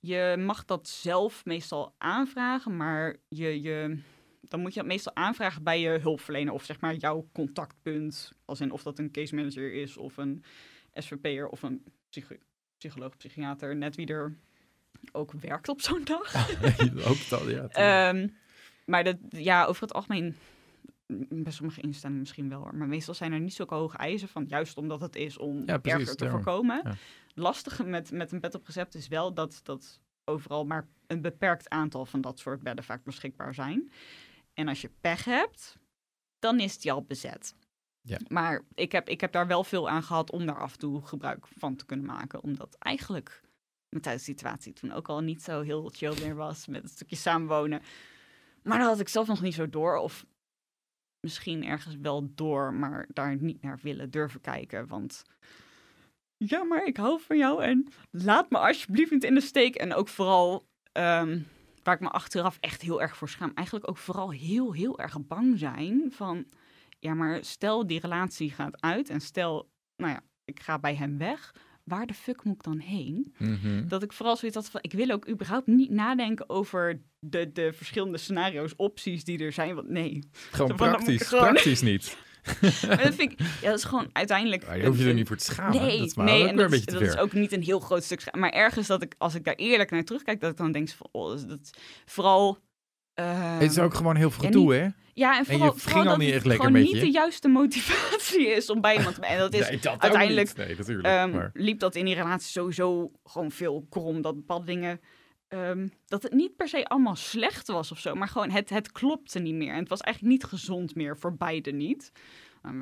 Je mag dat zelf meestal aanvragen, maar je, je, dan moet je dat meestal aanvragen bij je hulpverlener of zeg maar jouw contactpunt. Als in of dat een case manager is of een SVP'er of een psycho psycholoog, psychiater, net wie er ook werkt op zo'n dag. ook dat, ja. Ehm, maar dat, ja, over het algemeen, bij sommige instellingen misschien wel hoor. Maar meestal zijn er niet zulke hoge eisen van, juist omdat het is om Ja, precies, erger te daarom. voorkomen. Ja. Lastige met, met een bed op recept is wel dat, dat overal maar een beperkt aantal van dat soort bedden vaak beschikbaar zijn. En als je pech hebt, dan is die al bezet. Ja. Maar ik heb, ik heb daar wel veel aan gehad om daar af en toe gebruik van te kunnen maken. Omdat eigenlijk mijn thuissituatie toen ook al niet zo heel chill meer was met het stukje samenwonen. Maar dat had ik zelf nog niet zo door. Of misschien ergens wel door, maar daar niet naar willen durven kijken. Want ja, maar ik hou van jou en laat me alsjeblieft niet in de steek. En ook vooral, ehm, waar ik me achteraf echt heel erg voor schaam, eigenlijk ook vooral heel, heel erg bang zijn van, ja, maar stel die relatie gaat uit en stel, nou ja, ik ga bij hem weg. Waar de fuck moet ik dan heen? Mhm. Dat ik vooral zoiets had van, ik wil ook überhaupt niet nadenken over de, de verschillende scenario's, opties die er zijn. Want nee, Gewoon praktisch, gewoon- praktisch niet. maar dat vind ik, ja, dat is gewoon uiteindelijk... Maar je hoeft je er niet voor te schamen. Nee, dat is maar nee en dat, is, dat is ook niet een heel groot stuk. scha- Maar ergens dat ik, als ik daar eerlijk naar terugkijk, dat ik dan denk van, oh, dat, dat vooral... ehm, Het is ook gewoon heel veel en gedoe, hè? ja, en vooral, je ging vooral al dat niet het gewoon niet je. de juiste motivatie is om bij iemand te En dat is nee, dat ook uiteindelijk, niet. Nee, natuurlijk. Ehm, maar, liep dat in die relatie sowieso gewoon veel krom. Dat bepaalde dingen. ehm, dat het niet per se allemaal slecht was of zo. Maar gewoon het, het klopte niet meer. En het was eigenlijk niet gezond meer voor beide niet.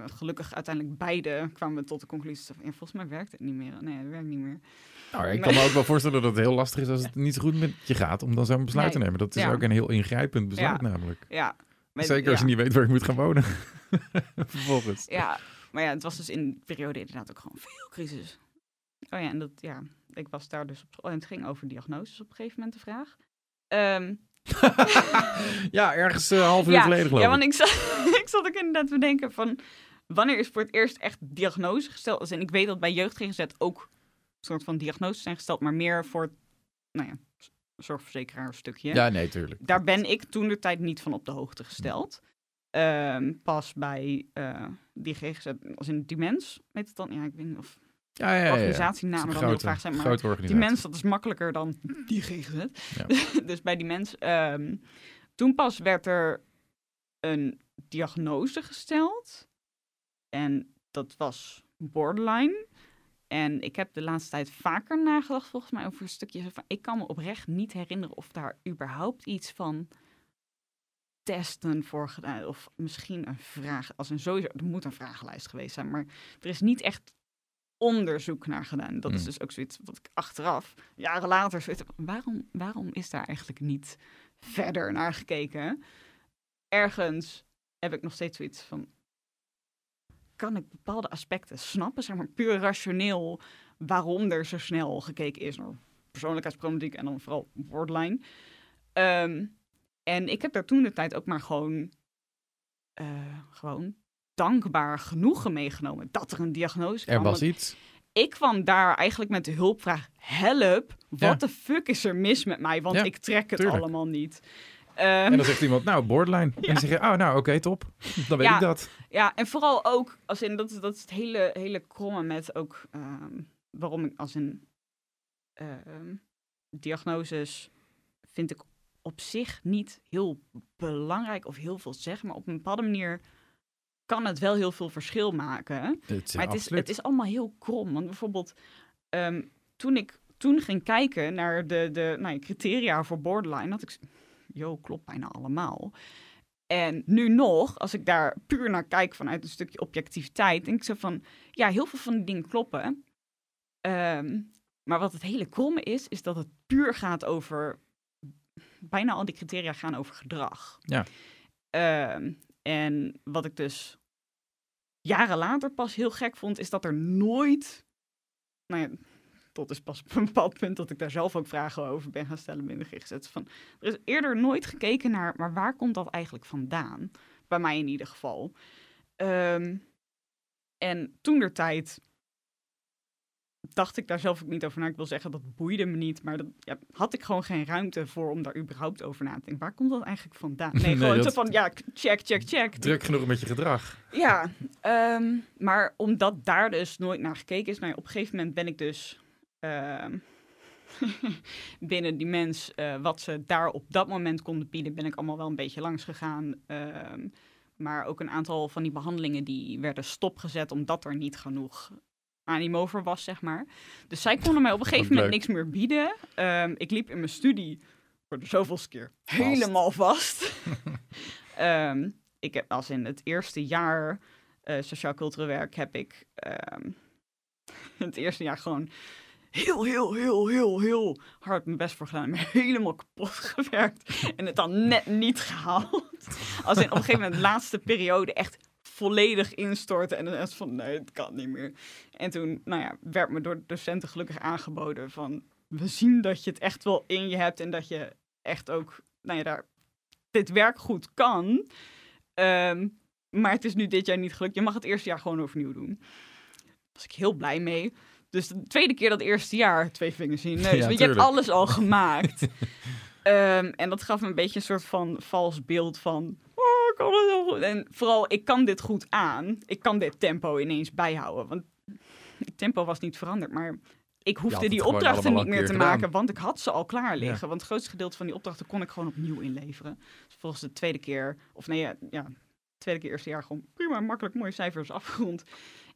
Gelukkig uiteindelijk beide kwamen we tot de conclusie. Van, ja, volgens mij werkt het niet meer. Nee, het werkt niet meer. Nou, ik kan me ook wel voorstellen dat het heel lastig is als het niet zo goed met je gaat om dan zo'n besluit te nemen. Dat is Ja. ook een heel ingrijpend besluit Ja. namelijk. Ja. maar- Zeker als ja. je niet weet waar je moet gaan wonen. Vervolgens. Ja, maar ja, het was dus in die periode inderdaad ook gewoon veel crisis. Oh ja, en dat, ja, ik was daar dus op school. En het ging over diagnoses op een gegeven moment, de vraag. Ehm, ja, ergens een half uur ja, geleden geloof ja, ik. want ik zat, ik zat ook inderdaad te denken van... Wanneer is voor het eerst echt diagnose gesteld? In, ik weet dat bij jeugd GGZ ook soort van diagnoses zijn gesteld, maar meer voor het, nou ja, zorgverzekeraar stukje. Ja, nee, tuurlijk. Daar ben ik toen de tijd niet van op de hoogte gesteld. Ehm, pas bij eh, die GGZ, als in Dimens, weet het dan? Ja, ik weet niet of Ja, ja, ja, ja. organisatienamen dan heel vaak zijn, maar die mens, dat is makkelijker dan die GGZ. Ja. dus bij die mens. ehm, toen pas werd er een diagnose gesteld. En dat was borderline. En ik heb de laatste tijd vaker nagedacht, volgens mij, over een stukje. zo Van, ik kan me oprecht niet herinneren of daar überhaupt iets van testen voor gedaan. Of misschien een vraag. Als een sowieso, er moet een vragenlijst geweest zijn. Maar er is niet echt onderzoek naar gedaan. Dat is Mm. dus ook zoiets wat ik achteraf, jaren later, zoiets waarom, waarom is daar eigenlijk niet verder naar gekeken? Ergens heb ik nog steeds zoiets van, kan ik bepaalde aspecten snappen, zeg maar puur rationeel, waarom er zo snel gekeken is naar persoonlijkheidsproblematiek en dan vooral borderline. Ehm, en ik heb daar toen de tijd ook maar gewoon, eh, gewoon dankbaar genoegen meegenomen dat er een diagnose Er kwam. was Want iets. ik kwam daar eigenlijk met de hulpvraag: help, wat Ja. de fuck is er mis met mij? Want Ja, ik trek het tuurlijk. allemaal niet. Ehm, En dan zegt iemand, nou, borderline. En dan zeg je, oh, nou, oké, top. Dan weet Ja. ik dat. Ja, en vooral ook, als in, dat, is- dat is het hele, hele kromme met ook ehm, waarom ik als in ehm, diagnoses vind ik op zich niet heel belangrijk of heel veel zeggen, maar op een bepaalde manier kan het wel heel veel verschil maken. Het, Maar het is, het is allemaal heel krom. Want bijvoorbeeld, toen ik toen ging kijken naar de, de nou, criteria voor borderline, had ik, joh, klopt bijna allemaal. En nu nog, als ik daar puur naar kijk vanuit een stukje objectiviteit, denk ik zo van, ja, heel veel van die dingen kloppen. Ehm, maar wat het hele kromme is, is dat het puur gaat over, bijna al die criteria gaan over gedrag. Ja. Ehm, en wat ik dus jaren later pas heel gek vond, is dat er nooit, nou ja, tot is pas op een bepaald punt dat ik daar zelf ook vragen over ben gaan stellen binnen GGZ. Van, er is eerder nooit gekeken naar, maar waar komt dat eigenlijk vandaan? Bij mij in ieder geval. Ehm, en toen der tijd dacht ik daar zelf ook niet over na. Ik wil zeggen, dat boeide me niet. Maar dat ja, had ik gewoon geen ruimte voor om daar überhaupt over na te denken. Waar komt dat eigenlijk vandaan? Nee, Nee, gewoon zo van, ja, check, check, check. Druk genoeg met je gedrag. Ja, ehm, maar omdat daar dus nooit naar gekeken is, nou ja, op een gegeven moment ben ik dus binnen die mens, eh, wat ze daar op dat moment konden bieden, ben ik allemaal wel een beetje langs gegaan. Ehm, maar ook een aantal van die behandelingen die werden stopgezet omdat er niet genoeg animo voor was, zeg maar. Dus zij konden mij op een gegeven moment leuk. niks meer bieden. Ehm, ik liep in mijn studie voor de zoveelste keer helemaal vast. Ehm, ik heb als in het eerste jaar eh, sociaal-cultureel werk heb ik ehm, het eerste jaar gewoon heel, heel, heel, heel, heel hard mijn best voor gedaan. Helemaal kapot gewerkt. En het dan net niet gehaald. Als in op een gegeven moment de laatste periode echt volledig instorten. En dan is van, nee, het kan niet meer. En toen, nou ja, werd me door de docenten gelukkig aangeboden van... We zien dat je het echt wel in je hebt en dat je echt ook, nou ja, daar dit werk goed kan. Ehm, maar het is nu dit jaar niet gelukt. Je mag het eerste jaar gewoon overnieuw doen. Daar was ik heel blij mee. Dus de tweede keer dat eerste jaar, twee vingers in je neus. Ja, want je hebt alles al gemaakt. Ehm, en dat gaf me een beetje een soort van vals beeld van... Oh, ik kan het heel goed. En vooral, ik kan dit goed aan. Ik kan dit tempo ineens bijhouden. Want het tempo was niet veranderd, maar... Ik hoefde die opdrachten niet meer te maken, want ik had ze al klaar liggen. Want het grootste gedeelte van die opdrachten kon ik gewoon opnieuw inleveren. Dus volgens de tweede keer, of nee, ja, ja, tweede keer eerste jaar gewoon prima, makkelijk, mooie cijfers afgerond.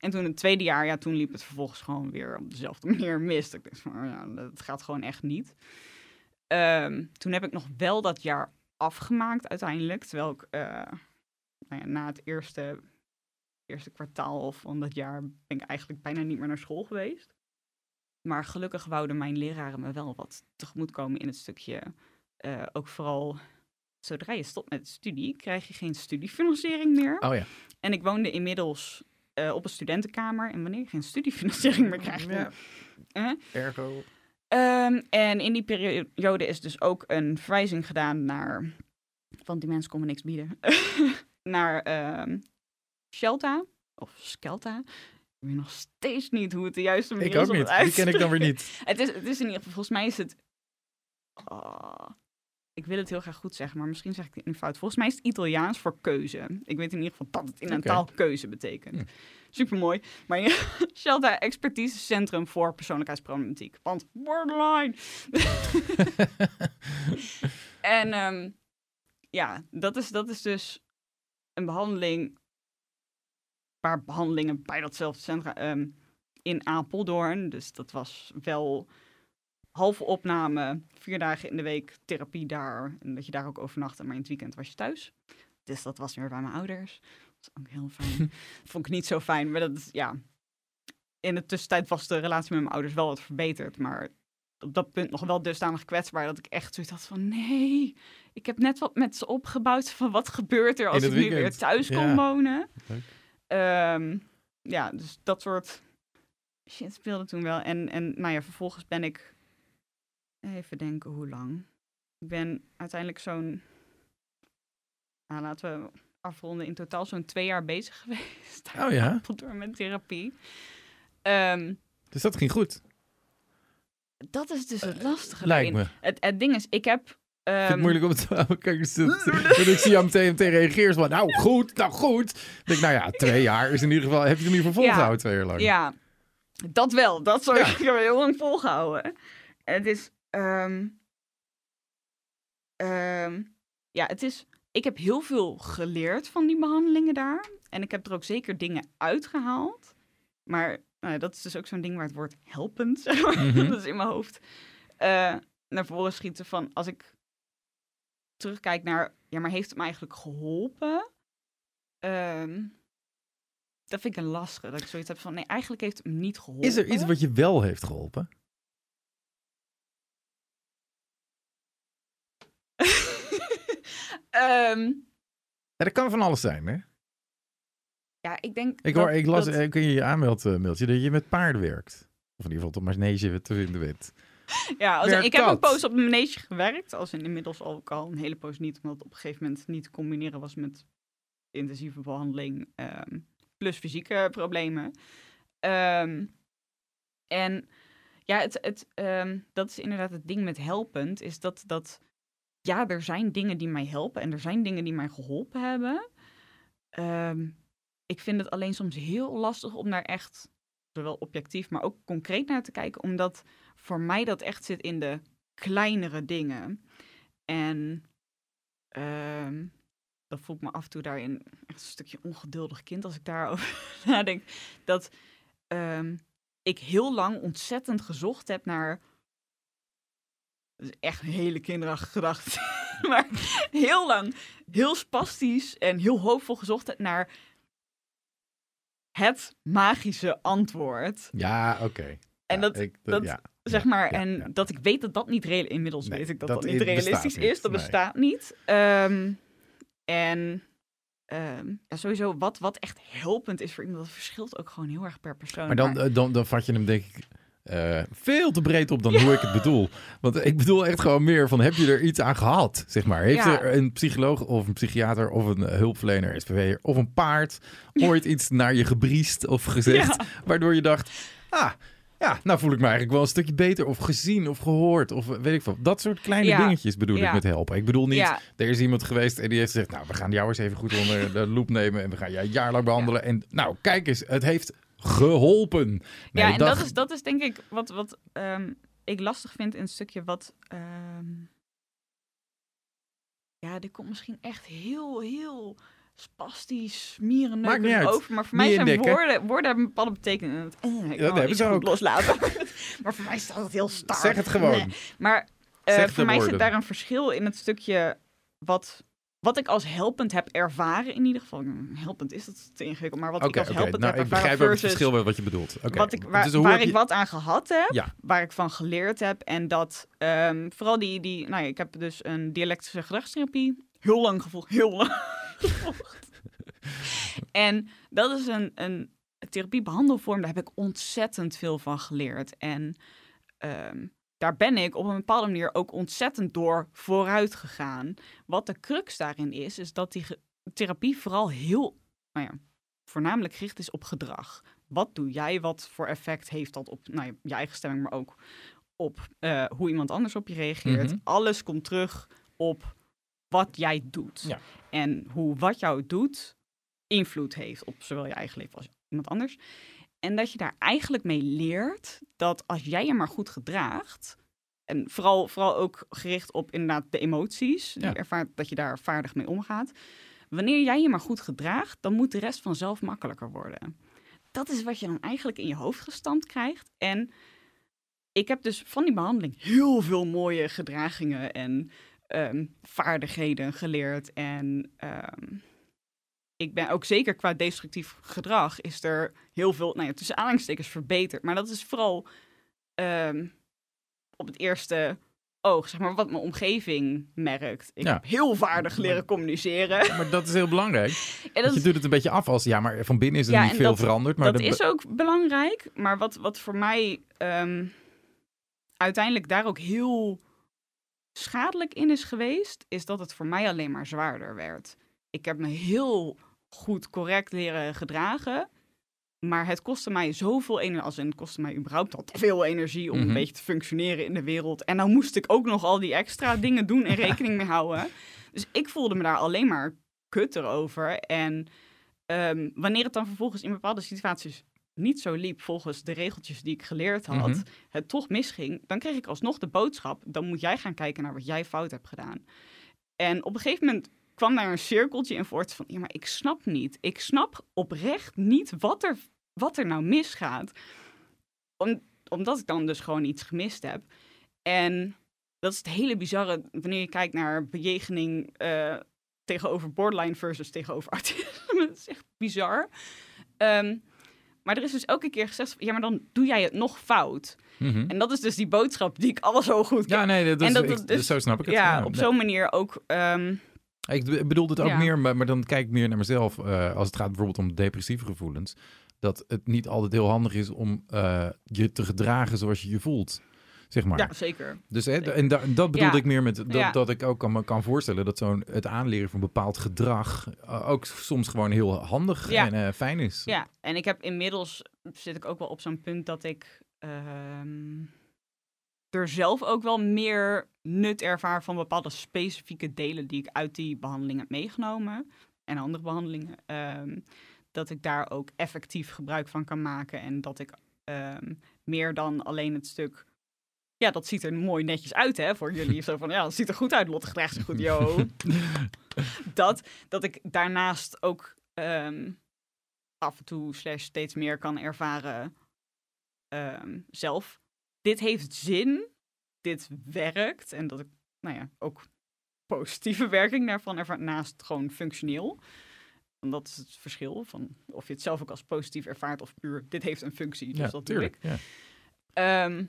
En toen het tweede jaar, ja, toen liep het vervolgens gewoon weer op dezelfde manier mis. Ik dacht van, ja, dat gaat gewoon echt niet. Ehm, toen heb ik nog wel dat jaar afgemaakt uiteindelijk, terwijl ik eh, nou ja, na het eerste, eerste kwartaal van dat jaar ben ik eigenlijk bijna niet meer naar school geweest. Maar gelukkig wouden mijn leraren me wel wat tegemoetkomen in het stukje. eh, ook vooral zodra je stopt met studie, krijg je geen studiefinanciering meer. Oh ja. En ik woonde inmiddels eh, op een studentenkamer. En wanneer je geen studiefinanciering meer krijgt, Ja. eh, Ergo. Ehm, en in die periode is dus ook een verwijzing gedaan naar, want die mensen konden niks bieden, naar ehm Shelta of Skelta. Ik weet nog steeds niet hoe het de juiste manier Ik is ook om niet. Die ken ik dan weer niet. Het is, het is in ieder geval, volgens mij is het. Oh, ik wil het heel graag goed zeggen, maar misschien zeg ik het fout. Volgens mij is het Italiaans voor keuze. Ik weet in ieder geval dat het in een taal keuze betekent. Hm. Supermooi. Maar ja, Shelta Expertisecentrum voor Persoonlijkheidsproblematiek. Want borderline. en ehm, ja, dat is, dat is dus een behandeling. Een paar behandelingen bij datzelfde centrum ehm, in Apeldoorn. Dus dat was wel halve opname, vier dagen in de week therapie daar. En dat je daar ook overnachtte, maar in het weekend was je thuis. Dus dat was weer bij mijn ouders. Dat is ook heel fijn. Vond ik niet zo fijn, maar dat is, ja... In de tussentijd was de relatie met mijn ouders wel wat verbeterd, maar op dat punt nog wel dusdanig kwetsbaar dat ik echt zoiets had van nee, ik heb net wat met ze opgebouwd van wat gebeurt er als ik nu weer thuis kon Ja. wonen. Ehm, ja, dus dat soort shit speelde toen wel. En, en nou ja, vervolgens ben ik, even denken hoe lang. Ik ben uiteindelijk zo'n, nou, laten we afronden, in totaal zo'n twee jaar bezig geweest. Oh ja. Apeldoorn met therapie. Ehm, Dus dat ging goed. Dat is dus het lastige. Lijkt me. Het, het ding is, ik heb... Ik vind het ehm, moeilijk om het Kijk, eens, het- en ik zie jou meteen, meteen reageren. Zo van, nou goed, nou goed. Ik denk, nou ja, twee jaar is in ieder geval... Heb je het in ieder geval volgehouden twee jaar lang? Ja, dat wel. Dat zou Ja. ik heel lang volgehouden. En het is... ehm, ehm, ja, het is... Ik heb heel veel geleerd van die behandelingen daar. En ik heb er ook zeker dingen uitgehaald. Maar nou, ja, dat is dus ook zo'n ding waar het woord helpend, zeg maar, Mhm. dat is in mijn hoofd, eh, naar voren schieten van als ik terugkijk naar, ja, maar heeft het me eigenlijk geholpen? Ehm, dat vind ik een lastige, dat ik zoiets heb van, nee, eigenlijk heeft het me niet geholpen. Is er iets wat je wel heeft geholpen? Ehm, Ja, dat kan van alles zijn, hè? ja, ik denk. Ik, hoor, dat- ik las dat- ik in je aanmeldmailtje dat je met paarden werkt. Of in ieder geval op manege te vinden bent. Ja, als, ik heb een poos op de manege gewerkt. Als in inmiddels al, ook al een hele poos niet. Omdat het op een gegeven moment niet te combineren was met intensieve behandeling. ehm, plus fysieke problemen. Ehm, en ja, het, het, ehm, dat is inderdaad het ding met helpend. Is dat, dat ja, er zijn dingen die mij helpen. En er zijn dingen die mij geholpen hebben. Ehm, ik vind het alleen soms heel lastig om daar echt, zowel objectief, maar ook concreet naar te kijken. Omdat voor mij dat echt zit in de kleinere dingen. En ehm, dat voelt me af en toe daarin echt een stukje ongeduldig kind als ik daarover nadenk. Dat ehm, ik heel lang ontzettend gezocht heb naar. Dat is echt een hele kinderachtige gedachte. maar heel lang, heel spastisch en heel hoopvol gezocht naar het magische antwoord. Ja, oké. En Ja, dat, ik- dat ja, zeg maar, ja, en dat ik weet dat dat niet reëel... Inmiddels Nee, weet ik dat dat dat, niet realistisch niet, is. Dat nee. bestaat niet. Ehm, en ehm, ja, sowieso, wat, wat echt helpend is voor iemand, dat verschilt ook gewoon heel erg per persoon. Maar dan, eh, dan, dan vat je hem denk ik eh, veel te breed op dan hoe ik het bedoel. Want ik bedoel echt gewoon meer van, heb je er iets aan gehad? Zeg maar. Heeft Ja. er een psycholoog of een psychiater of een hulpverlener, SPV'er of een paard ooit iets naar je gebriest of gezegd, Ja. waardoor je dacht, ah, ja, nou voel ik me eigenlijk wel een stukje beter of gezien of gehoord of weet ik veel. Dat soort kleine Ja. dingetjes bedoel ik met helpen. Ik bedoel niet, Ja. er is iemand geweest en die heeft gezegd, nou, we gaan jou eens even goed onder de loep nemen en we gaan jou een jaar lang behandelen. En nou, kijk eens, het heeft geholpen. Nee, ja, en dat, is, dat is denk ik wat, wat ehm, ik lastig vind in een stukje wat... ehm, ja, dit komt misschien echt heel, heel spastisch, uit. over. Maar voor mij zijn woorden, woorden hebben een bepaalde betekenis. Eh, ik kan hebben iets ze goed ook. loslaten. maar voor mij staat het heel star. Zeg het gewoon. Nee. Maar eh, voor mij woorden. zit daar een verschil in het stukje wat, wat ik als helpend heb ervaren in ieder geval. Hm, Helpend is dat te ingewikkeld, maar wat ik als helpend Nou, heb ik ervaren begrijp ook het versus verschil wat je bedoelt. Wat ik, waar, Dus waar ik je- wat aan gehad heb, Ja. waar ik van geleerd heb. En dat ehm, vooral die, die, nou ja, ik heb dus een dialectische gedragstherapie heel lang gevolgd, heel lang gevolgd. en dat is een, een therapiebehandelvorm, daar heb ik ontzettend veel van geleerd. En ehm, daar ben ik op een bepaalde manier ook ontzettend door vooruit gegaan. Wat de crux daarin is, is dat die therapie vooral heel, nou ja, voornamelijk gericht is op gedrag. Wat doe jij? Wat voor effect heeft dat op nou, ja, je eigen stemming, maar ook op eh, hoe iemand anders op je reageert? Mhm. Alles komt terug op wat jij doet. Ja. En hoe wat jou doet invloed heeft op zowel je eigen leven als iemand anders. En dat je daar eigenlijk mee leert dat als jij je maar goed gedraagt, en vooral, vooral ook gericht op inderdaad de emoties, die Ja. ervaart dat je daar vaardig mee omgaat. Wanneer jij je maar goed gedraagt, dan moet de rest vanzelf makkelijker worden. Dat is wat je dan eigenlijk in je hoofd gestampt krijgt. En ik heb dus van die behandeling heel veel mooie gedragingen en ehm, vaardigheden geleerd. En ehm, ik ben ook zeker qua destructief gedrag is er heel veel, nou ja, tussen aanhalingstekens verbeterd. Maar dat is vooral ehm, op het eerste oog, zeg maar, wat mijn omgeving merkt. Ik Ja. heb heel vaardig leren communiceren. Maar dat is heel belangrijk. En dat je is, doet het een beetje af als, ja, maar van binnen is er Ja, niet veel dat- veranderd. Maar dat de- is ook belangrijk. Maar wat, wat voor mij ehm, uiteindelijk daar ook heel schadelijk in is geweest, is dat het voor mij alleen maar zwaarder werd. Ik heb me heel goed correct leren gedragen. Maar het kostte mij zoveel energie, als het kostte mij überhaupt al te veel energie om Mhm. een beetje te functioneren in de wereld. En dan moest ik ook nog al die extra dingen doen en rekening mee houden. Dus ik voelde me daar alleen maar kutter over. En ehm, wanneer het dan vervolgens in bepaalde situaties niet zo liep volgens de regeltjes die ik geleerd had, Mhm. het toch misging, dan kreeg ik alsnog de boodschap: dan moet jij gaan kijken naar wat jij fout hebt gedaan. En op een gegeven moment kwam daar een cirkeltje in voort van: ja, maar ik snap niet. Ik snap oprecht niet wat er, wat er nou misgaat. Om, omdat ik dan dus gewoon iets gemist heb. En dat is het hele bizarre wanneer je kijkt naar bejegening eh, tegenover borderline versus tegenover autisme. dat is echt bizar. Ehm, maar er is dus elke keer gezegd: van, ja, maar dan doe jij het nog fout. Mhm. En dat is dus die boodschap die ik al zo goed Ja, nee, dat is, En dat- ik- dat- dus- zo snap ik het. ja, op nee. zo'n manier ook. ehm, Ik bedoel het ook Ja. meer, maar, maar dan kijk ik meer naar mezelf. eh, als het gaat bijvoorbeeld om depressieve gevoelens. Dat het niet altijd heel handig is om eh, je te gedragen zoals je je voelt. Zeg maar. ja, zeker. Dus hè, en da- dat bedoelde Ja. ik meer met dat, Ja. dat ik ook kan, me kan voorstellen dat zo'n het aanleren van bepaald gedrag eh, ook soms gewoon heel handig Ja. en fijn is. Ja, en ik heb inmiddels zit ik ook wel op zo'n punt dat ik ehm, er zelf ook wel meer nut ervaar van bepaalde specifieke delen die ik uit die behandeling heb meegenomen en andere behandelingen. ehm, dat ik daar ook effectief gebruik van kan maken en dat ik ehm, meer dan alleen het stuk. Ja, dat ziet er mooi netjes uit, hè, voor jullie. Zo van, ja, dat ziet er goed uit, Lotte gedraagt zich goed, yo. dat, dat ik daarnaast ook ehm, af en toe slash steeds meer kan ervaren zelf. Dit heeft zin, dit werkt en dat ik, nou ja, ook positieve werking daarvan ervaar naast gewoon functioneel. En dat is het verschil van of je het zelf ook als positief ervaart of puur dit heeft een functie, dus Ja, dat doe ik. tuurlijk. Ja. Ehm,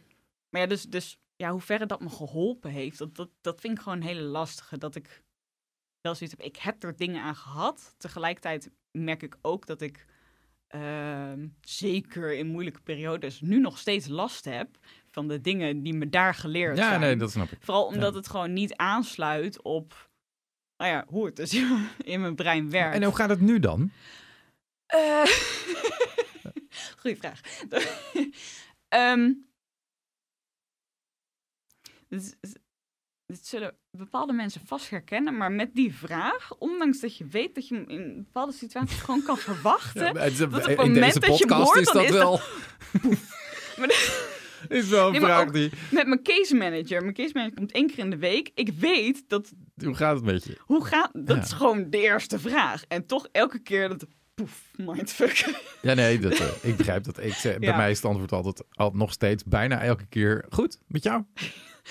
maar ja, dus, dus ja, hoe verre dat me geholpen heeft, dat, dat, dat vind ik gewoon een hele lastige. Dat ik wel zoiets heb, ik heb er dingen aan gehad. Tegelijkertijd merk ik ook dat ik ehm, zeker in moeilijke periodes nu nog steeds last heb van de dingen die me daar geleerd ja, zijn. nee, dat snap ik. Vooral omdat Ja. het gewoon niet aansluit op nou ja, hoe het dus in mijn brein werkt. En hoe gaat het nu dan? Eh, Goeie vraag. Ehm dit, dit zullen bepaalde mensen vast herkennen, maar met die vraag, ondanks dat je weet dat je in bepaalde situaties gewoon kan verwachten. Ja, het is- dat op het in moment deze dat je podcast hoort, is dan dat is wel. Maar is wel een Nee, vraag die. met mijn case manager, mijn case manager komt één keer in de week. Ik weet dat, Hoe gaat het met je? hoe gaat, dat Ja. is gewoon de eerste vraag. En toch elke keer dat, poef, mindfuck. Ja, nee, dat, eh, ik begrijp dat. Ik, zeg- bij Ja. mij is het antwoord altijd al, nog steeds bijna elke keer goed met jou.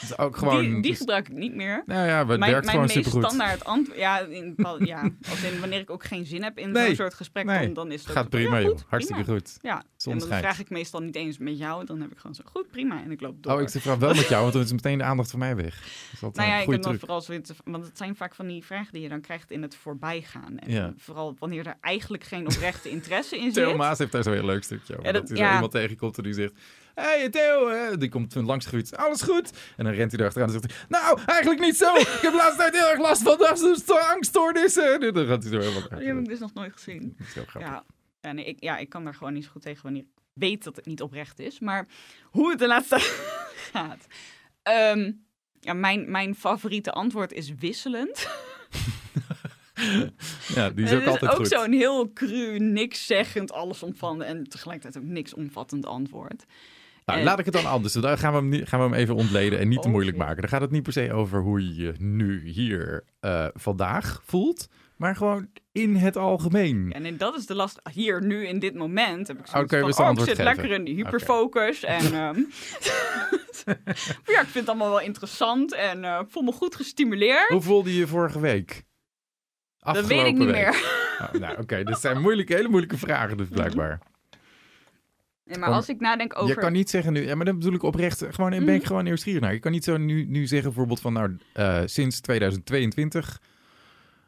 Is ook gewoon. die, die gebruik ik niet meer. nou ja, maar het mijn werkt mijn gewoon meest supergoed. standaard antwoord. Ja, in, ja, als in wanneer ik ook geen zin heb in Nee, zo'n soort gesprek, nee. dan, dan is het Gaat ook- prima, ja, joh. goed, Hartstikke prima. goed. Ja, en dan vraag ik meestal niet eens met jou. Dan heb ik gewoon zo, goed, prima. En ik loop door. Oh, ik zeg vooral wel met jou, want dan is meteen de aandacht van mij weg. Is nou ja, ik heb dan vooral zoiets, want het zijn vaak van die vragen die je dan krijgt in het voorbijgaan. En Ja. vooral wanneer er eigenlijk geen oprechte interesse in Theo zit. Maas heeft daar zo'n heel leuk stukje over. Ja, dat, dat- hij zo iemand tegenkomt en die zegt... Hé, hey, Theo, die komt langs gegroeid. Alles goed? En dan rent hij erachteraan en zegt hij... Nou, eigenlijk niet zo. Ik heb de laatste tijd heel erg last van angststoornissen. En dan gaat hij zo helemaal... Die heb ik dus nog nooit gezien. Dat is heel grappig. Ja, nee, ik, ja, ik kan daar gewoon niet zo goed tegen wanneer ik weet dat het niet oprecht is. Maar hoe het de laatste gaat. Ehm, ja, mijn, mijn favoriete antwoord is wisselend. Ja, die is ook altijd ook goed. zo'n heel cru, niks zeggend, allesomvattend en tegelijkertijd ook niks omvattend antwoord. Nou, En- laat ik het dan anders. Dan gaan we hem, gaan we hem even ontleden en niet te moeilijk maken. Dan gaat het niet per se over hoe je je nu hier eh, vandaag voelt, maar gewoon in het algemeen. En dat is de last hier, nu, in dit moment. Heb ik zoiets we van, oh, ik zit geven. lekker in die hyperfocus. En ehm, ja, ik vind het allemaal wel interessant en eh, ik voel me goed gestimuleerd. Hoe voelde je je vorige week? dat weet ik niet week. meer. Oh, nou, oké, dit zijn moeilijke, hele moeilijke vragen dus blijkbaar. Nee, maar als ik nadenk over... Je kan niet zeggen nu, ja, maar dat bedoel ik oprecht, gewoon, ben ik Mhm. gewoon nieuwsgierig naar. Je kan niet zo nu, nu zeggen bijvoorbeeld van, nou, eh, sinds 2022,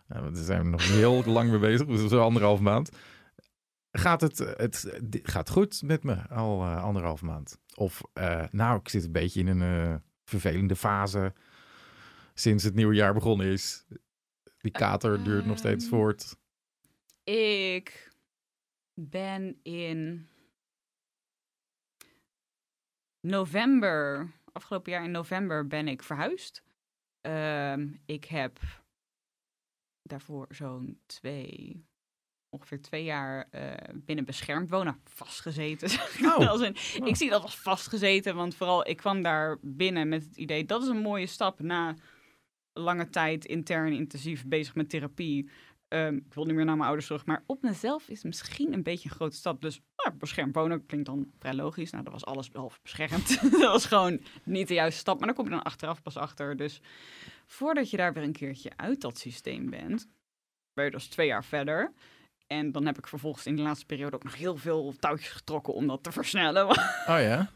nou, daar zijn we nog heel lang mee bezig, dus zo anderhalf maand, gaat het, het gaat goed met me al eh, anderhalf maand. Of, eh, nou, ik zit een beetje in een eh, vervelende fase sinds het nieuwe jaar begonnen is. Die kater duurt nog steeds Ehm, voort. Ik ben in november, afgelopen jaar in november, ben ik verhuisd. Ehm, ik heb daarvoor zo'n twee, ongeveer twee jaar eh, binnen beschermd wonen vastgezeten. Oh. Als in, Ik zie dat als vastgezeten, want vooral ik kwam daar binnen met het idee dat is een mooie stap na lange tijd intern intensief bezig met therapie. Ehm, ik wil niet meer naar mijn ouders terug, maar op mezelf is misschien een beetje een grote stap. Dus nou, beschermd wonen klinkt dan vrij logisch. Nou, dat was alles behalve beschermd. dat was gewoon niet de juiste stap, maar daar kom je dan achteraf pas achter. Dus voordat je daar weer een keertje uit dat systeem bent, ben je dus twee jaar verder. En dan heb ik vervolgens in de laatste periode ook nog heel veel touwtjes getrokken om dat te versnellen. Oh ja?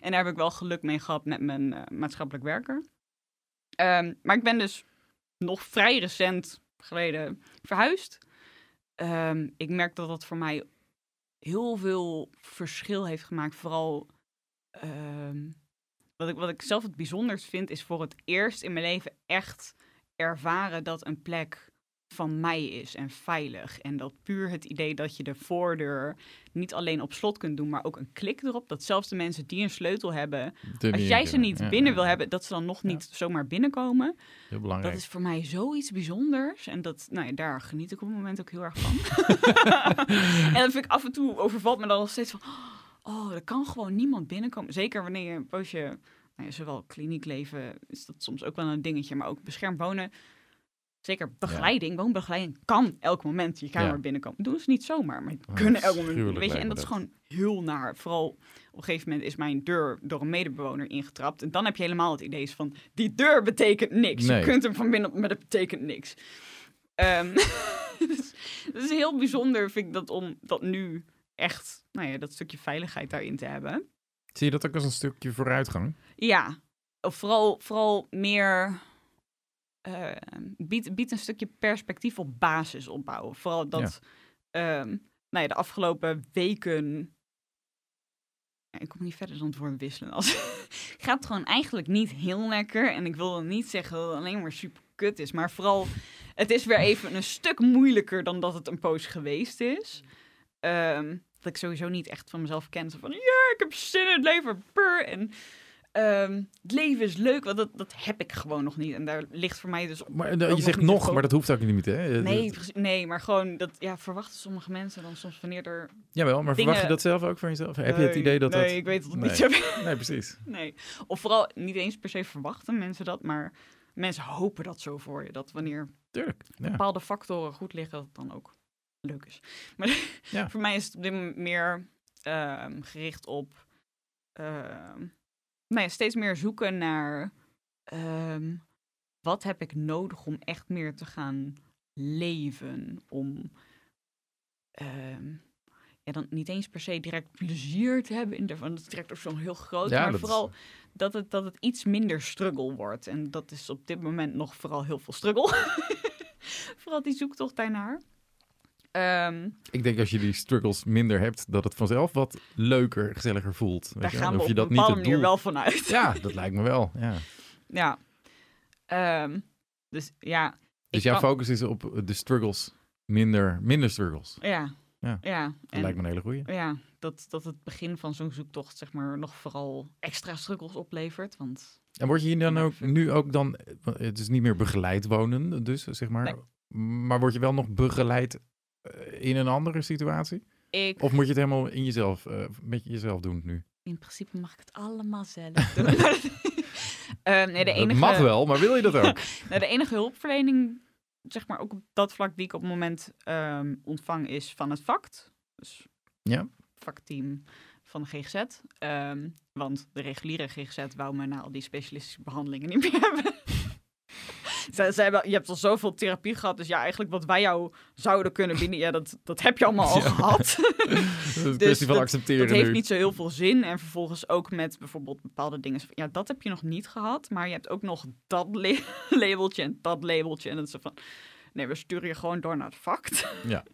En daar heb ik wel geluk mee gehad met mijn eh, maatschappelijk werker. Ehm, maar ik ben dus nog vrij recent geleden verhuisd. Ehm, ik merk dat dat voor mij heel veel verschil heeft gemaakt. Vooral ehm, wat, ik, wat ik zelf het bijzonders vind, is voor het eerst in mijn leven echt ervaren dat een plek van mij is en veilig. En dat puur het idee dat je de voordeur niet alleen op slot kunt doen, maar ook een klik erop. Dat zelfs de mensen die een sleutel hebben, als jij ze niet Ja, binnen ja, wil hebben, dat ze dan nog niet zomaar binnenkomen. Heel belangrijk. Dat is voor mij zoiets bijzonders. En dat, nou ja, daar geniet ik op het moment ook heel erg van. en dat vind ik af en toe overvalt me dan nog steeds van... Oh, er kan gewoon niemand binnenkomen. Zeker wanneer je een poosje... Nou ja, zowel kliniekleven is dat soms ook wel een dingetje, maar ook beschermd wonen. Zeker begeleiding, woonbegeleiding kan elk moment je kamer Ja. binnenkomen. Doen ze niet zomaar, maar Oh, kunnen elk moment. Weet je, en dat is gewoon heel naar. Vooral op een gegeven moment is mijn deur door een medebewoner ingetrapt. En dan heb je helemaal het idee van, die deur betekent niks. Nee. Je kunt hem van binnen op, maar dat betekent niks. Ehm dus, het is heel bijzonder, vind ik, dat om dat nu echt, nou ja, dat stukje veiligheid daarin te hebben. Zie je dat ook als een stukje vooruitgang? Ja, vooral, vooral meer. Eh, biedt, biedt een stukje perspectief op basis opbouwen. Vooral dat. ehm, nou ja, de afgelopen weken. Ja, Ik kom niet verder dan het woord wisselen. Als, gaat gewoon eigenlijk niet heel lekker. En ik wil niet zeggen dat het alleen maar super kut is. Maar vooral, het is weer even een stuk moeilijker dan dat het een poos geweest is. Ehm, dat ik sowieso niet echt van mezelf ken. Van, ja, ik heb zin in het leven. Brr. En ehm, het leven is leuk, want dat, dat heb ik gewoon nog niet. En daar ligt voor mij dus... Maar eh, je zegt nog, maar dat hoeft ook niet, hè? Eh, Nee, dat- nee, maar gewoon dat ja, verwachten sommige mensen dan soms wanneer er. Jawel, maar dingen- verwacht je dat zelf ook van jezelf? Heb je het Nee, idee dat nee, dat... ik weet het Nee. niet zo. Nee, precies. Nee. Of vooral niet eens per se verwachten mensen dat, maar mensen hopen dat zo voor je. Dat wanneer Tuurlijk. Ja. bepaalde factoren goed liggen, dat het dan ook leuk is. Maar Ja. voor mij is het op dit moment meer ehm, gericht op ehm, nou ja, steeds meer zoeken naar ehm, wat heb ik nodig om echt meer te gaan leven. Om ehm, ja, dan niet eens per se direct plezier te hebben in de, dat is direct ook zo'n heel groot, Ja, maar dat is- vooral dat het, dat het iets minder struggle wordt. En dat is op dit moment nog vooral heel veel struggle. vooral die zoektocht daarnaar. Ehm, Ik denk als je die struggles minder hebt, dat het vanzelf wat leuker, gezelliger voelt. Weet daar je? gaan we op je een dat niet bepaalde manier doel... wel vanuit. Ja, dat lijkt me wel. Ja. Ja. Ehm, dus ja. Dus jouw kan- focus is op de struggles, minder, minder struggles. Ja. Ja. ja. Dat En, lijkt me een hele goeie. ja, dat, dat het begin van zo'n zoektocht zeg maar nog vooral extra struggles oplevert. Want En word je hier dan ook nu ook dan, want het is niet meer begeleid wonen, dus zeg maar. Maar word je wel nog begeleid eh, in een andere situatie? ik, Of moet je het helemaal in jezelf, eh, met jezelf doen nu? in principe mag ik het allemaal zelf doen. Ehm, nee, de enige, Dat mag wel, maar wil je dat ook? Nou, de enige hulpverlening, zeg maar ook op dat vlak die ik op het moment ehm, ontvang, is van het VACT. Dus Ja. vakteam van de GGZ. Ehm, want de reguliere GGZ wou me na al die specialistische behandelingen niet meer hebben. Zij, zij hebben, je hebt al zoveel therapie gehad, dus ja, eigenlijk wat wij jou zouden kunnen bieden, ja, dat, dat heb je allemaal al Ja. gehad. Dat is een Dus kwestie van dat- accepteren dat heeft nu. niet zo heel veel zin. En vervolgens ook met bijvoorbeeld bepaalde dingen. Ja, dat heb je nog niet gehad. Maar je hebt ook nog dat la- labeltje en dat labeltje. En dat is van... Nee, we sturen je gewoon door naar het vakt. Ja.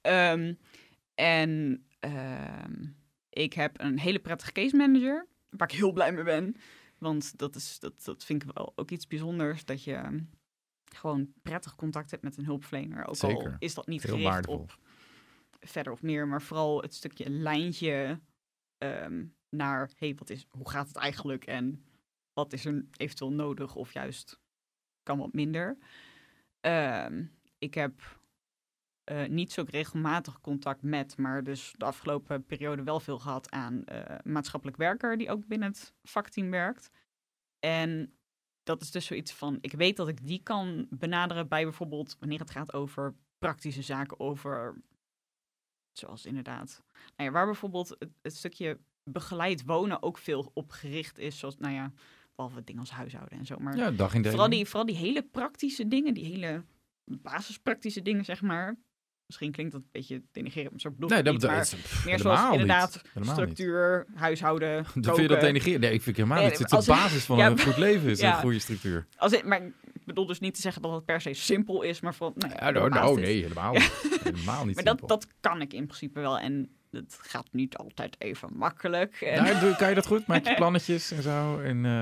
Ehm, en ehm, ik heb een hele prettige case manager. Waar ik heel blij mee ben. Want dat, is, dat, dat vind ik wel ook iets bijzonders. Dat je ehm, gewoon prettig contact hebt met een hulpverlener. Ook al is dat niet Heel gericht waardevol. op verder of meer, maar vooral het stukje lijntje ehm, naar, hey, wat is, hoe gaat het eigenlijk en wat is er eventueel nodig of juist kan wat minder. Ehm, ik heb eh, niet zo regelmatig contact met, maar dus de afgelopen periode wel veel gehad aan eh, maatschappelijk werker die ook binnen het vakteam werkt. En dat is dus zoiets van, ik weet dat ik die kan benaderen bij bijvoorbeeld wanneer het gaat over praktische zaken, over, zoals inderdaad, nou ja, waar bijvoorbeeld het, stukje begeleid wonen ook veel op gericht is, zoals, nou ja, behalve dingen als huishouden en zo, maar ja, dag in vooral, die, vooral die hele praktische dingen, die hele basispraktische dingen, zeg maar, Misschien klinkt dat een beetje denigrerend, maar zo bedoel nee, dat, niet, maar is, meer zoals inderdaad structuur, huishouden, koken. Vind je dat denigreren? Nee, ik vind helemaal niet. Het is de basis van een goed leven, is een goede structuur. Als het, maar ik bedoel dus niet te zeggen dat het per se simpel is, maar van... Nee, ja, nou, nou nee, helemaal, helemaal niet Maar dat, dat kan ik in principe wel en het gaat niet altijd even makkelijk. En... kan je dat goed? Maak je plannetjes en zo? En, uh,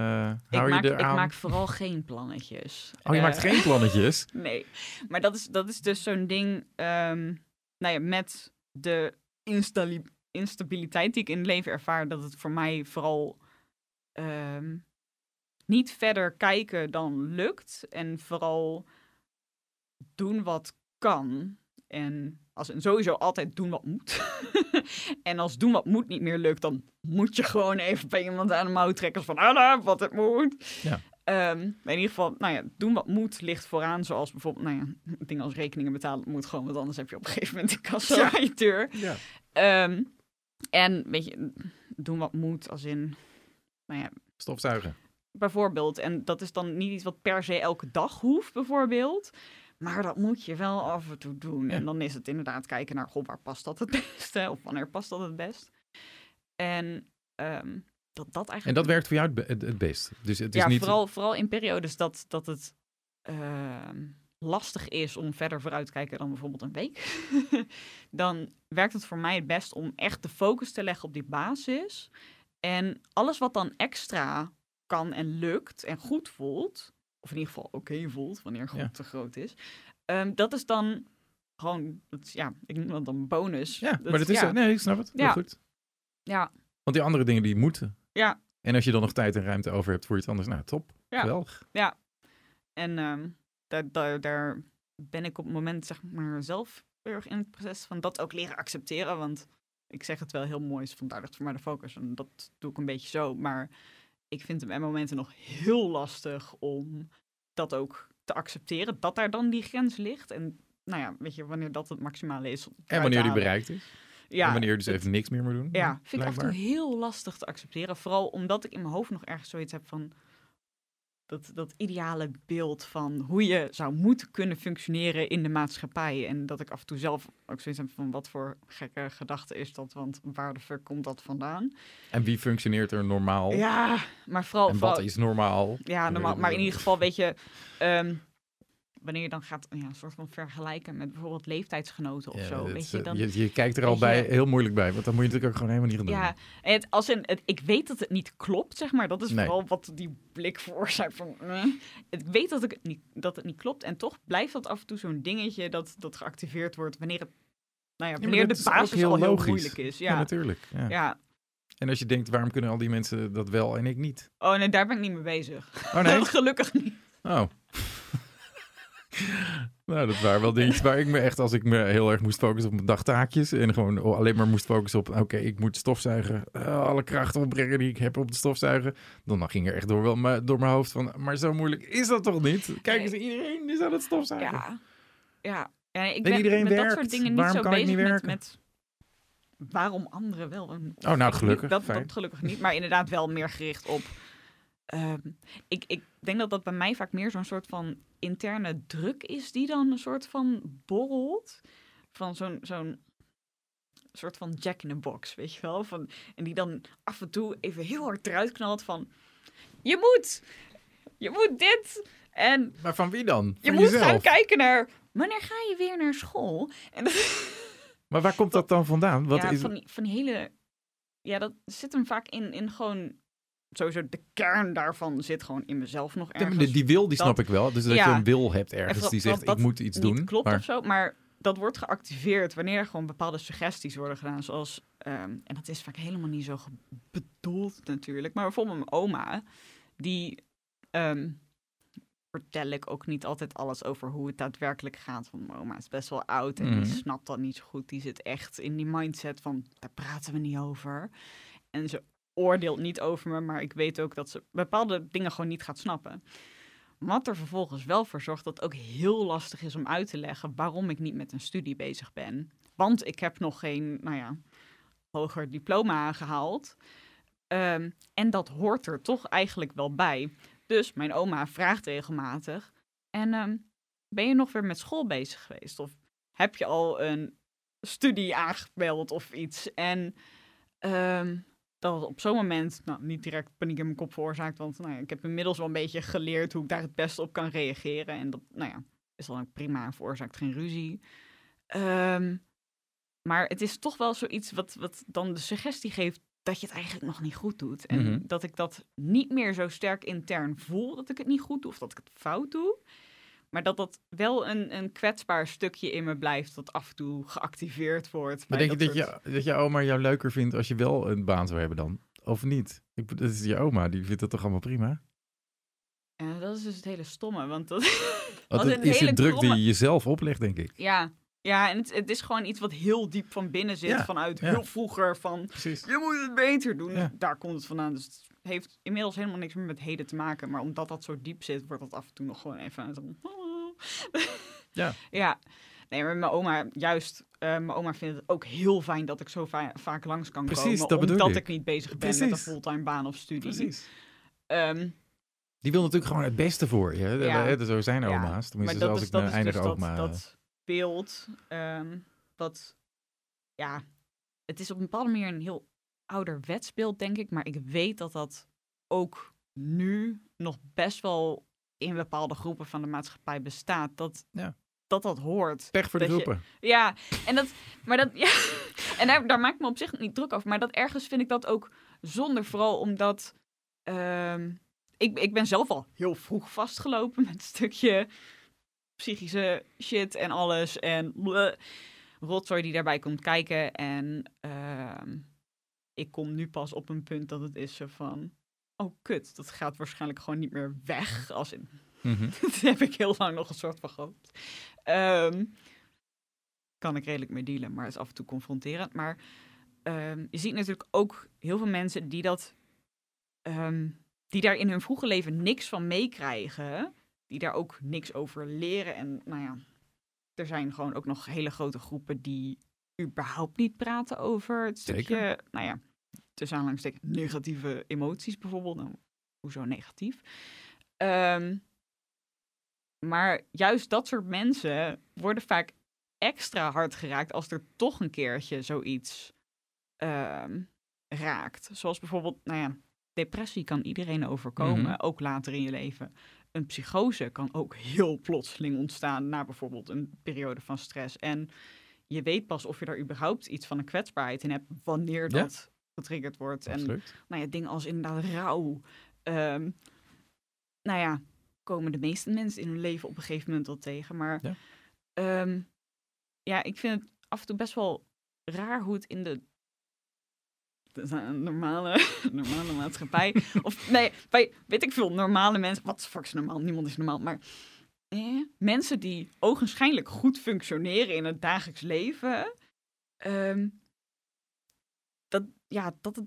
hou ik, maak, je ik maak vooral geen plannetjes. Oh, je maakt eh, geen plannetjes? nee, maar dat is, dat is dus zo'n ding um, nou ja, met de instabiliteit die ik in het leven ervaar, dat het voor mij vooral um, niet verder kijken dan lukt. En vooral doen wat kan. En als en sowieso altijd doen wat moet. en als doen wat moet niet meer lukt, dan moet je gewoon even bij iemand aan de mouw trekken. Van, ah, wat het moet. Ja. Um, in ieder geval, nou ja, doen wat moet ligt vooraan. Zoals bijvoorbeeld, nou ja, dingen als rekeningen betalen moet gewoon. Want anders heb je op een gegeven moment de kassa ja. aan je deur. Ja. Um, en weet je, doen wat moet als in, nou ja... Stofzuigen. Bijvoorbeeld. En dat is dan niet iets wat per se elke dag hoeft, bijvoorbeeld. Maar dat moet je wel af en toe doen. En dan is het inderdaad kijken naar, goh, waar past dat het beste? Of wanneer past dat het best? En um, dat dat eigenlijk... En dat werkt voor jou het, het, best? Dus het is ja, niet... vooral, vooral in periodes dat, dat het uh, lastig is om verder vooruit te kijken dan bijvoorbeeld een week. dan werkt het voor mij het best om echt de focus te leggen op die basis. En alles wat dan extra kan en lukt en goed voelt, of in ieder geval oké voelt, wanneer het te groot is. Um, dat is dan gewoon, ja, ik noem dat dan bonus. Ja, maar dat is, ja. nee, ik snap het. Ja. goed. Ja. Want die andere dingen die moeten. Ja. En als je dan nog tijd en ruimte over hebt voor iets anders, nou top. Ja. Geweldig. Ja. En um, daar, daar, daar ben ik op het moment zeg maar zelf heel erg in het proces van dat ook leren accepteren. Want ik zeg het wel heel mooi, is vandaar ligt voor mij de focus. En dat doe ik een beetje zo. Maar ik vind hem bij momenten nog heel lastig om dat ook te accepteren. Dat daar dan die grens ligt. En nou ja, weet je, wanneer dat het maximale is. En wanneer die bereikt is. Ja, en wanneer je dus even niks meer moet doen. Ja, vind ik af en toe heel lastig te accepteren. Vooral omdat ik in mijn hoofd nog ergens zoiets heb van dat, dat ideale beeld van hoe je zou moeten kunnen functioneren in de maatschappij. En dat ik af en toe zelf ook zoiets heb van wat voor gekke gedachte is dat, want waar de fuck komt dat vandaan? En wie functioneert er normaal? Ja, maar vooral... En wat is normaal? Ja, normaal, maar in ieder geval weet je... Um, wanneer je dan gaat ja, een soort van vergelijken met bijvoorbeeld leeftijdsgenoten of zo. weet je, dan, je, je kijkt er al bij, heel moeilijk bij, want dan moet je natuurlijk ook gewoon helemaal niet gaan doen. Ja, het, als in, het, ik weet dat het niet klopt, zeg maar. Dat is vooral wat die blik veroorzaakt van... Eh. Ik weet dat, ik niet, dat het niet klopt en toch blijft dat af en toe zo'n dingetje dat, dat geactiveerd wordt wanneer het... Nou ja, wanneer de basis heel al heel moeilijk is. Ja, natuurlijk. ja. En als je denkt, waarom kunnen al die mensen dat wel en ik niet? Oh nee, daar ben ik niet mee bezig. Oh nee? Gelukkig niet. Oh. nou, dat waren wel dingetjes waar ik me echt, als ik me heel erg moest focussen op mijn dagtaakjes en gewoon alleen maar moest focussen op, oké, ik moet stofzuigen, uh, alle krachten opbrengen die ik heb op de stofzuigen, dan, dan ging er echt door, wel, door mijn hoofd van, maar zo moeilijk is dat toch niet? Kijk eens, iedereen is aan het stofzuigen. Ja, ja. ja ik ben iedereen met werkt. dat soort dingen niet zo bezig met, met waarom anderen wel. oh, nou gelukkig. Dat, dat gelukkig niet, maar inderdaad wel meer gericht op Ehm, ik, ik denk dat dat bij mij vaak meer zo'n soort van interne druk is die dan een soort van borrelt. Van zo'n zo'n soort van jack in a box, weet je wel? Van, en die dan af en toe even heel hard eruit knalt van... Je moet! Je moet dit! En... Maar van wie dan? je moet gaan kijken naar... Wanneer ga je weer naar school? En Maar waar komt dat dan vandaan? Wat ja, is... van, die, van die hele... Ja, dat zit hem vaak in, in gewoon sowieso de kern daarvan zit gewoon in mezelf nog ergens. die, die wil, die snap ik wel. Dus dat je een wil hebt ergens die zegt, ik moet iets doen. klopt maar... of zo, maar dat wordt geactiveerd wanneer er gewoon bepaalde suggesties worden gedaan. Zoals, ehm, en dat is vaak helemaal niet zo bedoeld natuurlijk. Maar bijvoorbeeld mijn oma, die ehm, vertel ik ook niet altijd alles over hoe het daadwerkelijk gaat. Want mijn oma is best wel oud en Mhm. die snapt dat niet zo goed. Die zit echt in die mindset van, daar praten we niet over. En ze oordeelt niet over me, maar ik weet ook dat ze bepaalde dingen gewoon niet gaat snappen. Wat er vervolgens wel voor zorgt dat het ook heel lastig is om uit te leggen waarom ik niet met een studie bezig ben. Want ik heb nog geen, nou ja, hoger diploma gehaald. Ehm, en dat hoort er toch eigenlijk wel bij. Dus mijn oma vraagt regelmatig: En ehm, ben je nog weer met school bezig geweest? Of heb je al een studie aangemeld of iets? En ehm, dat het op zo'n moment nou, niet direct paniek in mijn kop veroorzaakt. Want nou ja, ik heb inmiddels wel een beetje geleerd hoe ik daar het beste op kan reageren. En dat nou ja, is dan ook prima en veroorzaakt geen ruzie. Ehm, maar het is toch wel zoiets wat, wat dan de suggestie geeft dat je het eigenlijk nog niet goed doet. En Mhm. dat ik dat niet meer zo sterk intern voel dat ik het niet goed doe of dat ik het fout doe. Maar dat dat wel een, een kwetsbaar stukje in me blijft dat af en toe geactiveerd wordt. Maar denk je dat, soort- je dat je oma jou leuker vindt als je wel een baan zou hebben dan? Of niet? Ik, dat is je oma, die vindt dat toch allemaal prima? Ja, dat is dus het hele stomme, want dat... Als het een is hele een druk die je jezelf oplegt, denk ik. Ja, ja en het, het is gewoon iets wat heel diep van binnen zit, Ja, vanuit ja. heel vroeger van... Precies. Je moet het beter doen. Ja. Daar komt het vandaan. Dus het heeft inmiddels helemaal niks meer met heden te maken. Maar omdat dat zo diep zit, wordt dat af en toe nog gewoon even zo... Ja. ja. Nee, maar mijn oma, juist, eh, mijn oma vindt het ook heel fijn dat ik zo va- vaak langs kan Precies, komen. dat omdat ik. ik niet bezig ben met een fulltime baan of studie. Precies. Ehm, Die wil natuurlijk gewoon het beste voor je. Ja. Zo zijn oma's. Tenminste, maar dat als is, ik mijn eindige dus dat, oma... dat beeld. ehm, wat, ja, het is op een bepaalde manier een heel ouderwets beeld, denk ik. Maar ik weet dat dat ook nu nog best wel in bepaalde groepen van de maatschappij bestaat. Dat Ja. dat, dat hoort. Pech voor de dat je- groepen. Ja, en dat, maar dat, ja, en daar, daar maak ik me op zich niet druk over. Maar dat ergens vind ik dat ook zonde, vooral omdat ehm, ik, ik ben zelf al heel vroeg vastgelopen met een stukje psychische shit en alles en bleh, rotzooi die daarbij komt kijken. En ehm, ik kom nu pas op een punt dat het is zo van, oh kut, dat gaat waarschijnlijk gewoon niet meer weg. Als in, Mhm. dat heb ik heel lang nog een soort van gehoopt. Ehm, kan ik redelijk mee dealen, maar het is af en toe confronterend. Maar ehm, je ziet natuurlijk ook heel veel mensen die dat, die daar in hun vroege leven niks van meekrijgen, die daar ook niks over leren. En nou ja, er zijn gewoon ook nog hele grote groepen die überhaupt niet praten over het Zeker. stukje, nou ja, tussen aanhalingstekens negatieve emoties bijvoorbeeld. Nou, hoezo negatief? Ehm, maar juist dat soort mensen worden vaak extra hard geraakt als er toch een keertje zoiets ehm, raakt. Zoals bijvoorbeeld, nou ja, depressie kan iedereen overkomen, Mhm. ook later in je leven. Een psychose kan ook heel plotseling ontstaan na bijvoorbeeld een periode van stress. En je weet pas of je daar überhaupt iets van een kwetsbaarheid in hebt wanneer Ja. dat getriggerd wordt. En nou ja, dingen als inderdaad rouw. Ehm, nou ja, komen de meeste mensen in hun leven op een gegeven moment wel tegen. Maar Ja. ja, ja ik vind het af en toe best wel raar hoe het in de, de normale, normale maatschappij... of nee, bij, weet ik veel, normale mensen... Wat fuck is normaal? Niemand is normaal, maar... Eh, mensen die ogenschijnlijk goed functioneren in het dagelijks leven... ehm, dat, ja, dat het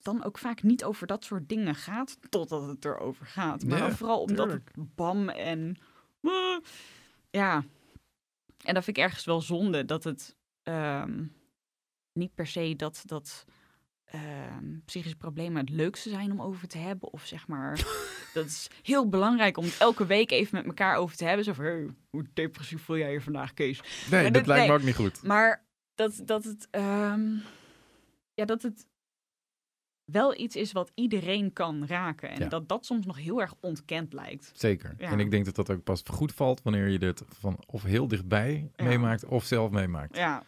dan ook vaak niet over dat soort dingen gaat, totdat het erover gaat. Maar Ja, vooral omdat tuurlijk. het bam en... ah, ja, en dat vind ik ergens wel zonde, dat het ehm, niet per se dat, dat ehm, psychische problemen het leukste zijn om over te hebben. Of zeg maar, dat is heel belangrijk om het elke week even met elkaar over te hebben. Zo van, hey, hoe depressief voel jij je vandaag, Kees? Nee, dat lijkt me ook niet goed. Maar dat, dat het. ehm, ja, dat het wel iets is wat iedereen kan raken. En Ja. dat dat soms nog heel erg ontkend lijkt. Zeker. Ja. En ik denk dat dat ook pas goed valt wanneer je dit van of heel dichtbij Ja. meemaakt of zelf meemaakt. Ja,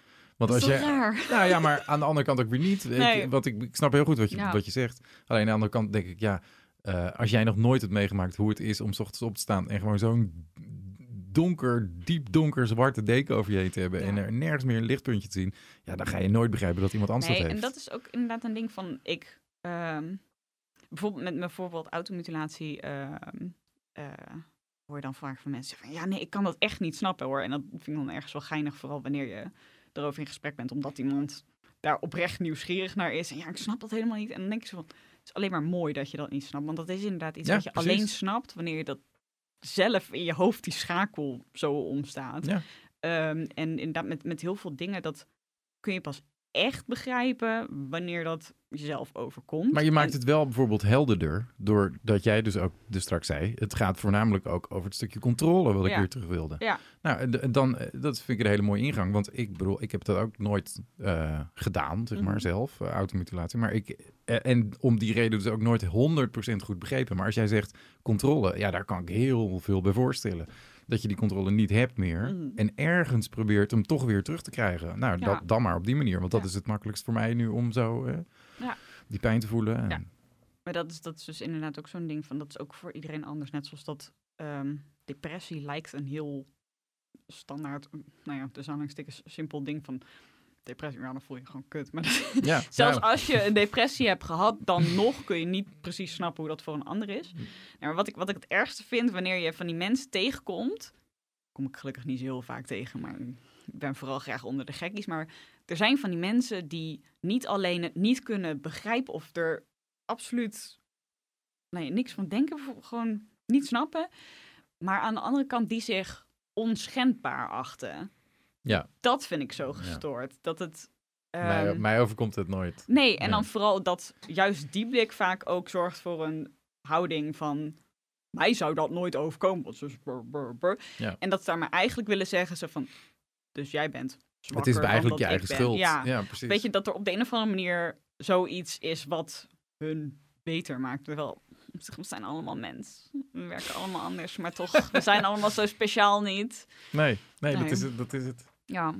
Want als jij, raar? Nou ja, maar aan de andere kant ook weer niet. Ik- Nee. want ik, ik snap heel goed wat je, Ja. wat je zegt. Alleen aan de andere kant denk ik, ja, eh, als jij nog nooit hebt meegemaakt hoe het is om 's ochtends op te staan en gewoon zo'n donker, diep donker zwarte deken over je heen te hebben Ja. en er nergens meer een lichtpuntje te zien, ja, dan ga je nooit begrijpen dat iemand anders Nee, dat en heeft. dat is ook inderdaad een ding van ik. ehm, bijvoorbeeld met bijvoorbeeld automutilatie. eh, hoor je dan vaak van mensen van ja, nee, ik kan dat echt niet snappen hoor. En dat vind ik dan ergens wel geinig, vooral wanneer je erover in gesprek bent, omdat iemand daar oprecht nieuwsgierig naar is. En ja, ik snap dat helemaal niet. En dan denk ik zo van, het is alleen maar mooi dat je dat niet snapt. Want dat is inderdaad iets Ja, wat je precies. alleen snapt wanneer je dat zelf in je hoofd die schakel zo omstaat. Ja. Ehm, en inderdaad, met, met heel veel dingen, dat kun je pas echt begrijpen wanneer dat jezelf overkomt. Maar je maakt En- het wel bijvoorbeeld helderder, doordat jij dus ook dus straks zei, het gaat voornamelijk ook over het stukje controle wat ik Ja. weer terug wilde. Ja. Nou, dan, eh, dat vind ik een hele mooie ingang, want ik bedoel, ik heb dat ook nooit eh, gedaan, zeg maar Mhm. zelf, eh, automutilatie. Maar ik, en om die reden dus ook nooit 100% goed begrepen. Maar als jij zegt controle, ja, daar kan ik heel veel bij voorstellen. Dat je die controle niet hebt meer. Mhm. En ergens probeert hem toch weer terug te krijgen. Nou, Ja. dat, dan maar op die manier. Want dat Ja. is het makkelijkst voor mij nu om zo eh, Ja. die pijn te voelen. Ja. Maar dat is, dat is dus inderdaad ook zo'n ding van, dat is ook voor iedereen anders. Net zoals dat ehm, depressie lijkt een heel standaard, nou ja, dus aanhalingstekens simpel ding van depressie, ja, dan voel je gewoon kut. Maar Ja, zelfs nou, als je een depressie hebt gehad, dan nog kun je niet precies snappen hoe dat voor een ander is. Nou, maar wat ik, wat ik het ergste vind, wanneer je van die mensen tegenkomt, kom ik gelukkig niet zo heel vaak tegen, maar ik ben vooral graag onder de gekkies. Maar er zijn van die mensen die niet alleen het niet kunnen begrijpen of er absoluut nee, niks van denken, gewoon niet snappen. Maar aan de andere kant die zich onschendbaar achten. Ja. Dat vind ik zo gestoord. Dat het... mij, ehm, mij overkomt het nooit. Nee, en Ja. dan vooral dat juist die blik vaak ook zorgt voor een houding van... Mij zou dat nooit overkomen. want dus brr, brr, brr. Ja. En dat ze daar maar eigenlijk willen zeggen van... Dus jij bent Het is eigenlijk je eigen ben. schuld. Ja. Ja, precies. Weet je, dat er op de een of andere manier zoiets is wat hun beter maakt. Terwijl we zijn allemaal mens. We werken allemaal anders, maar toch, we zijn allemaal zo speciaal niet. Nee, nee, Nee. Dat, is het, dat is het. Ja,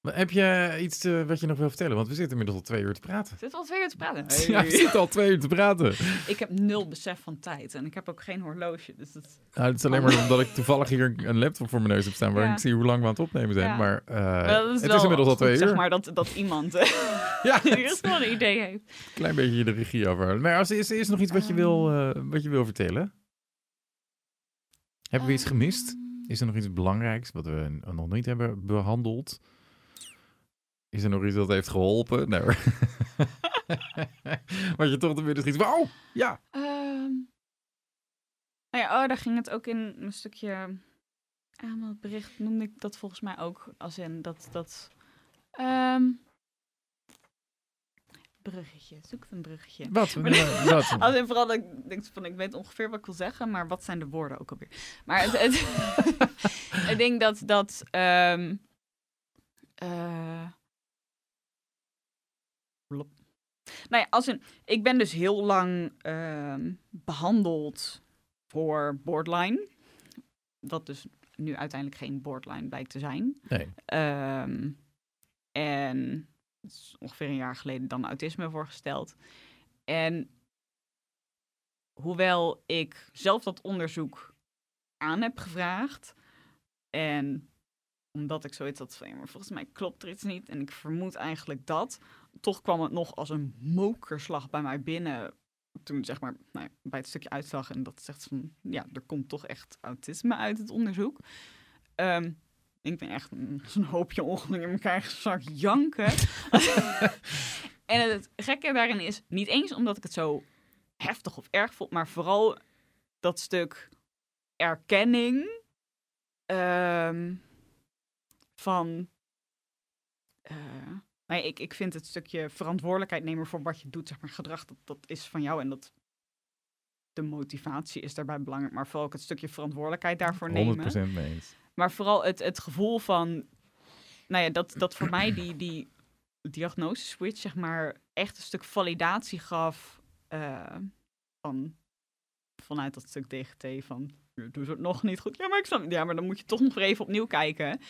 Maar heb je iets eh, wat je nog wil vertellen? Want we zitten inmiddels al twee uur te praten. zit al twee uur te praten. Ja, we zitten al twee uur te praten. Ik heb nul besef van tijd en ik heb ook geen horloge. Dus dat... Nou, het is alleen maar omdat ik toevallig hier een laptop voor mijn neus heb staan... waar Ja. ik zie hoe lang we aan het opnemen zijn. Ja. Maar eh, het wel is inmiddels al twee uur. Zeg maar dat, dat iemand eh, Ja, ieder geval een idee heeft. klein beetje de regie over. Maar als is, is er nog iets wat je, wil, Ehm. eh, wat je wil vertellen? Hebben we iets gemist? Is er nog iets belangrijks wat we nog niet hebben behandeld? Is er nog iets dat heeft geholpen? Nee. Wat je toch schiet. van, Oh, ja. Ehm, nou ja, oh, daar ging het ook in een stukje aanmeldbericht. Noemde ik dat volgens mij ook als in dat. dat ehm, bruggetje, zoek een bruggetje. Wat? Maar- Wat? Als in vooral dat ik denk van ik weet ongeveer wat ik wil zeggen, maar wat zijn de woorden ook alweer? Maar het, het ik denk dat dat. blop. nou ja, als in, ik ben dus heel lang ehm, behandeld voor borderline. Wat dus nu uiteindelijk geen borderline blijkt te zijn. Nee. Ehm, en is ongeveer een jaar geleden dan autisme voorgesteld. En hoewel ik zelf dat onderzoek aan heb gevraagd. En omdat ik zoiets had van, maar volgens mij klopt er iets niet. En ik vermoed eigenlijk dat. Toch kwam het nog als een mokerslag bij mij binnen. Toen zeg maar nou ja, bij het stukje uitzag. En dat zegt van, ja, er komt toch echt autisme uit het onderzoek. Ehm, ik ben echt een- zo'n hoopje ongeluk in elkaar gezakt janken. en het gekke daarin is niet eens omdat ik het zo heftig of erg vond, maar vooral dat stuk erkenning ehm, van. eh, ja, ik, ik vind het stukje verantwoordelijkheid nemen voor wat je doet, zeg maar gedrag, dat, dat is van jou en dat. De motivatie is daarbij belangrijk, maar vooral ook het stukje verantwoordelijkheid daarvoor 100% nemen. mee eens. Maar vooral het, het gevoel van, nou ja, dat, dat voor mij die, die diagnose switch, zeg maar, echt een stuk validatie gaf eh, van, vanuit dat stuk DGT van, je doet het nog niet goed. Ja, maar ik snap, ja, maar dan moet je toch nog even opnieuw kijken.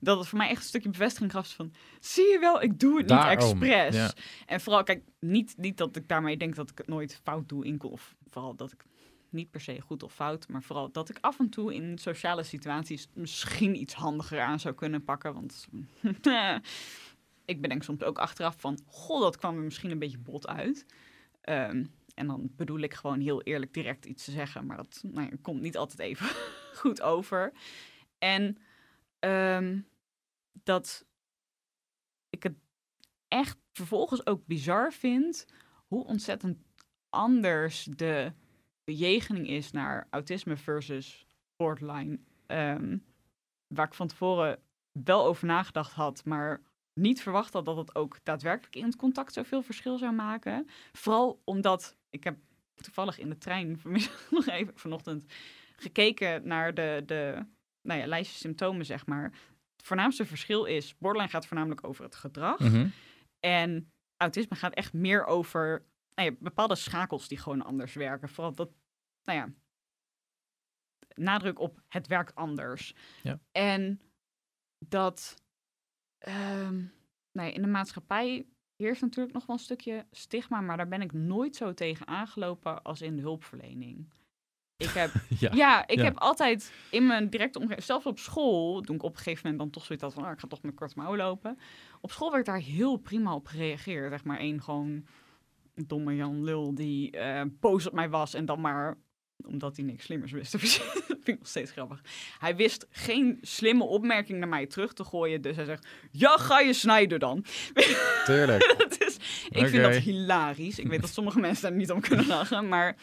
Dat het voor mij echt een stukje bevestiging gaf van, zie je wel, ik doe het niet expres. ja. En vooral, kijk, niet, niet dat ik daarmee denk dat ik het nooit fout doe, in, of vooral dat ik Niet per se goed of fout, maar vooral dat ik af en toe in sociale situaties misschien iets handiger aan zou kunnen pakken. Want ik bedenk soms ook achteraf van, goh, dat kwam er misschien een beetje bot uit. Ehm, en dan bedoel ik gewoon heel eerlijk direct iets te zeggen, maar dat nou ja, komt niet altijd even goed over. En ehm, dat ik het echt vervolgens ook bizar vind hoe ontzettend anders de bejegening is naar autisme versus borderline. Ehm, waar ik van tevoren wel over nagedacht had, maar niet verwacht had dat het ook daadwerkelijk in het contact zoveel verschil zou maken. Vooral omdat ik heb toevallig in de trein vanmiddag nog even vanochtend gekeken naar de, de nou ja, lijstje symptomen, zeg maar. Het voornaamste verschil is, borderline gaat voornamelijk over het gedrag. Mhm. En autisme gaat echt meer over nou ja, bepaalde schakels die gewoon anders werken. Vooral dat, nou ja, nadruk op het werkt anders. Ja. En dat ehm, nou ja, in de maatschappij heerst natuurlijk nog wel een stukje stigma, maar daar ben ik nooit zo tegen aangelopen als in de hulpverlening. Ik heb, Ja. ja, ik ja. heb altijd in mijn directe omgeving, zelfs op school, toen ik op een gegeven moment dan toch zoiets had van, ah, ik ga toch met kort mouw lopen. Op school werd daar heel prima op gereageerd. Zeg maar één gewoon domme Jan Lul die eh, boos op mij was en dan maar omdat hij niks slimmers wist. Dat vind ik nog steeds grappig. Hij wist geen slimme opmerking naar mij terug te gooien. Dus hij zegt, ja, ga je snijden dan. Tuurlijk. dus ik vind dat hilarisch. Ik weet dat sommige mensen daar niet om kunnen lachen. Maar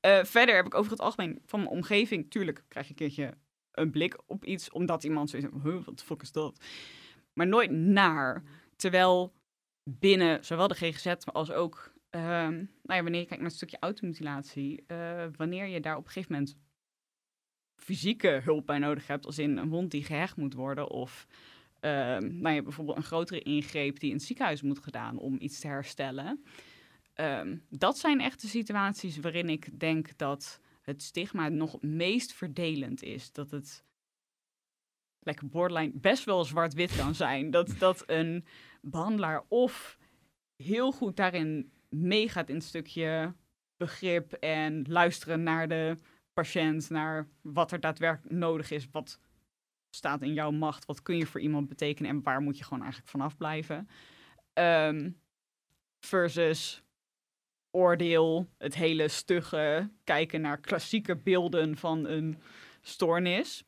eh, verder heb ik over het algemeen van mijn omgeving... Tuurlijk krijg je een keertje een blik op iets... omdat iemand zoiets heeft, huh, wat de fuck is dat? Maar nooit naar. Terwijl binnen zowel de GGZ als ook... ehm, nou ja, wanneer je kijkt naar het stukje automutilatie... eh, wanneer je daar op een gegeven moment fysieke hulp bij nodig hebt... als in een wond die gehecht moet worden... of Ehm, nou ja, bijvoorbeeld een grotere ingreep die in het ziekenhuis moet gedaan om iets te herstellen. Ehm, dat zijn echt de situaties waarin ik denk dat het stigma nog het meest verdelend is. Dat het lekker borderline best wel zwart-wit kan zijn. Dat, dat een behandelaar of heel goed daarin meegaat in het stukje begrip en luisteren naar de patiënt, naar wat er daadwerkelijk nodig is, wat staat in jouw macht, wat kun je voor iemand betekenen en waar moet je gewoon eigenlijk vanaf blijven. Ehm, versus oordeel, het hele stugge, kijken naar klassieke beelden van een stoornis.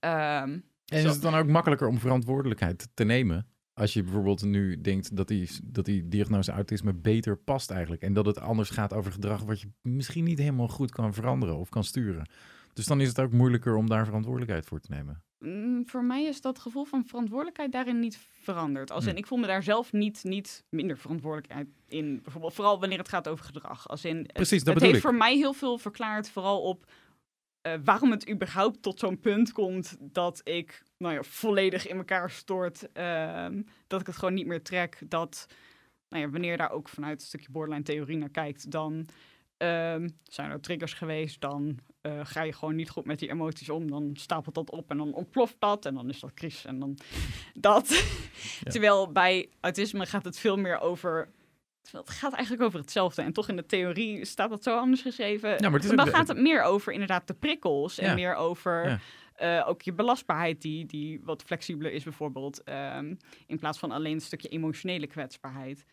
Ehm, En is het dan ook makkelijker om verantwoordelijkheid te nemen? Als je bijvoorbeeld nu denkt dat die, dat die diagnose autisme beter past eigenlijk. En dat het anders gaat over gedrag wat je misschien niet helemaal goed kan veranderen of kan sturen. Dus dan is het ook moeilijker om daar verantwoordelijkheid voor te nemen. Mm, voor mij is dat gevoel van verantwoordelijkheid daarin niet veranderd. Als in, Hm. ik voel me daar zelf niet, niet minder verantwoordelijkheid in. Bijvoorbeeld, vooral wanneer het gaat over gedrag. Als in, het- Precies, dat het heeft ik. voor mij heel veel verklaard, vooral op eh, waarom het überhaupt tot zo'n punt komt dat ik nou ja, volledig in elkaar stort. ehm, dat ik het gewoon niet meer trek. Dat nou ja, wanneer je daar ook vanuit een stukje borderline theorie naar kijkt, dan ehm, zijn er triggers geweest. Dan eh, ga je gewoon niet goed met die emoties om. Dan stapelt dat op en dan ontploft dat. En dan is dat crisis en dan dat. Ja. Terwijl bij autisme gaat het veel meer over... terwijl Het gaat eigenlijk over hetzelfde. En toch in de theorie staat dat zo anders geschreven. Ja, maar het is dan gaat het meer over inderdaad de prikkels. En Ja. meer over Ja. eh, ook je belastbaarheid die, die wat flexibeler is bijvoorbeeld. ehm, in plaats van alleen een stukje emotionele kwetsbaarheid.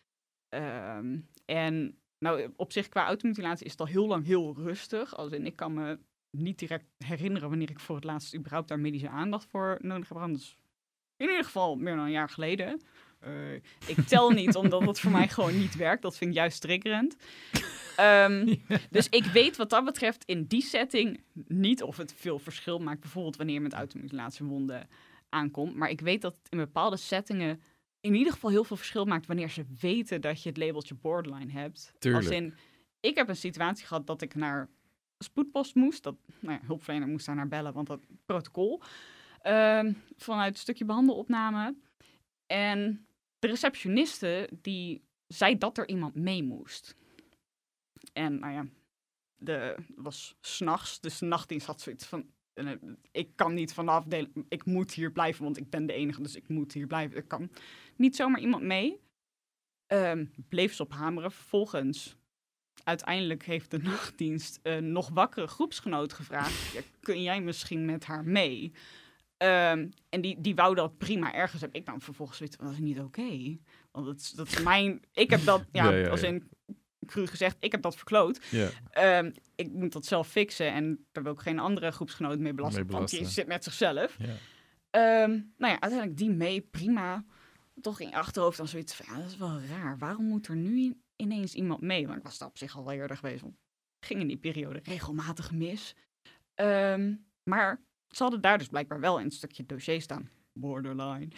Ehm, en nou, op zich qua automutilatie is het al heel lang heel rustig. Als in, ik kan me niet direct herinneren wanneer ik voor het laatst überhaupt daar medische aandacht voor nodig heb. gehad. In ieder geval meer dan een jaar geleden. Eh, ik tel niet, omdat het voor mij gewoon niet werkt. Dat vind ik juist triggerend. Ehm, Dus ik weet wat dat betreft in die setting niet of het veel verschil maakt. Bijvoorbeeld wanneer je met automutilatiewonden aankomt. Maar ik weet dat het in bepaalde settingen in ieder geval heel veel verschil maakt wanneer ze weten dat je het labeltje borderline hebt. Tuurlijk. Als in, ik heb een situatie gehad dat ik naar spoedpost moest. Dat, nou ja, hulpverlener moest daar naar bellen, want dat protocol. Ehm, vanuit een stukje behandelopname. En de receptioniste die zei dat er iemand mee moest. En nou ja, de was s'nachts, dus de nachtdienst had zoiets van... eh, ik kan niet van de ik moet hier blijven, want ik ben de enige, dus ik moet hier blijven. Er kan niet zomaar iemand mee. Ehm, bleef ze op hameren. Vervolgens uiteindelijk heeft de nachtdienst een nog wakkere groepsgenoot gevraagd: kun jij misschien met haar mee? Ehm, en die, die wou dat prima. Ergens heb ik dan vervolgens zoiets van, dat is niet oké. Want dat is, dat is mijn... Ik heb dat, ja, Ja, ja, als in cru gezegd, ik heb dat verkloot. Ja. Ehm, ik moet dat zelf fixen en daar wil ik geen andere groepsgenoot mee belasten. Mee Want die zit met zichzelf. Ehm, nou ja, uiteindelijk die mee, prima. Toch in je achterhoofd dan zoiets van, ja, dat is wel raar. Waarom moet er nu ineens iemand mee? Want ik was daar op zich al wel eerder geweest. Want ging in die periode regelmatig mis. Maar ze hadden daar dus blijkbaar wel in het stukje dossier staan. Borderline.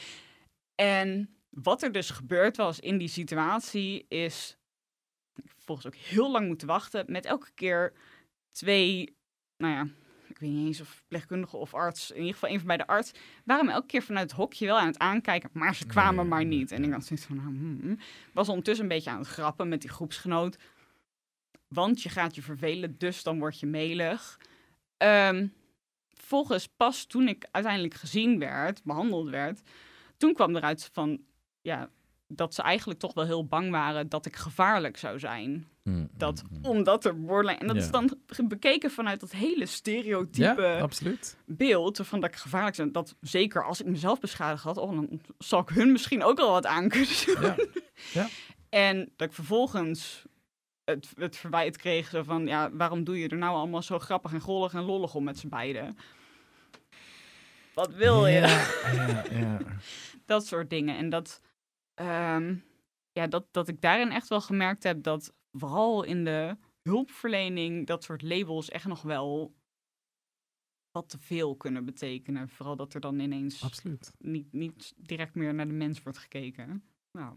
En wat er dus gebeurd was in die situatie is... Ik heb volgens ook heel lang moeten wachten. Met elke keer twee, nou ja, ik weet niet eens of verpleegkundige of arts, in ieder geval een van beide arts, waren me elke keer vanuit het hokje wel aan het aankijken, maar ze kwamen Nee, maar niet. En ik had zoiets van, nou, hmm, hmm. was ondertussen een beetje aan het grappen met die groepsgenoot, want je gaat je vervelen, dus dan word je melig. Ehm volgens pas toen ik uiteindelijk gezien werd, behandeld werd, toen kwam eruit van, ja, dat ze eigenlijk toch wel heel bang waren dat ik gevaarlijk zou zijn. Mm, Dat mm, mm. omdat er borderline... En dat Ja. is dan bekeken vanuit dat hele stereotype Ja, beeld van dat ik gevaarlijk ben. Dat zeker als ik mezelf beschadigd had, oh, dan zal ik hun misschien ook al wat aan kunnen doen. Ja. En dat ik vervolgens het, het verwijt kreeg zo van, ja, waarom doe je er nou allemaal zo grappig en gollig en lollig om met z'n beiden? Wat wil je? Ja, ja, ja. dat soort dingen. En dat, ehm, ja, dat, dat ik daarin echt wel gemerkt heb dat vooral in de hulpverlening dat soort labels echt nog wel wat te veel kunnen betekenen. Vooral dat er dan ineens Absoluut. niet, niet direct meer naar de mens wordt gekeken. Nou,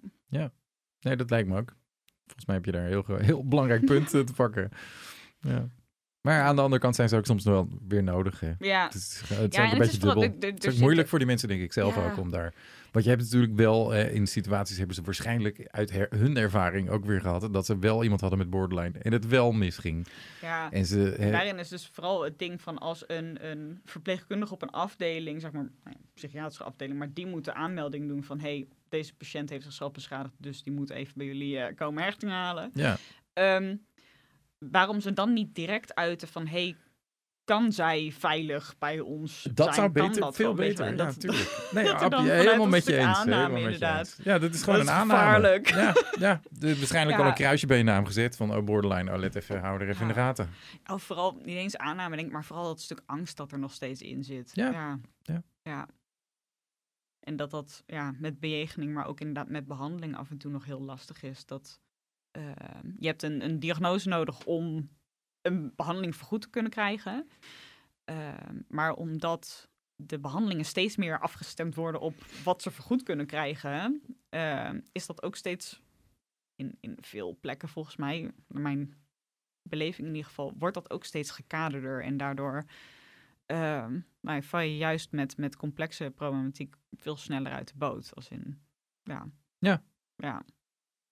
Nee, dat lijkt me ook. Volgens mij heb je daar een heel, heel belangrijk punt te pakken. Ja. Maar aan de andere kant zijn ze ook soms wel weer nodig. Hè. ja. Het is, het ja, een het beetje is dubbel. Het is ook moeilijk voor die mensen, denk ik zelf Ja. ook, om daar... Want je hebt natuurlijk wel, eh, in situaties hebben ze waarschijnlijk uit her- hun ervaring ook weer gehad, dat ze wel iemand hadden met borderline en het wel misging. Ja. En ze... hè, Daarin is dus vooral het ding van als een, een verpleegkundige op een afdeling, zeg maar, nou psychiatrische afdeling, maar die moet de aanmelding doen van, hey, deze patiënt heeft zichzelf beschadigd, dus die moet even bij jullie eh, komen hechting halen. ja, Ehm, waarom ze dan niet direct uiten van, hey, kan zij veilig bij ons dat zijn? zou beter, dat veel beter. wel? Ja, Dat- natuurlijk. Nee, dat ja, helemaal met je eens. aanname, helemaal met je inderdaad. eens. Ja, dat is gewoon Dat een is aanname. Ja, ja. De, waarschijnlijk Ja. al een kruisje bij je naam gezet van oh, borderline. Oh, let even, hou er even in de gaten. Oh, vooral niet eens aanname, denk maar vooral dat stuk angst dat er nog steeds in zit. Ja. Ja. Ja. En dat dat ja, met bejegening, maar ook inderdaad met behandeling af en toe nog heel lastig is. Dat eh, je hebt een, een diagnose nodig om een behandeling vergoed te kunnen krijgen. Eh, maar omdat de behandelingen steeds meer afgestemd worden op wat ze vergoed kunnen krijgen, eh, is dat ook steeds in, in veel plekken volgens mij, naar mijn beleving in ieder geval, wordt dat ook steeds gekaderder. En daardoor ehm nou, val je juist met, met complexe problematiek veel sneller uit de boot. Als in, ja. Ja. Ja,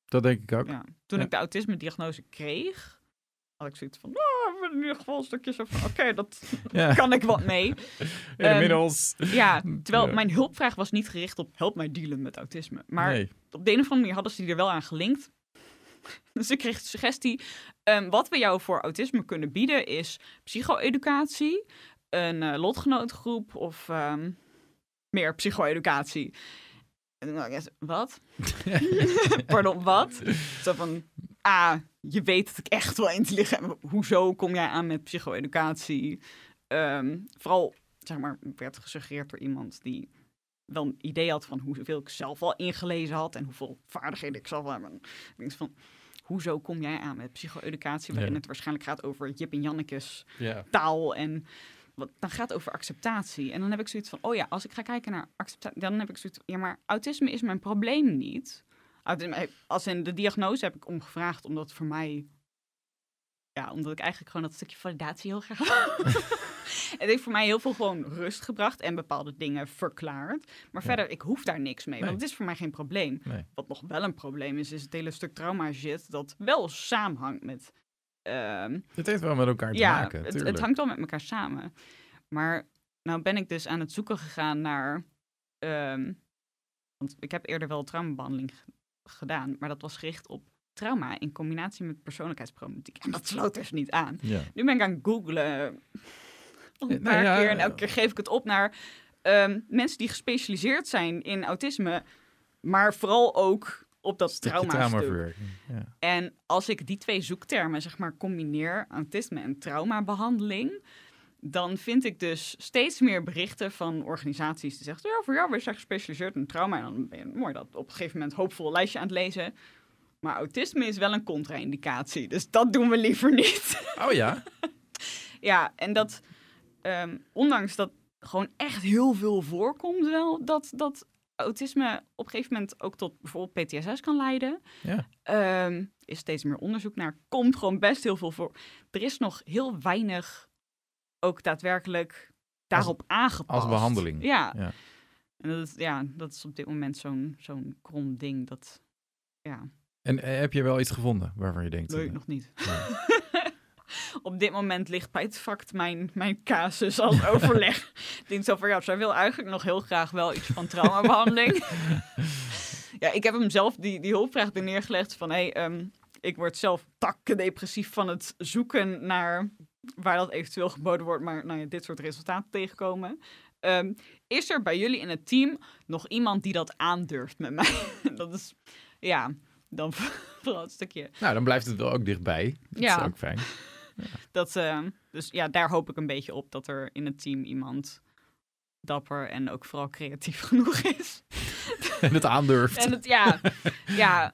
Dat denk ik ook. ja. Toen Ja. ik de autisme-diagnose kreeg, had ik zoiets van, nou, in ieder geval een stukje zo van, oké, dat Ja, kan ik wat mee. inmiddels. Ja, terwijl Ja. mijn hulpvraag was niet gericht op help mij dealen met autisme. Maar nee. op de een of andere manier hadden ze die er wel aan gelinkt. Dus ik kreeg de suggestie, ehm, wat we jou voor autisme kunnen bieden is psycho-educatie, een eh, lotgenootgroep of ehm, meer psycho-educatie. En toen dacht ik, wat? Pardon, wat? Zo van, ah, je weet dat ik echt wel intelligent ben. Hoezo kom jij aan met psycho-educatie? Ehm, vooral, zeg maar, werd gesuggereerd door iemand die wel een idee had van hoeveel ik zelf al ingelezen had en hoeveel vaardigheden ik zelf wel heb. Ik denk van, hoezo kom jij aan met psycho-educatie, waarin Ja. het waarschijnlijk gaat over Jip en Jannekes Ja. taal en wat, dan gaat het over acceptatie. En dan heb ik zoiets van, oh ja, als ik ga kijken naar acceptatie, dan heb ik zoiets ja, maar autisme is mijn probleem niet. Autisme, als in de diagnose heb ik omgevraagd, omdat voor mij, ja, omdat ik eigenlijk gewoon dat stukje validatie heel graag Het heeft voor mij heel veel gewoon rust gebracht en bepaalde dingen verklaard. Maar Ja. verder, ik hoef daar niks mee, Nee. want het is voor mij geen probleem. Nee. Wat nog wel een probleem is, is het hele stuk trauma shit dat wel samenhangt met... ehm, Het heeft wel met elkaar te ja, maken. het, het hangt wel met elkaar samen. Maar nou ben ik dus aan het zoeken gegaan naar... ehm, want ik heb eerder wel traumabehandeling gedaan, maar dat was gericht op trauma in combinatie met persoonlijkheidsproblematiek. En dat sloot dus niet aan. Ja. Nu ben ik aan het googlen. Een nou paar ja, keer en elke keer geef ik het op naar ehm, mensen die gespecialiseerd zijn in autisme, maar vooral ook op dat trauma stuk. traumaverwerking. Ja. En als ik die twee zoektermen zeg maar combineer, autisme en traumabehandeling, dan vind ik dus steeds meer berichten van organisaties die zeggen, ja, voor jou, wij zijn gespecialiseerd in trauma. En dan ben je mooi dat op een gegeven moment hoopvol lijstje aan het lezen. Maar autisme is wel een contra-indicatie, dus dat doen we liever niet. Oh ja? Ja, en dat, ehm, ondanks dat gewoon echt heel veel voorkomt wel, dat, dat autisme op een gegeven moment ook tot bijvoorbeeld PTSS kan leiden. Ja. Ehm, is steeds meer onderzoek naar. Komt gewoon best heel veel voor. Er is nog heel weinig ook daadwerkelijk daarop aangepast. Als behandeling. Ja. Ja. En dat is, ja, dat is op dit moment zo'n zo'n krom ding. Dat, ja, En eh, heb je wel iets gevonden waarvan je denkt... leuk eh, nog niet. nee. op dit moment ligt bij het mijn, mijn casus als overleg. zo van, ja, zij wil eigenlijk nog heel graag wel iets van traumabehandeling. ja, ik heb hem zelf die, die hulpvraag er neergelegd van, hé, hey, ehm, ik word zelf takken depressief van het zoeken naar waar dat eventueel geboden wordt, maar nou ja, dit soort resultaten tegenkomen. Ehm, is er bij jullie in het team nog iemand die dat aandurft met mij? dat is, ja, dan vooral het stukje Nou, dan blijft het wel ook dichtbij. Dat Ja. is ook fijn. Dat, eh, dus ja, daar hoop ik een beetje op dat er in het team iemand dapper en ook vooral creatief genoeg is. En het aandurft. En het, ja, ja,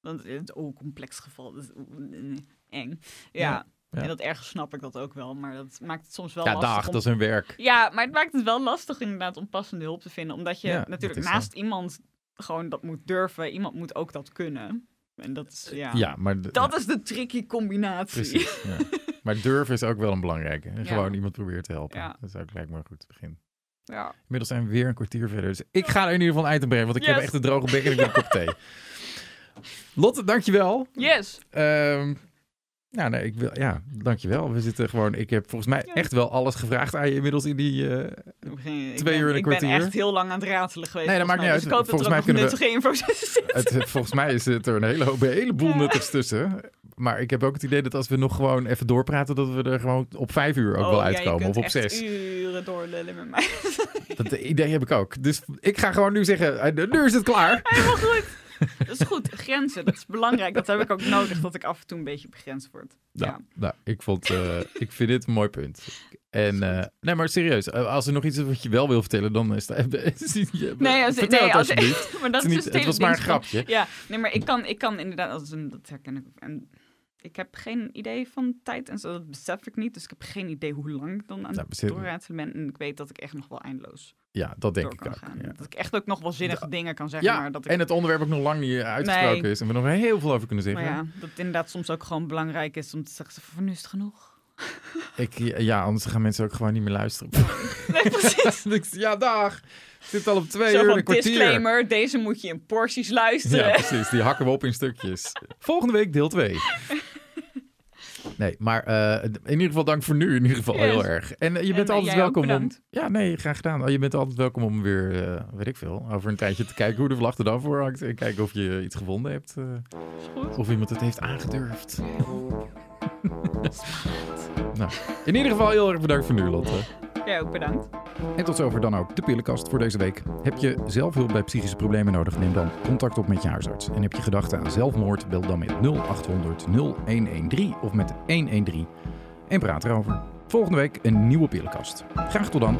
want het een complex geval. Dat is oeh, eng. Ja. Ja, ja. en dat ergens snap ik dat ook wel, maar dat maakt het soms wel ja, lastig. dag, om- dat is een werk. Ja, maar het maakt het wel lastig inderdaad om passende hulp te vinden. Omdat je Ja, natuurlijk zo. naast iemand gewoon dat moet durven. Iemand moet ook dat kunnen. En dat is, ja, Ja, maar... de- dat ja, is de tricky combinatie. Precies, ja. Maar durven is ook wel een belangrijke. En Ja. Gewoon iemand proberen te helpen. Ja. Dat is ook lijkt me een goed begin. Ja. Inmiddels zijn we weer een kwartier verder. Dus ik ga er in ieder geval een eind aan brengen. Want ik heb echt een droge bek en ik wil een kop thee. Lotte, dankjewel. Yes. Ehm ja, nee, ik wil, ja, dankjewel. We zitten gewoon... Ik heb volgens mij echt wel alles gevraagd aan je inmiddels in die... eh, Ik ben- Twee uur en een Ik kwartier. ben echt heel lang aan het ratelen geweest. Nee, dat maakt niet uit. Dus ik hoop Volgens mij kunnen we- zit. het, volgens mij is het er een hele, hoop, een heleboel Ja. nuttigs tussen. Maar ik heb ook het idee dat als we nog gewoon even doorpraten... dat we er gewoon op vijf uur ook Oh, wel uitkomen. of op echt zes. uren doorlullen met mij. Dat idee heb ik ook. Dus ik ga gewoon nu zeggen, nu is het klaar. Helemaal goed. Dat is goed. Grenzen, dat is belangrijk. Dat heb ik ook nodig, dat ik af en toe een beetje begrensd word. Nou, Ja. nou ik, vond, eh, ik vind dit een mooi punt. En, eh, nee, maar serieus, eh, als er nog iets is wat je wel wil vertellen, dan is het... Nee, als, vertel nee, als, alsjeblieft. maar dat Het, is niet, dus het was maar een grapje. Ja, nee, maar ik kan, ik kan inderdaad, als een, dat herken ik. En ik heb geen idee van tijd en zo, dat besef ik niet. Dus ik heb geen idee hoe lang ik dan aan Nou, het ben. En ik weet dat ik echt nog wel eindeloos Ja, dat denk ik ook. Ja. Dat ik echt ook nog wel zinnige dingen kan zeggen. Ja, maar dat ik, en het onderwerp ook nog lang niet eh, uitgesproken Nee. is. En we nog heel veel over kunnen maar zeggen. ja, dat het inderdaad soms ook gewoon belangrijk is om te zeggen, van nu is het genoeg. Ik, ja, anders gaan mensen ook gewoon niet meer luisteren. Nee, precies. Ja, dag. Zit al op twee Zo uur een kwartier. disclaimer, deze moet je in porties luisteren. Ja, precies. Die hakken we op in stukjes. Volgende week deel 2. Nee, maar eh, in ieder geval dank voor nu. In ieder geval Yes. heel erg. En eh, je bent En, altijd welkom om... Ja, nee, graag gedaan. Je bent altijd welkom om weer, eh, weet ik veel, over een tijdje te kijken hoe de vlag er dan voor hangt. En kijken of je iets gevonden hebt. Is goed. of iemand het heeft aangedurfd. nou, in ieder geval heel erg bedankt voor nu, Lotte. Jij ook bedankt. En tot zover dan ook de pillenkast voor deze week. Heb je zelf hulp bij psychische problemen nodig? Neem dan contact op met je huisarts. En heb je gedachten aan zelfmoord? Bel dan met 0800 0113 of met 113 en praat erover. Volgende week een nieuwe pillenkast. Graag tot dan.